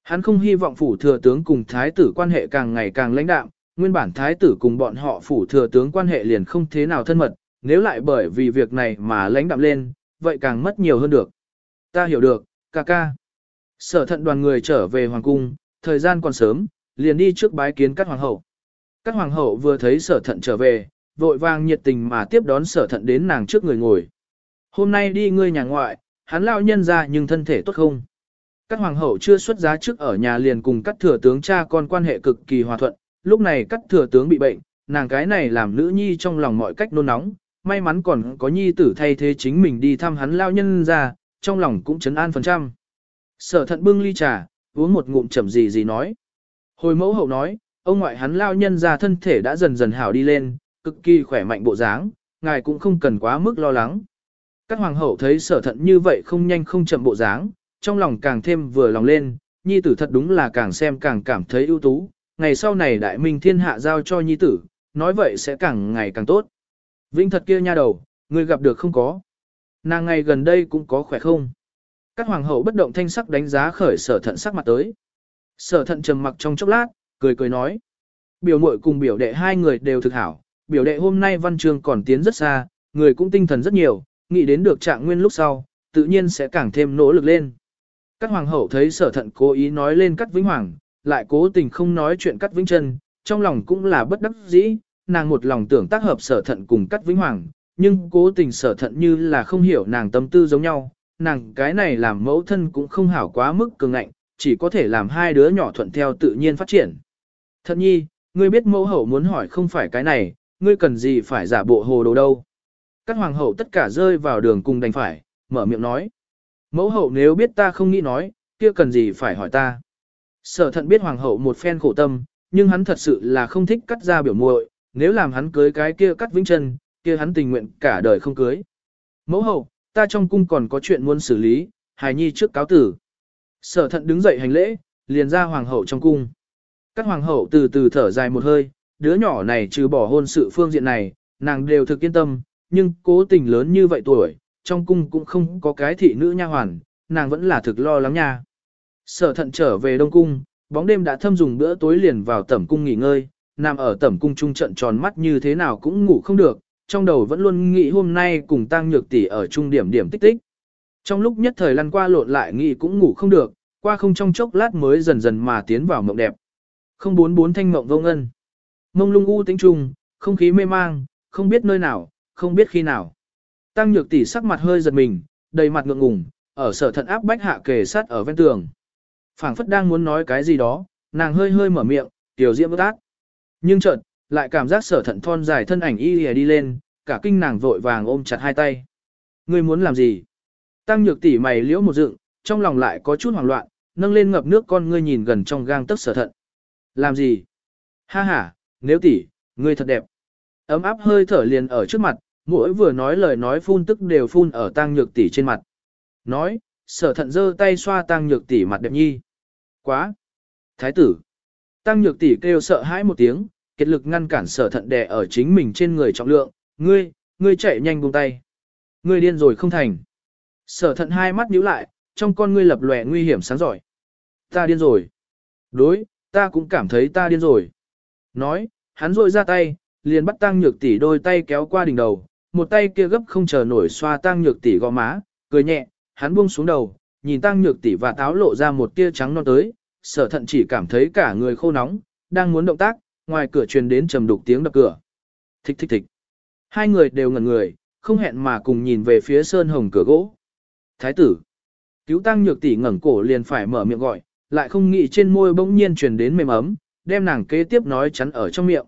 Speaker 1: Hắn không hy vọng phủ thừa tướng cùng thái tử quan hệ càng ngày càng lãnh đạm, nguyên bản thái tử cùng bọn họ phủ thừa tướng quan hệ liền không thế nào thân mật, nếu lại bởi vì việc này mà lãnh đạm lên, vậy càng mất nhiều hơn được. Ta hiểu được, ca ca. Sở thận đoàn người trở về hoàng cung, thời gian còn sớm, liền đi trước bái kiến các hoàng hậu. Các hoàng hậu vừa thấy sở thận trở về, vội vàng nhiệt tình mà tiếp đón sở thận đến nàng trước người ngồi. Hôm nay đi ngươi nhà ngoại, hắn lao nhân ra nhưng thân thể tốt không? Các hoàng hậu chưa xuất giá trước ở nhà liền cùng các thừa tướng cha con quan hệ cực kỳ hòa thuận, lúc này các thừa tướng bị bệnh, nàng cái này làm nữ nhi trong lòng mọi cách nôn nóng, may mắn còn có nhi tử thay thế chính mình đi thăm hắn lao nhân ra, trong lòng cũng chấn an phần trăm. Sở thận bưng ly trà, uống một ngụm chậm gì gì nói. Hồi mẫu hậu nói, ông ngoại hắn lao nhân ra thân thể đã dần dần hảo đi lên, cực kỳ khỏe mạnh bộ dáng, ngài cũng không cần quá mức lo lắng. Các hoàng hậu thấy sở thận như vậy không nhanh không chậm bộ dáng, trong lòng càng thêm vừa lòng lên, nhi tử thật đúng là càng xem càng cảm thấy ưu tú, ngày sau này đại minh thiên hạ giao cho nhi tử, nói vậy sẽ càng ngày càng tốt. Vinh thật kia nha đầu, người gặp được không có. Nàng ngày gần đây cũng có khỏe không. Các hoàng hậu bất động thanh sắc đánh giá khởi sở thận sắc mặt tới. Sở thận trầm mặc trong chốc lát, cười cười nói. Biểu muội cùng biểu đệ hai người đều thực hảo, biểu đệ hôm nay văn chương còn tiến rất xa, người cũng tinh thần rất nhiều, nghĩ đến được trạng nguyên lúc sau, tự nhiên sẽ càng thêm nỗ lực lên. Các hoàng hậu thấy sở thận cố ý nói lên cắt vĩnh hoàng, lại cố tình không nói chuyện cắt vĩnh chân, trong lòng cũng là bất đắc dĩ, nàng một lòng tưởng tác hợp sở thận cùng cắt vĩnh hoàng, nhưng cố tình sở thận như là không hiểu nàng tâm tư giống nhau, nàng cái này làm mẫu thân cũng không hảo quá mức cường ngạnh, chỉ có thể làm hai đứa nhỏ thuận theo tự nhiên phát triển. Thận nhi, ngươi biết mẫu hậu muốn hỏi không phải cái này, ngươi cần gì phải giả bộ hồ đồ đâu. Các hoàng hậu tất cả rơi vào đường cùng đành phải, mở miệng nói. Mẫu hậu nếu biết ta không nghĩ nói, kia cần gì phải hỏi ta. Sở thận biết hoàng hậu một phen khổ tâm, nhưng hắn thật sự là không thích cắt ra biểu muội, nếu làm hắn cưới cái kia cắt vĩnh chân, kia hắn tình nguyện cả đời không cưới. Mẫu hậu, ta trong cung còn có chuyện muốn xử lý, hài nhi trước cáo tử. Sở thận đứng dậy hành lễ, liền ra hoàng hậu trong cung. Các hoàng hậu từ từ thở dài một hơi, đứa nhỏ này trừ bỏ hôn sự phương diện này, nàng đều thực yên tâm, nhưng cố tình lớn như vậy tuổi, trong cung cũng không có cái thị nữ nha hoàn, nàng vẫn là thực lo lắng nha. Sở thận trở về Đông Cung, bóng đêm đã thâm dùng bữa tối liền vào tẩm cung nghỉ ngơi, nằm ở tẩm cung trung trận tròn mắt như thế nào cũng ngủ không được, trong đầu vẫn luôn nghĩ hôm nay cùng tăng nhược tỷ ở trung điểm điểm tích tích. Trong lúc nhất thời lăn qua lộn lại nghĩ cũng ngủ không được, qua không trong chốc lát mới dần dần mà tiến vào mộng đẹp. Không bốn bốn thanh mộng vô ngân. Mông lung u tĩnh trung, không khí mê mang, không biết nơi nào, không biết khi nào. Tăng nhược tỷ sắc mặt hơi giật mình, đầy mặt ngượng ngùng, ở sở thận áp bách hạ kề sát ở ven tường. phảng phất đang muốn nói cái gì đó, nàng hơi hơi mở miệng, tiểu diễm bất ác. Nhưng chợt, lại cảm giác sở thận thon dài thân ảnh y lìa đi lên, cả kinh nàng vội vàng ôm chặt hai tay. Ngươi muốn làm gì? Tăng nhược tỷ mày liễu một dựng, trong lòng lại có chút hoảng loạn, nâng lên ngập nước con ngươi nhìn gần trong gang tấc sở thận. Làm gì? Ha ha, nếu tỷ, ngươi thật đẹp. Ấm áp hơi thở liền ở trước mặt, mỗi vừa nói lời nói phun tức đều phun ở tang nhược tỷ trên mặt. Nói, sở thận giơ tay xoa tang nhược tỷ mặt đẹp nhi. Quá! Thái tử! Tăng nhược tỷ kêu sợ hãi một tiếng, kết lực ngăn cản sở thận đè ở chính mình trên người trọng lượng, ngươi, ngươi chạy nhanh buông tay. Ngươi điên rồi không thành. Sở thận hai mắt nhíu lại, trong con ngươi lập lòe nguy hiểm sáng giỏi. Ta điên rồi. Đối, ta cũng cảm thấy ta điên rồi. Nói, hắn rội ra tay, liền bắt tăng nhược tỷ đôi tay kéo qua đỉnh đầu, một tay kia gấp không chờ nổi xoa tăng nhược tỷ gò má, cười nhẹ, hắn buông xuống đầu, nhìn tăng nhược tỷ và táo lộ ra một tia trắng non tới, sở thận chỉ cảm thấy cả người khô nóng, đang muốn động tác, ngoài cửa truyền đến trầm đục tiếng đập cửa. Thích thích thích. Hai người đều ngẩn người, không hẹn mà cùng nhìn về phía sơn hồng cửa gỗ. Thái tử. Cứu tăng nhược tỷ ngẩng cổ liền phải mở miệng gọi, lại không nghĩ trên môi bỗng nhiên truyền đến mềm ấm, đem nàng kế tiếp nói chắn ở trong miệng.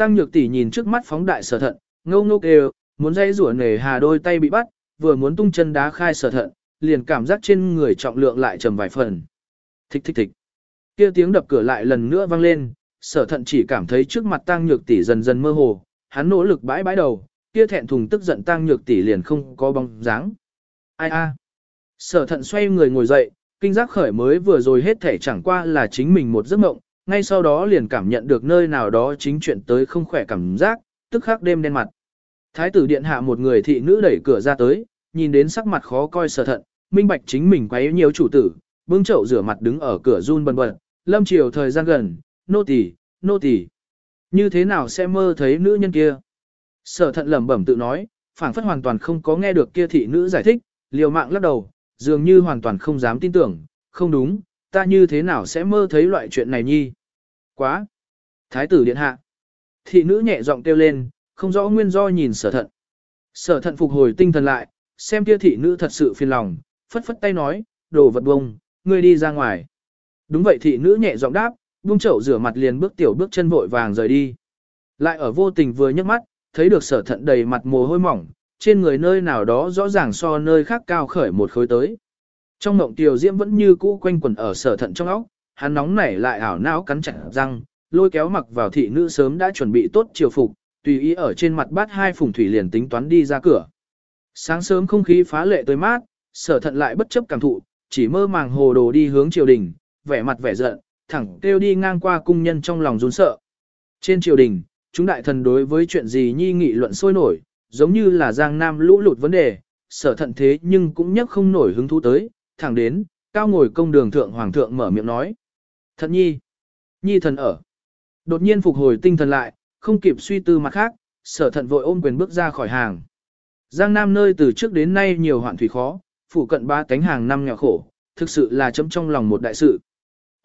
Speaker 1: Tăng nhược tỷ nhìn trước mắt phóng đại sở thận, ngâu ngô kêu, muốn dây rủa nề hà đôi tay bị bắt, vừa muốn tung chân đá khai sở thận, liền cảm giác trên người trọng lượng lại trầm vài phần. Thích thích thích. Kia tiếng đập cửa lại lần nữa vang lên, sở thận chỉ cảm thấy trước mặt tăng nhược tỷ dần dần mơ hồ, hắn nỗ lực bãi bãi đầu, kia thẹn thùng tức giận tăng nhược tỷ liền không có bóng dáng. Ai a? Sở thận xoay người ngồi dậy, kinh giác khởi mới vừa rồi hết thể chẳng qua là chính mình một giấc mộng, ngay sau đó liền cảm nhận được nơi nào đó chính chuyện tới không khỏe cảm giác, tức khắc đêm đen mặt. Thái tử điện hạ một người thị nữ đẩy cửa ra tới, nhìn đến sắc mặt khó coi sở thận, minh bạch chính mình quấy nhiều chủ tử, bưng chậu rửa mặt đứng ở cửa run bần bật, lâm chiều thời gian gần, nô tỳ, nô tỳ, như thế nào sẽ mơ thấy nữ nhân kia? Sở thận lẩm bẩm tự nói, phảng phất hoàn toàn không có nghe được kia thị nữ giải thích, liều mạng lắc đầu, dường như hoàn toàn không dám tin tưởng, không đúng, ta như thế nào sẽ mơ thấy loại chuyện này nhi. Quá! Thái tử điện hạ! Thị nữ nhẹ giọng kêu lên, không rõ nguyên do nhìn sở thận. Sở thận phục hồi tinh thần lại, xem kia thị nữ thật sự phiền lòng, phất phất tay nói, đồ vật bông, ngươi đi ra ngoài. Đúng vậy thị nữ nhẹ giọng đáp, buông chậu rửa mặt liền bước tiểu bước chân vội vàng rời đi. Lại ở vô tình vừa nhấc mắt, thấy được sở thận đầy mặt mồ hôi mỏng, trên người nơi nào đó rõ ràng so nơi khác cao khởi một khối tới. Trong mộng tiểu diễm vẫn như cũ quanh quẩn ở sở thận trong óc, hắn nóng nảy lại ảo não cắn chặt răng, lôi kéo mặc vào thị nữ sớm đã chuẩn bị tốt chiều phục, tùy ý ở trên mặt bát hai phùng thủy liền tính toán đi ra cửa. Sáng sớm không khí phá lệ tới mát, sở thận lại bất chấp cảm thụ, chỉ mơ màng hồ đồ đi hướng triều đình, vẻ mặt vẻ giận, thẳng kêu đi ngang qua cung nhân trong lòng run sợ. Trên triều đình, chúng đại thần đối với chuyện gì nhi nghị luận sôi nổi, giống như là giang nam lũ lụt vấn đề, sở thận thế nhưng cũng nhắc không nổi hứng thú tới, thẳng đến, cao ngồi công đường thượng hoàng thượng mở miệng nói. Thận nhi, nhi thần ở. Đột nhiên phục hồi tinh thần lại, không kịp suy tư mặt khác, sở thận vội ôm quyền bước ra khỏi hàng. Giang Nam nơi từ trước đến nay nhiều hoạn thủy khó, phủ cận ba cánh hàng năm nghèo khổ, thực sự là chấm trong lòng một đại sự.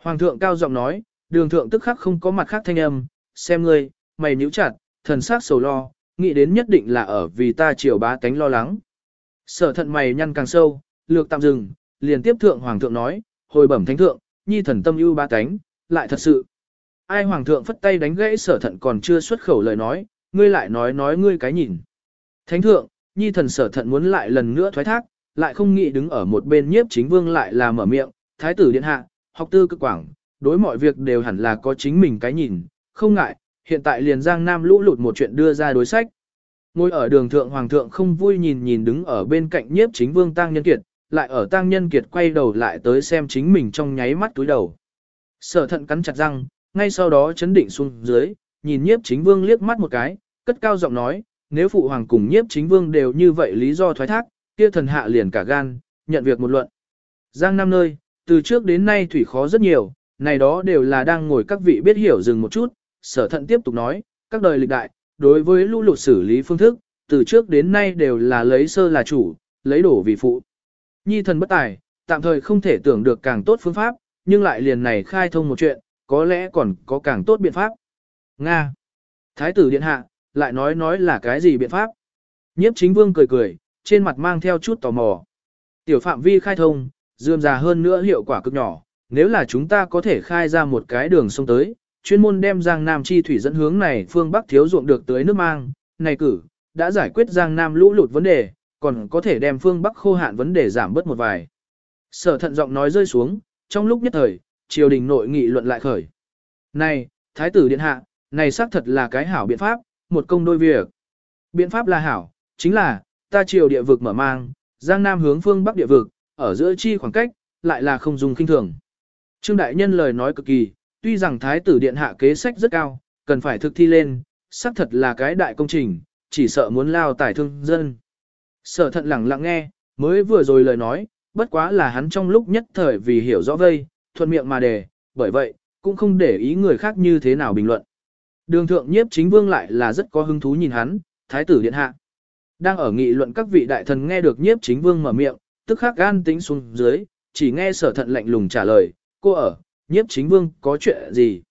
Speaker 1: Hoàng thượng cao giọng nói, đường thượng tức khắc không có mặt khác thanh âm, xem ngươi, mày nhíu chặt, thần sắc sầu lo, nghĩ đến nhất định là ở vì ta chiều bá cánh lo lắng. Sở thận mày nhăn càng sâu, lược tạm dừng, liền tiếp thượng hoàng thượng nói, hồi bẩm thánh thượng, nhi thần tâm ưu ba cánh, lại thật sự. Ai hoàng thượng phất tay đánh gãy sở thận còn chưa xuất khẩu lời nói, ngươi lại nói nói ngươi cái nhìn. Thánh thượng, nhi thần sở thận muốn lại lần nữa thoái thác, lại không nghĩ đứng ở một bên nhiếp chính vương lại là mở miệng, thái tử điện hạ, học tư cực quảng, đối mọi việc đều hẳn là có chính mình cái nhìn, không ngại, hiện tại liền giang nam lũ lụt một chuyện đưa ra đối sách. Ngồi ở đường thượng hoàng thượng không vui nhìn nhìn đứng ở bên cạnh nhiếp chính vương tăng nhân kiệt, lại ở tang nhân kiệt quay đầu lại tới xem chính mình trong nháy mắt túi đầu. Sở thận cắn chặt răng, ngay sau đó chấn định xuống dưới, nhìn nhiếp chính vương liếc mắt một cái, cất cao giọng nói, nếu phụ hoàng cùng nhiếp chính vương đều như vậy lý do thoái thác, kia thần hạ liền cả gan, nhận việc một luận. Giang Nam nơi, từ trước đến nay thủy khó rất nhiều, này đó đều là đang ngồi các vị biết hiểu dừng một chút, sở thận tiếp tục nói, các đời lịch đại, đối với lũ lụt xử lý phương thức, từ trước đến nay đều là lấy sơ là chủ, lấy đổ vì phụ. Nhi thần bất tài, tạm thời không thể tưởng được càng tốt phương pháp, nhưng lại liền này khai thông một chuyện, có lẽ còn có càng tốt biện pháp. Nga. Thái tử điện hạ, lại nói nói là cái gì biện pháp? Nhiếp chính vương cười cười, trên mặt mang theo chút tò mò. Tiểu phạm vi khai thông, dườm già hơn nữa hiệu quả cực nhỏ, nếu là chúng ta có thể khai ra một cái đường sông tới, chuyên môn đem Giang Nam chi thủy dẫn hướng này phương Bắc thiếu ruộng được tới nước mang, này cử, đã giải quyết Giang Nam lũ lụt vấn đề, còn có thể đem phương Bắc khô hạn vấn đề giảm bớt một vài. Sở thận giọng nói rơi xuống, trong lúc nhất thời, triều đình nội nghị luận lại khởi. Này, Thái tử Điện Hạ, này xác thật là cái hảo biện pháp, một công đôi việc. Biện pháp là hảo, chính là, ta triều địa vực mở mang, Giang Nam hướng phương Bắc địa vực, ở giữa chi khoảng cách, lại là không dùng kinh thường. Trương Đại Nhân lời nói cực kỳ, tuy rằng Thái tử Điện Hạ kế sách rất cao, cần phải thực thi lên, xác thật là cái đại công trình, chỉ sợ muốn lao tải thương dân. Sở thận lặng lặng nghe, mới vừa rồi lời nói, bất quá là hắn trong lúc nhất thời vì hiểu rõ vây, thuận miệng mà đề, bởi vậy, cũng không để ý người khác như thế nào bình luận. Đường thượng nhiếp chính vương lại là rất có hứng thú nhìn hắn, thái tử điện hạ. Đang ở nghị luận các vị đại thần nghe được nhiếp chính vương mở miệng, tức khắc gan tính xuống dưới, chỉ nghe sở thận lạnh lùng trả lời, cô ở, nhiếp chính vương có chuyện gì?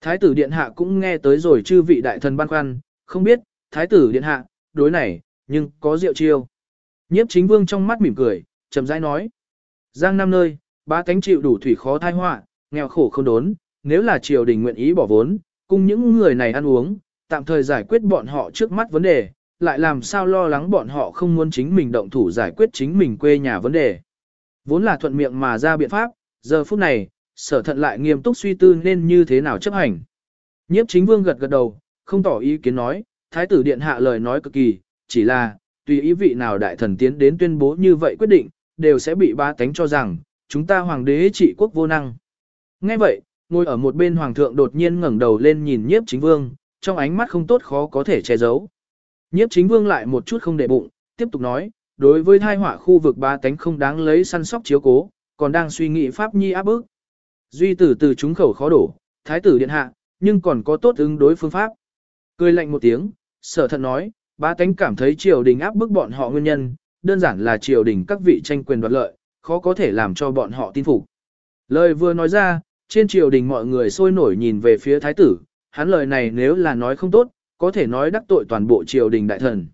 Speaker 1: Thái tử điện hạ cũng nghe tới rồi chư vị đại thần băn khoăn, không biết, thái tử điện hạ, đối này, nhưng có rượu chiêu. Nhiếp chính vương trong mắt mỉm cười, chậm rãi nói. Giang Nam nơi, ba cánh chịu đủ thủy khó thai họa, nghèo khổ không đốn, nếu là triều đình nguyện ý bỏ vốn, cùng những người này ăn uống, tạm thời giải quyết bọn họ trước mắt vấn đề, lại làm sao lo lắng bọn họ không muốn chính mình động thủ giải quyết chính mình quê nhà vấn đề. Vốn là thuận miệng mà ra biện pháp, giờ phút này, sở thận lại nghiêm túc suy tư nên như thế nào chấp hành. Nhiếp chính vương gật gật đầu, không tỏ ý kiến nói, thái tử điện hạ lời nói cực kỳ, chỉ là, tùy ý vị nào đại thần tiến đến tuyên bố như vậy quyết định, đều sẽ bị ba tánh cho rằng, chúng ta hoàng đế trị quốc vô năng. Nghe vậy, ngồi ở một bên hoàng thượng đột nhiên ngẩng đầu lên nhìn nhiếp chính vương, trong ánh mắt không tốt khó có thể che giấu. Nhiếp chính vương lại một chút không để bụng, tiếp tục nói, đối với thai họa khu vực ba tánh không đáng lấy săn sóc chiếu cố, còn đang suy nghĩ pháp nhi áp bức. Duy tử từ chúng khẩu khó đổ, thái tử điện hạ, nhưng còn có tốt ứng đối phương pháp. Cười lạnh một tiếng, sở thận nói, Ba tánh cảm thấy triều đình áp bức bọn họ nguyên nhân, đơn giản là triều đình các vị tranh quyền đoạt lợi, khó có thể làm cho bọn họ tin phục. Lời vừa nói ra, trên triều đình mọi người sôi nổi nhìn về phía thái tử, hắn lời này nếu là nói không tốt, có thể nói đắc tội toàn bộ triều đình đại thần.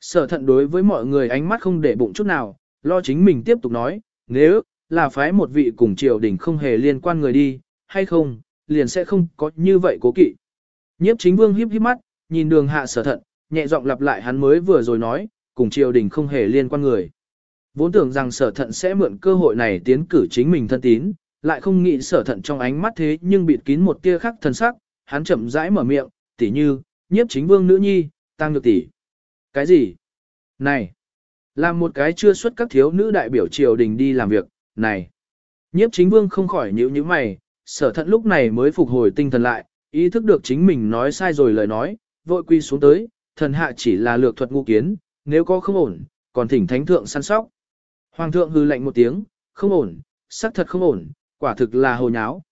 Speaker 1: Sở thận đối với mọi người ánh mắt không để bụng chút nào, lo chính mình tiếp tục nói, nếu là phái một vị cùng triều đình không hề liên quan người đi, hay không, liền sẽ không có như vậy cố kỵ. Nhiếp chính vương híp híp mắt, nhìn đường hạ sở thận, nhẹ giọng lặp lại hắn mới vừa rồi nói, cùng triều đình không hề liên quan người. Vốn tưởng rằng sở thận sẽ mượn cơ hội này tiến cử chính mình thân tín, lại không nghĩ sở thận trong ánh mắt thế nhưng bịt kín một tia khắc thần sắc, hắn chậm rãi mở miệng, tỉ như, nhiếp chính vương nữ nhi, tăng được tỷ. Cái gì? Này! Làm một cái chưa xuất các thiếu nữ đại biểu triều đình đi làm việc, này! Nhiếp chính vương không khỏi nhíu nhíu mày, sở thận lúc này mới phục hồi tinh thần lại, ý thức được chính mình nói sai rồi lời nói, vội quy xuống tới, thần hạ chỉ là lược thuật ngu kiến, nếu có không ổn, còn thỉnh thánh thượng săn sóc. Hoàng thượng hư lệnh một tiếng, không ổn, xác thật không ổn, quả thực là hồ nháo.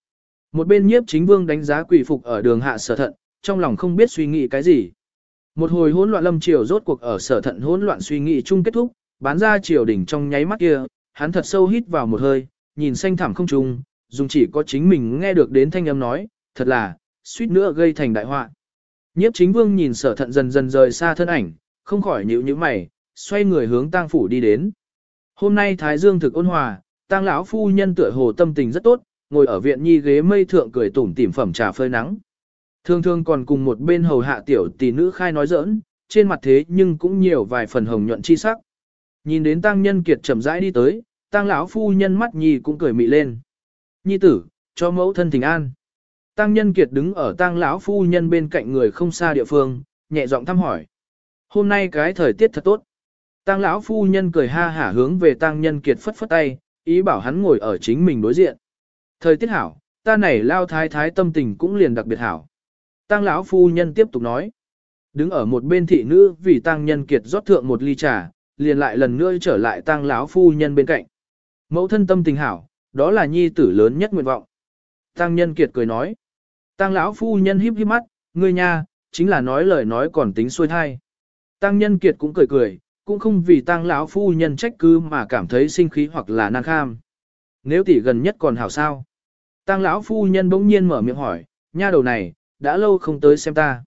Speaker 1: Một bên nhiếp chính vương đánh giá quỷ phục ở đường hạ sở thận, trong lòng không biết suy nghĩ cái gì. Một hồi hỗn loạn lâm triều rốt cuộc ở sở thận hỗn loạn suy nghĩ chung kết thúc, bán ra triều đỉnh trong nháy mắt kia, hắn thật sâu hít vào một hơi, nhìn xanh thẳm không trung, dùng chỉ có chính mình nghe được đến thanh âm nói, thật là, suýt nữa gây thành đại họa. Nhiếp chính vương nhìn sở thận dần dần rời xa thân ảnh, không khỏi nhíu nhíu mày, xoay người hướng tang phủ đi đến. Hôm nay Thái Dương thực ôn hòa, tang lão phu nhân tựa hồ tâm tình rất tốt, ngồi ở viện nhi ghế mây thượng cười tủm tỉm phẩm trà phơi nắng. Thường thường còn cùng một bên hầu hạ tiểu tỷ nữ khai nói giỡn, trên mặt thế nhưng cũng nhiều vài phần hồng nhuận chi sắc. Nhìn đến tăng nhân kiệt chậm rãi đi tới, tăng lão phu nhân mắt nhi cũng cười mị lên. Nhi tử, cho mẫu thân thỉnh an. Tăng nhân kiệt đứng ở tăng lão phu nhân bên cạnh người không xa địa phương, nhẹ giọng thăm hỏi. Hôm nay cái thời tiết thật tốt. Tăng lão phu nhân cười ha hả hướng về tăng nhân kiệt phất phất tay, ý bảo hắn ngồi ở chính mình đối diện. Thời tiết hảo, ta này lao thái thái tâm tình cũng liền đặc biệt hảo. Tăng lão phu nhân tiếp tục nói. Đứng ở một bên thị nữ vì tăng nhân kiệt rót thượng một ly trà, liền lại lần nữa trở lại tăng lão phu nhân bên cạnh. Mẫu thân tâm tình hảo, đó là nhi tử lớn nhất nguyện vọng. Tăng nhân kiệt cười nói. Tăng lão phu nhân híp híp mắt, ngươi nha, chính là nói lời nói còn tính xuôi thai. Tăng nhân kiệt cũng cười cười, cũng không vì tăng lão phu nhân trách cứ mà cảm thấy sinh khí hoặc là nan kham. Nếu tỷ gần nhất còn hảo sao? Tăng lão phu nhân bỗng nhiên mở miệng hỏi, nha đầu này, đã lâu không tới xem ta.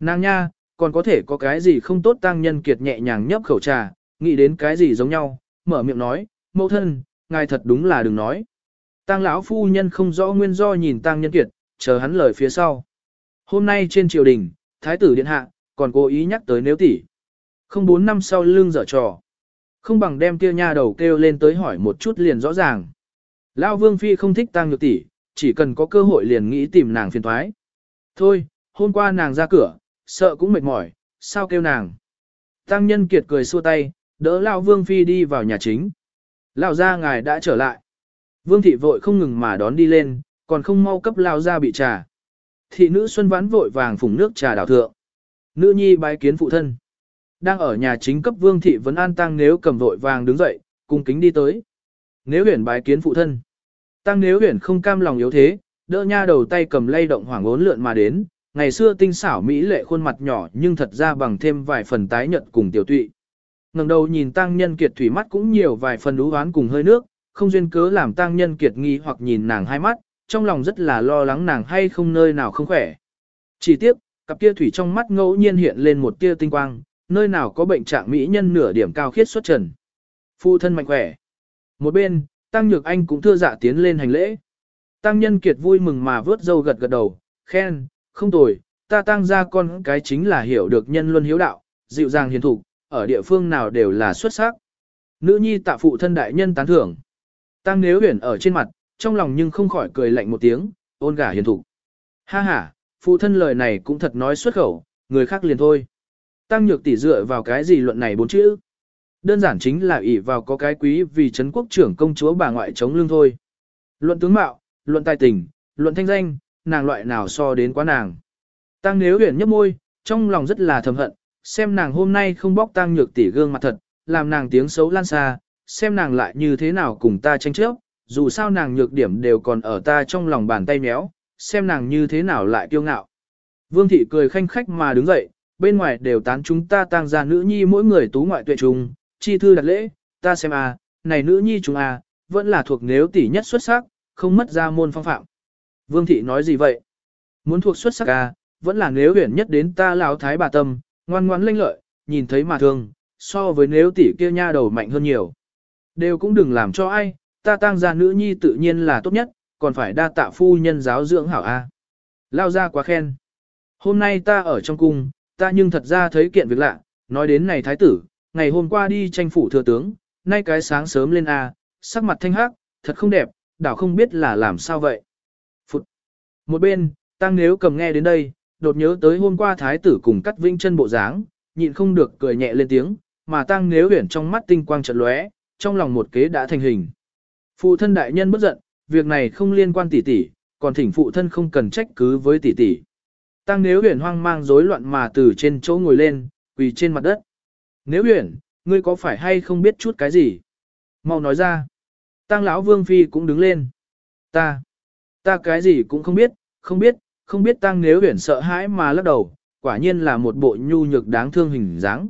Speaker 1: Nàng nha, còn có thể có cái gì không tốt tăng nhân kiệt nhẹ nhàng nhấp khẩu trà, nghĩ đến cái gì giống nhau, mở miệng nói, mẫu thân, ngài thật đúng là đừng nói. Tăng lão phu nhân không rõ nguyên do nhìn tăng nhân kiệt, chờ hắn lời phía sau. Hôm nay trên triều đình, thái tử điện hạ, còn cố ý nhắc tới nếu tỷ. Không bốn năm sau lưng dở trò. Không bằng đem kia nha đầu kêu lên tới hỏi một chút liền rõ ràng. Lão vương phi không thích tăng nhược tỷ, chỉ cần có cơ hội liền nghĩ tìm nàng phiền thoái. Thôi, hôm qua nàng ra cửa, sợ cũng mệt mỏi, sao kêu nàng. Tăng nhân kiệt cười xua tay, đỡ Lão Vương Phi đi vào nhà chính. Lão gia ngài đã trở lại. Vương thị vội không ngừng mà đón đi lên, còn không mau cấp lao ra bị trà. Thị nữ Xuân Vãn vội vàng phùng nước trà đảo thượng. Nữ nhi bái kiến phụ thân. Đang ở nhà chính cấp Vương thị vẫn an tăng nếu cầm vội vàng đứng dậy, cung kính đi tới. Nếu huyền bái kiến phụ thân. Tăng nếu huyền không cam lòng yếu thế, đỡ nha đầu tay cầm lay động hoảng ốn lượn mà đến, ngày xưa tinh xảo mỹ lệ khuôn mặt nhỏ nhưng thật ra bằng thêm vài phần tái nhợt cùng tiểu tụy. Ngẩng đầu nhìn tăng nhân kiệt thủy mắt cũng nhiều vài phần đú oán cùng hơi nước, không duyên cớ làm tăng nhân kiệt nghi hoặc nhìn nàng hai mắt, trong lòng rất là lo lắng nàng hay không nơi nào không khỏe. Chỉ tiếc, cặp kia thủy trong mắt ngẫu nhiên hiện lên một tia tinh quang, nơi nào có bệnh trạng mỹ nhân nửa điểm cao khiết xuất trần. Phu thân mạnh khỏe. Một bên, tăng nhược anh cũng thưa dạ tiến lên hành lễ. Tăng nhân kiệt vui mừng mà vớt dâu gật gật đầu, khen, không tồi, ta tăng ra con cái chính là hiểu được nhân luân hiếu đạo, dịu dàng hiền thục, ở địa phương nào đều là xuất sắc. Nữ nhi tạ phụ thân đại nhân tán thưởng. Tăng nếu huyền ở trên mặt, trong lòng nhưng không khỏi cười lạnh một tiếng, ôn gả hiền thủ. Ha ha, phụ thân lời này cũng thật nói xuất khẩu, người khác liền thôi. Tăng nhược tỷ dựa vào cái gì luận này bốn chữ. Đơn giản chính là ỷ vào có cái quý vì Trấn quốc trưởng công chúa bà ngoại chống lưng thôi. Luận tướng mạo, luận tài tình, luận thanh danh, nàng loại nào so đến quá nàng. Tăng nếu huyền nhấp môi, trong lòng rất là thầm hận, xem nàng hôm nay không bóc tăng nhược tỷ gương mặt thật, làm nàng tiếng xấu lan xa, xem nàng lại như thế nào cùng ta tranh chấp, dù sao nàng nhược điểm đều còn ở ta trong lòng bàn tay méo, xem nàng như thế nào lại kiêu ngạo. Vương thị cười khanh khách mà đứng dậy, bên ngoài đều tán chúng ta tăng ra nữ nhi mỗi người tú ngoại tuệ trùng, chi thư đặt lễ, ta xem à, này nữ nhi chúng à, vẫn là thuộc nếu tỷ nhất xuất sắc, không mất ra môn phong phạm. Vương thị nói gì vậy? Muốn thuộc xuất sắc à, vẫn là nếu huyền nhất đến ta lão thái bà tâm, ngoan ngoãn linh lợi, nhìn thấy mà thương, so với nếu tỷ kia nha đầu mạnh hơn nhiều. Đều cũng đừng làm cho ai, ta tang gia nữ nhi tự nhiên là tốt nhất, còn phải đa tạ phu nhân giáo dưỡng hảo a. Lao ra quá khen. Hôm nay ta ở trong cung, ta nhưng thật ra thấy kiện việc lạ, nói đến này thái tử, ngày hôm qua đi tranh phủ thừa tướng, nay cái sáng sớm lên a, sắc mặt thanh hắc, thật không đẹp, đảo không biết là làm sao vậy. Phụt. Một bên, tăng nếu cầm nghe đến đây, đột nhớ tới hôm qua thái tử cùng cắt vĩnh chân bộ dáng, nhịn không được cười nhẹ lên tiếng, mà tăng nếu huyển trong mắt tinh quang chợt lóe, trong lòng một kế đã thành hình. Phụ thân đại nhân bất giận, việc này không liên quan tỷ tỷ, còn thỉnh phụ thân không cần trách cứ với tỷ tỷ. Tăng nếu huyền hoang mang rối loạn mà từ trên chỗ ngồi lên, quỳ trên mặt đất. Nếu huyền, ngươi có phải hay không biết chút cái gì? Mau nói ra. Tăng lão vương phi cũng đứng lên. Ta, ta cái gì cũng không biết, không biết, không biết tăng nếu huyền sợ hãi mà lắc đầu, quả nhiên là một bộ nhu nhược đáng thương hình dáng.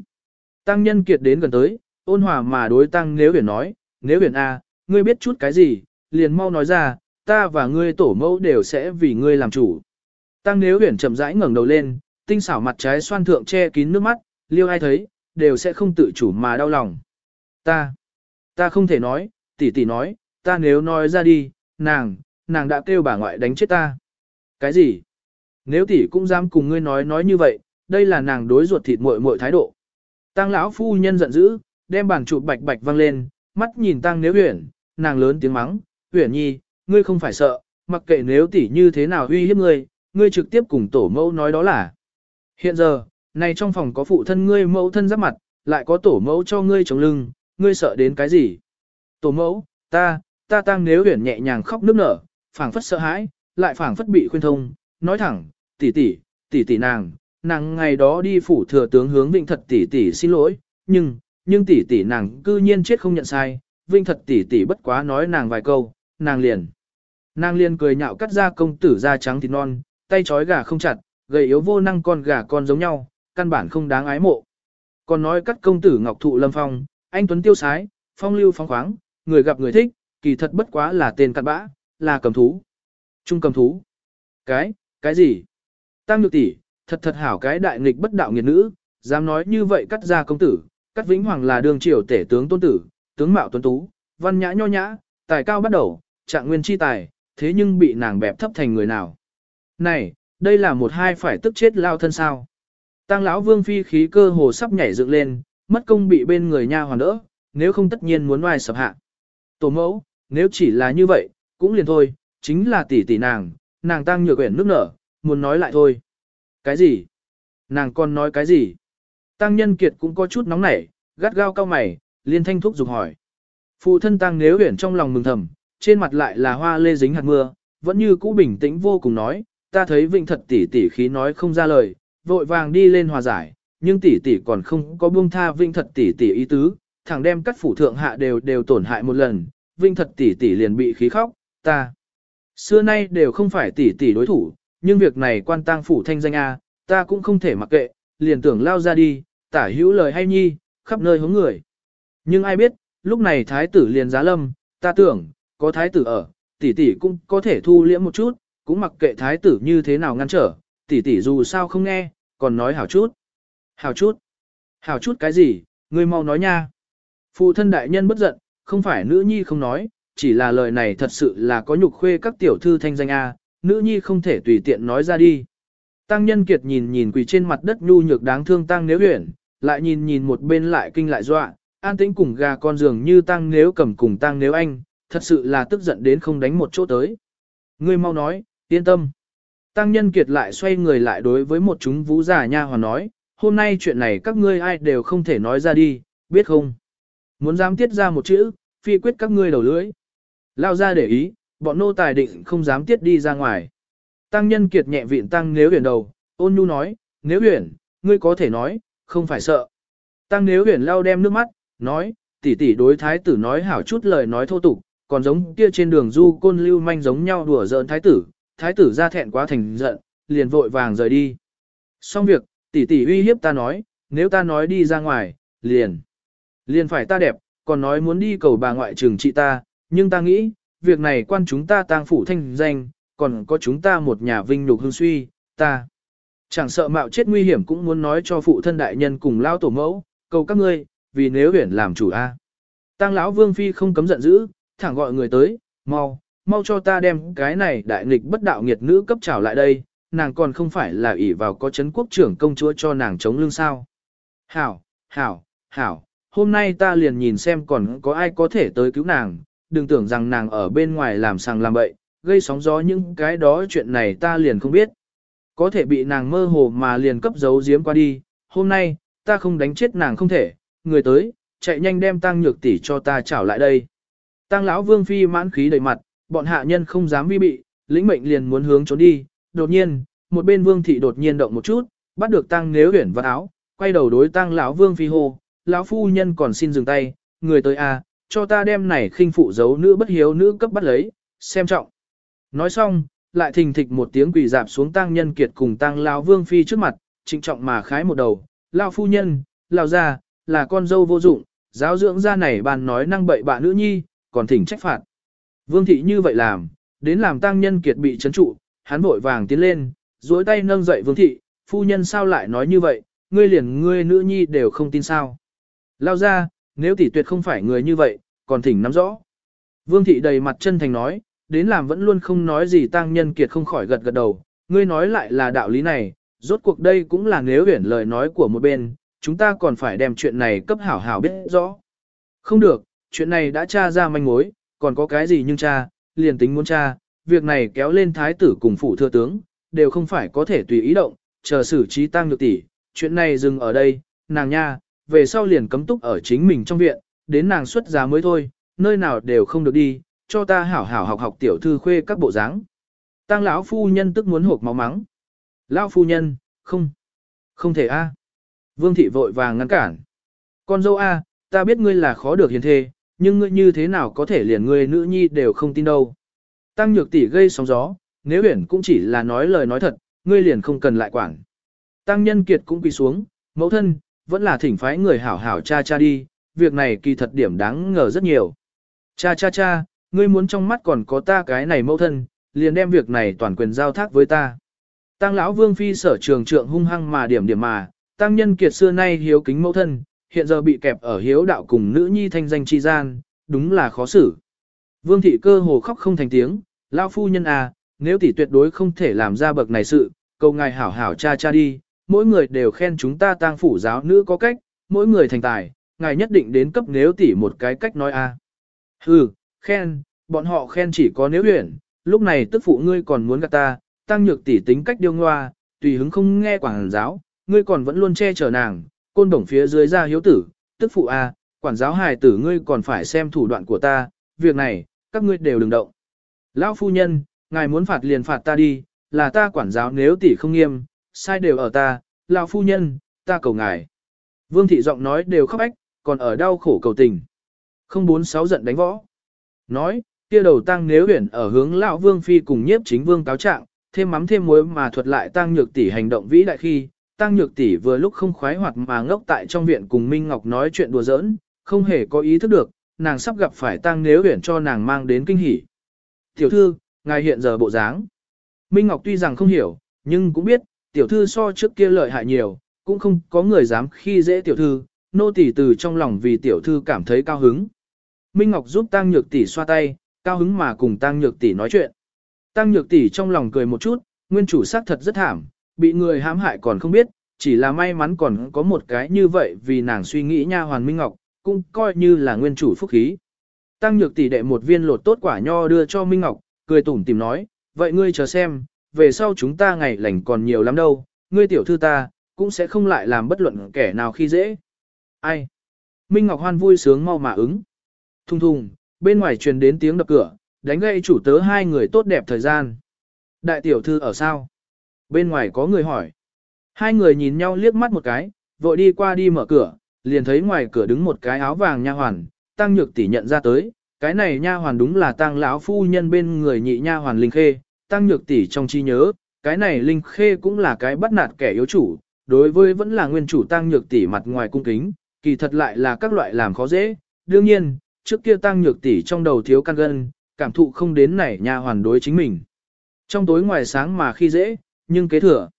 Speaker 1: Tăng nhân kiệt đến gần tới, ôn hòa mà đối tăng nếu huyền nói, nếu huyền A, à, ngươi biết chút cái gì, liền mau nói ra, ta và ngươi tổ mẫu đều sẽ vì ngươi làm chủ. Tăng nếu huyền chậm rãi ngẩng đầu lên, tinh xảo mặt trái xoan thượng che kín nước mắt, liêu ai thấy, đều sẽ không tự chủ mà đau lòng. Ta, ta không thể nói, tỷ tỷ nói, ta nếu nói ra đi, nàng, nàng đã kêu bà ngoại đánh chết ta. Cái gì? Nếu tỷ cũng dám cùng ngươi nói nói như vậy, đây là nàng đối ruột thịt muội muội thái độ. Tăng lão phu nhân giận dữ, đem bàn chụp bạch bạch văng lên, mắt nhìn tăng nếu huyền, nàng lớn tiếng mắng, huyền nhi, ngươi không phải sợ, mặc kệ nếu tỷ như thế nào uy hiếp ngươi, ngươi trực tiếp cùng tổ mẫu nói đó là. Hiện giờ, này trong phòng có phụ thân ngươi mẫu thân giáp mặt, lại có tổ mẫu cho ngươi chống lưng, ngươi sợ đến cái gì? Tổ mẫu, ta, ta tang nếu huyền nhẹ nhàng khóc nức nở, phảng phất sợ hãi, lại phảng phất bị khuyên thông, nói thẳng, tỷ tỷ, tỷ tỷ nàng, nàng ngày đó đi phủ thừa tướng hướng vịnh thật tỷ tỷ xin lỗi, nhưng, nhưng tỷ tỷ nàng cư nhiên chết không nhận sai, Vinh thật tỷ tỷ bất quá nói nàng vài câu, nàng liền. Nàng liền cười nhạo cắt ra công tử da trắng thịt non, tay trói gà không chặt, gầy yếu vô năng con gà con giống nhau, căn bản không đáng ái mộ. Còn nói cắt công tử ngọc thụ lâm phong, anh tuấn tiêu sái, phong lưu phong khoáng, người gặp người thích, kỳ thật bất quá là tên cặn bã, là cầm thú. Trung cầm thú. Cái, cái gì? Tăng nhược tỷ, thật thật hảo cái đại nghịch bất đạo nghiệt nữ, dám nói như vậy cắt ra công tử, cắt vĩnh hoàng là đường triều tể tướng tôn tử, tướng mạo tuấn tú, văn nhã nho nhã, tài cao bắt đầu, trạng nguyên chi tài, thế nhưng bị nàng bẹp thấp thành người nào. Này, đây là một hai phải tức chết lao thân sao. Tăng lão vương phi khí cơ hồ sắp nhảy dựng lên, mất công bị bên người nha hoàn đỡ, nếu không tất nhiên muốn oai sập hạ. Tổ mẫu, nếu chỉ là như vậy, cũng liền thôi, chính là tỷ tỷ nàng, nàng tăng nhược quyển nước nở, muốn nói lại thôi. Cái gì? Nàng còn nói cái gì? Tăng nhân kiệt cũng có chút nóng nảy, gắt gao cao mày, liên thanh thúc giục hỏi. Phụ thân tăng nếu huyển trong lòng mừng thầm, trên mặt lại là hoa lê dính hạt mưa, vẫn như cũ bình tĩnh vô cùng nói, ta thấy vịnh thật tỷ tỷ khí nói không ra lời, vội vàng đi lên hòa giải, nhưng tỷ tỷ còn không có buông tha vịnh thật tỷ tỷ ý tứ, thẳng đem các phủ thượng hạ đều đều tổn hại một lần, vịnh thật tỷ tỷ liền bị khí khóc, ta. Xưa nay đều không phải tỷ tỷ đối thủ, nhưng việc này quan tang phủ thanh danh A, ta cũng không thể mặc kệ, liền tưởng lao ra đi, tả hữu lời hay nhi, khắp nơi hướng người. Nhưng ai biết, lúc này thái tử liền giá lâm, ta tưởng, có thái tử ở, tỷ tỷ cũng có thể thu liễm một chút, cũng mặc kệ thái tử như thế nào ngăn trở, tỷ tỷ dù sao không nghe, còn nói hảo chút. Hảo chút. Hảo chút cái gì, ngươi mau nói nha. Phụ thân đại nhân bất giận, không phải nữ nhi không nói, chỉ là lời này thật sự là có nhục khuê các tiểu thư thanh danh A, nữ nhi không thể tùy tiện nói ra đi. Tăng nhân kiệt nhìn nhìn quỳ trên mặt đất nhu nhược đáng thương tăng nếu huyển, lại nhìn nhìn một bên lại kinh lại dọa, an tĩnh cùng gà con giường như tăng nếu cầm cùng tăng nếu anh, thật sự là tức giận đến không đánh một chỗ tới. Ngươi mau nói, yên tâm. Tăng nhân kiệt lại xoay người lại đối với một chúng vũ giả nha hoàn nói, hôm nay chuyện này các ngươi ai đều không thể nói ra đi, biết không? Muốn dám tiết ra một chữ, phi quyết các ngươi đầu lưỡi. Lao ra để ý, bọn nô tài định không dám tiết đi ra ngoài. Tăng nhân kiệt nhẹ vịn tăng nếu huyền đầu, ôn nhu nói, nếu huyền, ngươi có thể nói, không phải sợ. Tăng nếu huyền lao đem nước mắt, nói, tỷ tỷ đối thái tử nói hảo chút lời nói thô tục, còn giống kia trên đường du côn lưu manh giống nhau đùa giỡn thái tử, thái tử ra thẹn quá thành giận, liền vội vàng rời đi. Xong việc, tỷ tỷ uy hiếp ta nói, nếu ta nói đi ra ngoài, liền. Liền phải ta đẹp, còn nói muốn đi cầu bà ngoại trường trị ta, nhưng ta nghĩ, việc này quan chúng ta tang phủ thanh danh, còn có chúng ta một nhà vinh nhục hương suy, ta. Chẳng sợ mạo chết nguy hiểm cũng muốn nói cho phụ thân đại nhân cùng lao tổ mẫu, cầu các ngươi, vì nếu huyển làm chủ a. Tăng lão vương phi không cấm giận dữ, thẳng gọi người tới, mau, mau cho ta đem cái này đại nghịch bất đạo nghiệt nữ cấp trào lại đây, nàng còn không phải là ỷ vào có chấn quốc trưởng công chúa cho nàng chống lưng sao. Hảo, hảo, hảo, hôm nay ta liền nhìn xem còn có ai có thể tới cứu nàng, đừng tưởng rằng nàng ở bên ngoài làm sàng làm bậy, gây sóng gió những cái đó chuyện này ta liền không biết. Có thể bị nàng mơ hồ mà liền cấp giấu giếm qua đi, hôm nay, ta không đánh chết nàng không thể, người tới, chạy nhanh đem tăng nhược tỷ cho ta trảo lại đây. Tăng lão vương phi mãn khí đầy mặt, bọn hạ nhân không dám vi bị, lĩnh mệnh liền muốn hướng trốn đi, đột nhiên, một bên vương thị đột nhiên động một chút, bắt được tăng nếu huyền vào áo, quay đầu đối tăng lão vương phi hô, lão phu nhân còn xin dừng tay, người tới a, à, cho ta đem này khinh phụ giấu nữ bất hiếu nữ cấp bắt lấy, xem trọng. Nói xong, lại thình thịch một tiếng quỳ dạp xuống tăng nhân kiệt cùng tăng lão vương phi trước mặt, trịnh trọng mà khái một đầu, lão phu nhân, lão gia, là con dâu vô dụng, giáo dưỡng ra này bàn nói năng bậy bạ nữ nhi, còn thỉnh trách phạt. Vương thị như vậy làm, đến làm tăng nhân kiệt bị chấn trụ, hắn vội vàng tiến lên, duỗi tay nâng dậy vương thị, phu nhân sao lại nói như vậy, ngươi liền ngươi nữ nhi đều không tin sao. Lao ra, nếu tỷ tuyệt không phải người như vậy, còn thỉnh nắm rõ. Vương thị đầy mặt chân thành nói, đến làm vẫn luôn không nói gì tăng nhân kiệt không khỏi gật gật đầu, ngươi nói lại là đạo lý này, rốt cuộc đây cũng là nếu huyển lời nói của một bên, chúng ta còn phải đem chuyện này cấp hảo hảo biết rõ. Không được, chuyện này đã tra ra manh mối, còn có cái gì nhưng cha, liền tính muốn cha, việc này kéo lên thái tử cùng phụ thừa tướng, đều không phải có thể tùy ý động, chờ xử trí tăng được tỷ, chuyện này dừng ở đây, nàng nha, về sau liền cấm túc ở chính mình trong viện, đến nàng xuất giá mới thôi, nơi nào đều không được đi, cho ta hảo hảo học học tiểu thư khuê các bộ dáng. Tăng lão phu nhân tức muốn hộp máu mắng. Lão phu nhân, không, không thể a. Vương thị vội vàng ngăn cản. Con dâu a, ta biết ngươi là khó được hiền thê, nhưng ngươi như thế nào có thể liền ngươi nữ nhi đều không tin đâu. Tăng nhược tỷ gây sóng gió, nếu huyển cũng chỉ là nói lời nói thật, ngươi liền không cần lại quản. Tăng nhân kiệt cũng quỳ xuống, mẫu thân, vẫn là thỉnh phái người hảo hảo cha cha đi, việc này kỳ thật điểm đáng ngờ rất nhiều. Cha cha cha, ngươi muốn trong mắt còn có ta cái này mẫu thân, liền đem việc này toàn quyền giao thác với ta. Tăng lão vương phi sở trường trượng hung hăng mà điểm điểm mà, tăng nhân kiệt xưa nay hiếu kính mẫu thân, hiện giờ bị kẹp ở hiếu đạo cùng nữ nhi thanh danh chi gian, đúng là khó xử. Vương thị cơ hồ khóc không thành tiếng, lão phu nhân à, nếu tỷ tuyệt đối không thể làm ra bậc này sự, cầu ngài hảo hảo cha cha đi, mỗi người đều khen chúng ta tang phủ giáo nữ có cách, mỗi người thành tài, ngài nhất định đến cấp nếu tỷ một cái cách nói a. À. Hừ, khen, bọn họ khen chỉ có nếu huyền, lúc này tức phụ ngươi còn muốn gạt ta, tăng nhược tỷ tính cách điêu ngoa, tùy hứng không nghe quảng giáo, ngươi còn vẫn luôn che chở nàng, côn đồng phía dưới ra hiếu tử, tức phụ a, quản giáo hài tử ngươi còn phải xem thủ đoạn của ta, việc này, các ngươi đều đừng động. Lão phu nhân, ngài muốn phạt liền phạt ta đi, là ta quản giáo nếu tỷ không nghiêm, sai đều ở ta, lão phu nhân, ta cầu ngài. Vương thị giọng nói đều khóc ách, còn ở đau khổ cầu tình. Không bốn sáu giận đánh võ. Nói, kia đầu tăng nếu huyển ở hướng lão vương phi cùng nhiếp chính vương cáo trạng, thêm mắm thêm muối mà thuật lại tăng nhược tỷ hành động vĩ đại khi, tăng nhược tỷ vừa lúc không khoái hoạt mà ngốc tại trong viện cùng Minh Ngọc nói chuyện đùa giỡn, không hề có ý thức được, nàng sắp gặp phải tăng nếu huyển cho nàng mang đến kinh hỉ. Tiểu thư, ngài hiện giờ bộ dáng. Minh Ngọc tuy rằng không hiểu, nhưng cũng biết, tiểu thư so trước kia lợi hại nhiều, cũng không có người dám khi dễ tiểu thư, nô tỷ từ trong lòng vì tiểu thư cảm thấy cao hứng. Minh Ngọc giúp Tăng Nhược tỷ xoa tay, cao hứng mà cùng Tăng Nhược tỷ nói chuyện. Tăng Nhược tỷ trong lòng cười một chút, nguyên chủ xác thật rất thảm, bị người hãm hại còn không biết, chỉ là may mắn còn có một cái như vậy vì nàng suy nghĩ nha hoàn Minh Ngọc, cũng coi như là nguyên chủ phúc khí. Tăng Nhược tỷ đệ một viên lột tốt quả nho đưa cho Minh Ngọc, cười tủm tìm nói, vậy ngươi chờ xem, về sau chúng ta ngày lành còn nhiều lắm đâu, ngươi tiểu thư ta, cũng sẽ không lại làm bất luận kẻ nào khi dễ. Ai? Minh Ngọc Hoan vui sướng mau mà ứng. Thùng thùng, bên ngoài truyền đến tiếng đập cửa, đánh gây chủ tớ hai người tốt đẹp thời gian. Đại tiểu thư ở sao? Bên ngoài có người hỏi. Hai người nhìn nhau liếc mắt một cái, vội đi qua đi mở cửa, liền thấy ngoài cửa đứng một cái áo vàng nha hoàn, tăng nhược tỷ nhận ra tới, cái này nha hoàn đúng là tăng lão phu nhân bên người nhị nha hoàn linh khê, tăng nhược tỷ trong chi nhớ, cái này linh khê cũng là cái bắt nạt kẻ yếu chủ, đối với vẫn là nguyên chủ tăng nhược tỷ mặt ngoài cung kính, kỳ thật lại là các loại làm khó dễ. Đương nhiên, trước kia tăng nhược tỷ trong đầu thiếu căn gân, cảm thụ không đến này nha hoàn đối chính mình. Trong tối ngoài sáng mà khi dễ, nhưng kế thừa.